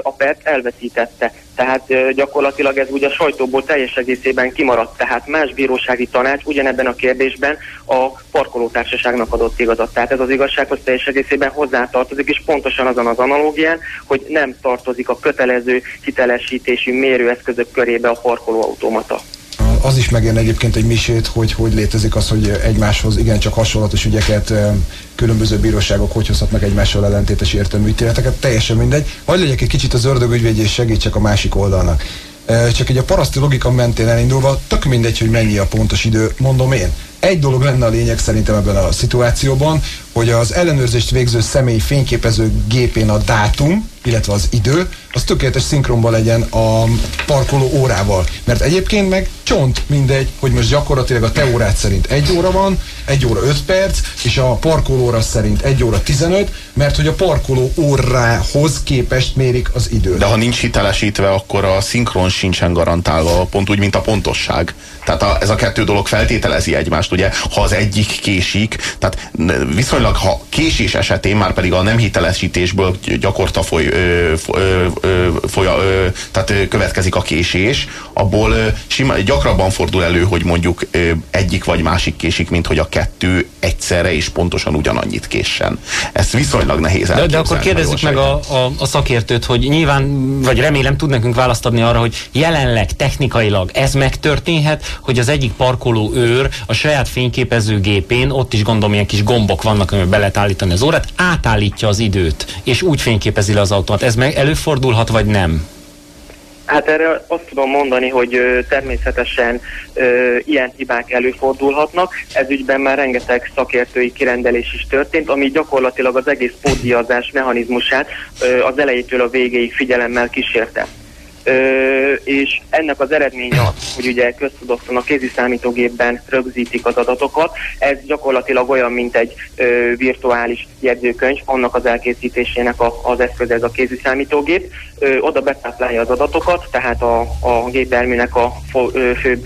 Speaker 12: a pert elveszítette. Tehát gyakorlatilag ez ugye a sajtóból teljes egészében kimaradt. Tehát más bírósági tanács ugyanebben a kérdésben a parkolótársaságnak adott igazat. Tehát ez az igazsághoz teljes egészében hozzátartozik, és pontosan azon az analógián, hogy nem tartozik a kötelező hitelesítésű mérőeszközök körébe a parkolóautomata
Speaker 3: az is megérne egyébként egy misét, hogy hogy létezik az, hogy egymáshoz igencsak hasonlatos ügyeket különböző bíróságok hogy hozhatnak egymással ellentétes értelmű ítéleteket, teljesen mindegy. Majd legyek egy kicsit az ördögügyvéd és segítsek a másik oldalnak. Csak egy a paraszti logika mentén elindulva, tök mindegy, hogy mennyi a pontos idő, mondom én. Egy dolog lenne a lényeg szerintem ebben a szituációban, hogy az ellenőrzést végző személy fényképező gépén a dátum, illetve az idő, az tökéletes szinkronban legyen a parkoló órával. Mert egyébként meg csont mindegy, hogy most gyakorlatilag a te órád szerint egy óra van, egy óra 5 perc, és a parkoló óra szerint egy óra 15, mert hogy a parkoló órához képest mérik az időt.
Speaker 2: De ha nincs hitelesítve, akkor a szinkron sincsen garantálva, pont úgy, mint a pontosság. Tehát a, ez a kettő dolog feltételezi egymást, ugye? Ha az egyik késik, tehát viszonylag ha késés esetén már pedig a nem hitelesítésből gyakorta foly, ö, ö, ö, foly, ö, tehát következik a késés, abból sima, gyakrabban fordul elő, hogy mondjuk egyik vagy másik késik, mint hogy a kettő egyszerre és pontosan ugyanannyit késsen. Ezt viszonylag nehéz
Speaker 4: De, de akkor kérdezzük meg a, a, a szakértőt, hogy nyilván, vagy remélem tud nekünk választ adni arra, hogy jelenleg technikailag ez megtörténhet, hogy az egyik parkoló őr a saját fényképezőgépén, ott is gondolom ilyen kis gombok vannak, amiben be lehet állítani az órát, átállítja az időt, és úgy fényképezi le az automat. Ez meg előfordulhat, vagy nem?
Speaker 12: Hát erre azt tudom mondani, hogy természetesen ö, ilyen hibák előfordulhatnak. Ez ügyben már rengeteg szakértői kirendelés is történt, ami gyakorlatilag az egész pótdiazás mechanizmusát ö, az elejétől a végéig figyelemmel kísérte. Ö, és ennek az eredménye az, hogy ugye köztudottan a kézi számítógépben rögzítik az adatokat. Ez gyakorlatilag olyan, mint egy ö, virtuális jegyzőkönyv, annak az elkészítésének a, az eszköz ez a kézi számítógép. Ö, oda betáplálja az adatokat, tehát a, a gépjárműnek a fo, ö, főbb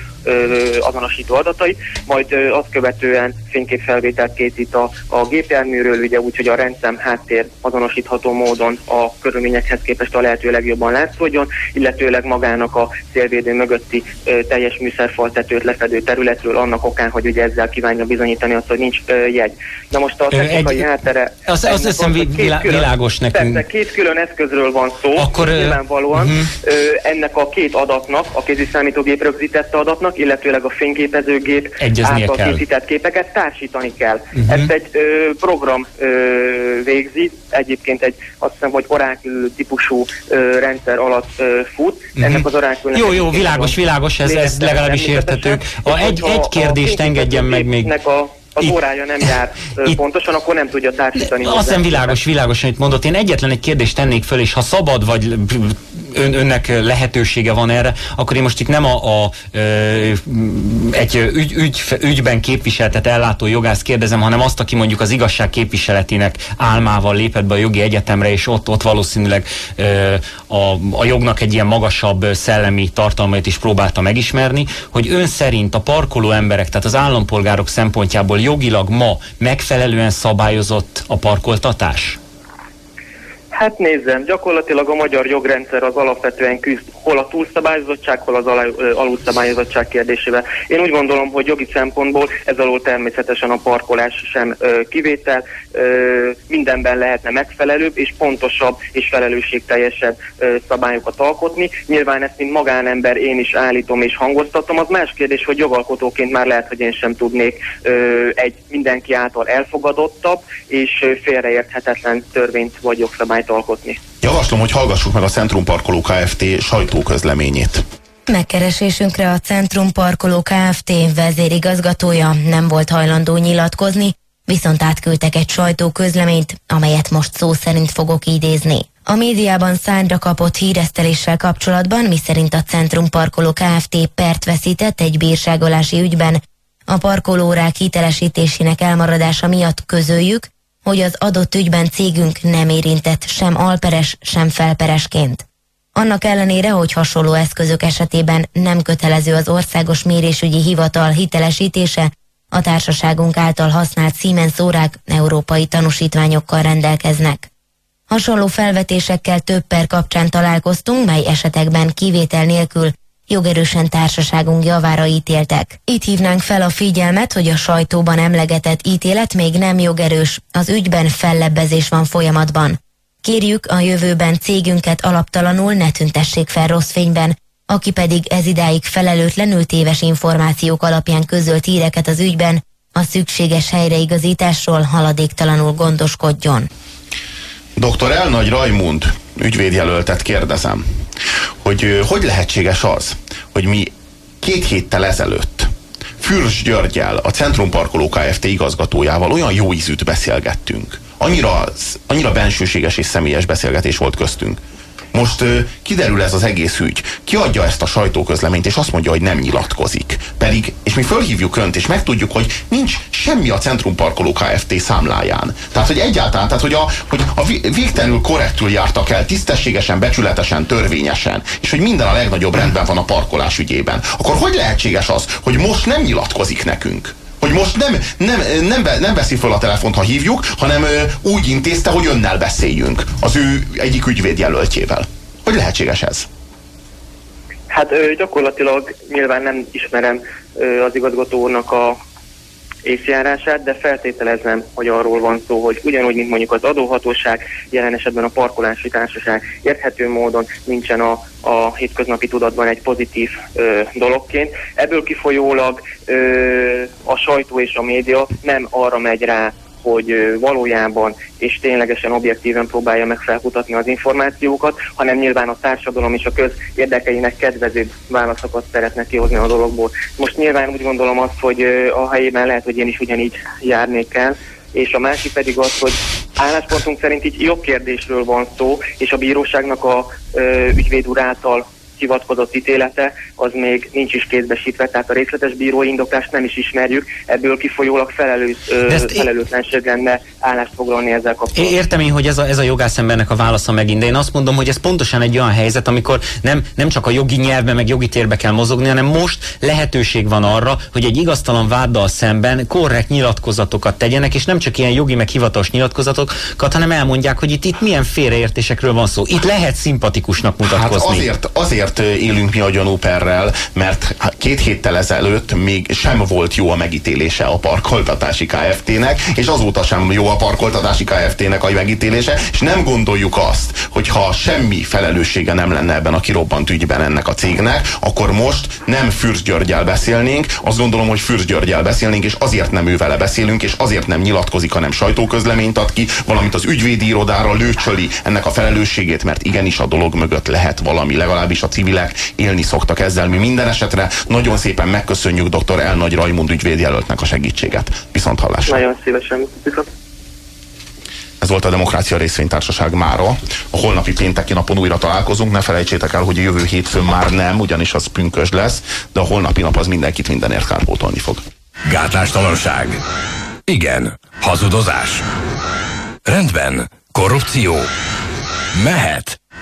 Speaker 12: azonosító adatait, majd azt követően fényképfelvételt készít a, a gépjárműről, ugye úgy, hogy a rendszem háttér azonosítható módon a körülményekhez képest a lehető legjobban látszódjon, illetőleg magának a szélvédő mögötti teljes műszerfaltetőt lefedő területről annak okán, hogy ugye ezzel kívánja bizonyítani azt, hogy nincs jegy. Na most a technikai
Speaker 4: egy,
Speaker 12: háttere...
Speaker 4: Azt, azt hiszem vilá, külön, világos nekünk.
Speaker 12: Persze, két külön eszközről van szó, Akkor, nyilvánvalóan uh-huh. ennek a két adatnak, a kézi számítógép rögzítette adatnak, illetőleg a fényképezőgép
Speaker 4: Egyeznie
Speaker 12: által
Speaker 4: kell.
Speaker 12: készített képeket társítani kell.
Speaker 4: Mhm.
Speaker 12: Ezt egy ö, program ö, végzi, egyébként egy azt hiszem, hogy Oracle típusú ö, rendszer alatt ö, fut.
Speaker 4: Mhm.
Speaker 12: Ennek az Oracle
Speaker 4: Jó, jó, világos, világos, ez, ez legalábbis értető. A egy, egy kérdést engedjen meg még.
Speaker 12: A, az
Speaker 4: Itt-
Speaker 12: órája nem jár
Speaker 4: Itt-
Speaker 12: pontosan, akkor nem tudja társítani.
Speaker 4: Azt hiszem világos, világos, amit mondott. Én egyetlen egy kérdést tennék föl, és ha szabad, vagy ön, önnek lehetősége van erre, akkor én most itt nem a, a egy ügy, ügy, ügyben képviseltet ellátó jogász kérdezem, hanem azt, aki mondjuk az igazság képviseletének álmával lépett be a jogi egyetemre, és ott, ott valószínűleg a, a jognak egy ilyen magasabb szellemi tartalmait is próbálta megismerni, hogy ön szerint a parkoló emberek, tehát az állampolgárok szempontjából jogilag ma megfelelően szabályozott a parkoltatás?
Speaker 12: Hát nézzem, gyakorlatilag a magyar jogrendszer az alapvetően küzd hol a túlszabályozottság, hol az alá- alulszabályozottság kérdésével. Én úgy gondolom, hogy jogi szempontból ez alól természetesen a parkolás sem ö, kivétel, ö, mindenben lehetne megfelelőbb és pontosabb és felelősségteljesebb ö, szabályokat alkotni. Nyilván ezt, mint magánember én is állítom és hangoztatom. Az más kérdés, hogy jogalkotóként már lehet, hogy én sem tudnék ö, egy mindenki által elfogadottabb és félreérthetetlen törvényt vagy jogszabályt alkotni.
Speaker 2: Javaslom, hogy hallgassuk meg a Centrum Parkoló Kft. sajtóközleményét.
Speaker 5: Megkeresésünkre a Centrum Parkoló Kft. vezérigazgatója nem volt hajlandó nyilatkozni, viszont átküldtek egy sajtóközleményt, amelyet most szó szerint fogok idézni. A médiában szányra kapott híreszteléssel kapcsolatban, miszerint a Centrum Parkoló Kft. pert veszített egy bírságolási ügyben, a parkolórák hitelesítésének elmaradása miatt közöljük, hogy az adott ügyben cégünk nem érintett sem alperes, sem felperesként. Annak ellenére, hogy hasonló eszközök esetében nem kötelező az Országos Mérésügyi Hivatal hitelesítése, a társaságunk által használt Siemens órák európai tanúsítványokkal rendelkeznek. Hasonló felvetésekkel több per kapcsán találkoztunk, mely esetekben kivétel nélkül jogerősen társaságunk javára ítéltek. Itt hívnánk fel a figyelmet, hogy a sajtóban emlegetett ítélet még nem jogerős, az ügyben fellebbezés van folyamatban. Kérjük a jövőben cégünket alaptalanul ne tüntessék fel rossz fényben, aki pedig ez idáig felelőtlenül téves információk alapján közölt híreket az ügyben, a szükséges helyreigazításról haladéktalanul gondoskodjon.
Speaker 2: Dr. Elnagy Rajmund ügyvédjelöltet kérdezem, hogy hogy lehetséges az, hogy mi két héttel ezelőtt Fürsz Györgyel, a Centrum Parkoló Kft. igazgatójával olyan jó ízűt beszélgettünk. Annyira, annyira bensőséges és személyes beszélgetés volt köztünk, most kiderül ez az egész ügy. Kiadja ezt a sajtóközleményt, és azt mondja, hogy nem nyilatkozik. Pedig, és mi fölhívjuk önt, és megtudjuk, hogy nincs semmi a Centrum Parkoló Kft. számláján. Tehát, hogy egyáltalán, tehát, hogy a, hogy a végtelenül korrektül jártak el, tisztességesen, becsületesen, törvényesen, és hogy minden a legnagyobb rendben van a parkolás ügyében. Akkor hogy lehetséges az, hogy most nem nyilatkozik nekünk? Hogy most nem, nem, nem, nem veszi fel a telefont, ha hívjuk, hanem úgy intézte, hogy önnel beszéljünk az ő egyik ügyvédjelöltjével. Hogy lehetséges ez?
Speaker 12: Hát gyakorlatilag nyilván nem ismerem az igazgatónak a észjárását, de feltételezem, hogy arról van szó, hogy ugyanúgy, mint mondjuk az adóhatóság, jelen esetben a parkolási társaság érthető módon nincsen a, a hétköznapi tudatban egy pozitív ö, dologként. Ebből kifolyólag ö, a sajtó és a média nem arra megy rá, hogy valójában és ténylegesen objektíven próbálja meg felkutatni az információkat, hanem nyilván a társadalom és a köz érdekeinek kedvező válaszokat szeretne kihozni a dologból. Most nyilván úgy gondolom azt, hogy a helyében lehet, hogy én is ugyanígy járnék el, és a másik pedig az, hogy álláspontunk szerint így jogkérdésről van szó, és a bíróságnak a ö, ügyvéd úr által hivatkozott ítélete, az még nincs is kézbesítve, tehát a részletes bírói indoklást nem is ismerjük, ebből kifolyólag felelős, felelőtlenség lenne állást foglalni ezzel kapcsolatban.
Speaker 4: Értem én, hogy ez a, ez a jogászembernek a válasza megint, de én azt mondom, hogy ez pontosan egy olyan helyzet, amikor nem, nem csak a jogi nyelvbe, meg jogi térbe kell mozogni, hanem most lehetőség van arra, hogy egy igaztalan váddal szemben korrekt nyilatkozatokat tegyenek, és nem csak ilyen jogi, meg hivatalos nyilatkozatokat, hanem elmondják, hogy itt, itt milyen félreértésekről van szó. Itt lehet szimpatikusnak mutatkozni.
Speaker 2: Hát azért, azért azért élünk mi a gyanúperrel, mert két héttel ezelőtt még sem volt jó a megítélése a parkoltatási KFT-nek, és azóta sem jó a parkoltatási KFT-nek a megítélése, és nem gondoljuk azt, hogy ha semmi felelőssége nem lenne ebben a kirobbant ügyben ennek a cégnek, akkor most nem Fürsz Györgyel beszélnénk, azt gondolom, hogy Fürsz Györgyel beszélnénk, és azért nem ő vele beszélünk, és azért nem nyilatkozik, hanem sajtóközleményt ad ki, valamint az ügyvédi irodára lőcsöli ennek a felelősségét, mert igenis a dolog mögött lehet valami, legalábbis a civilek élni szoktak ezzel. Mi minden esetre nagyon szépen megköszönjük dr. El Nagy Rajmund ügyvédjelöltnek a segítséget. Viszont hallásra.
Speaker 12: Nagyon szívesen. Viszont.
Speaker 2: Ez volt a Demokrácia Részvénytársaság mára. A holnapi pénteki napon újra találkozunk. Ne felejtsétek el, hogy a jövő hétfőn már nem, ugyanis az pünkös lesz, de a holnapi nap az mindenkit mindenért kárpótolni fog.
Speaker 1: Gátlástalanság. Igen. Hazudozás. Rendben. Korrupció. Mehet.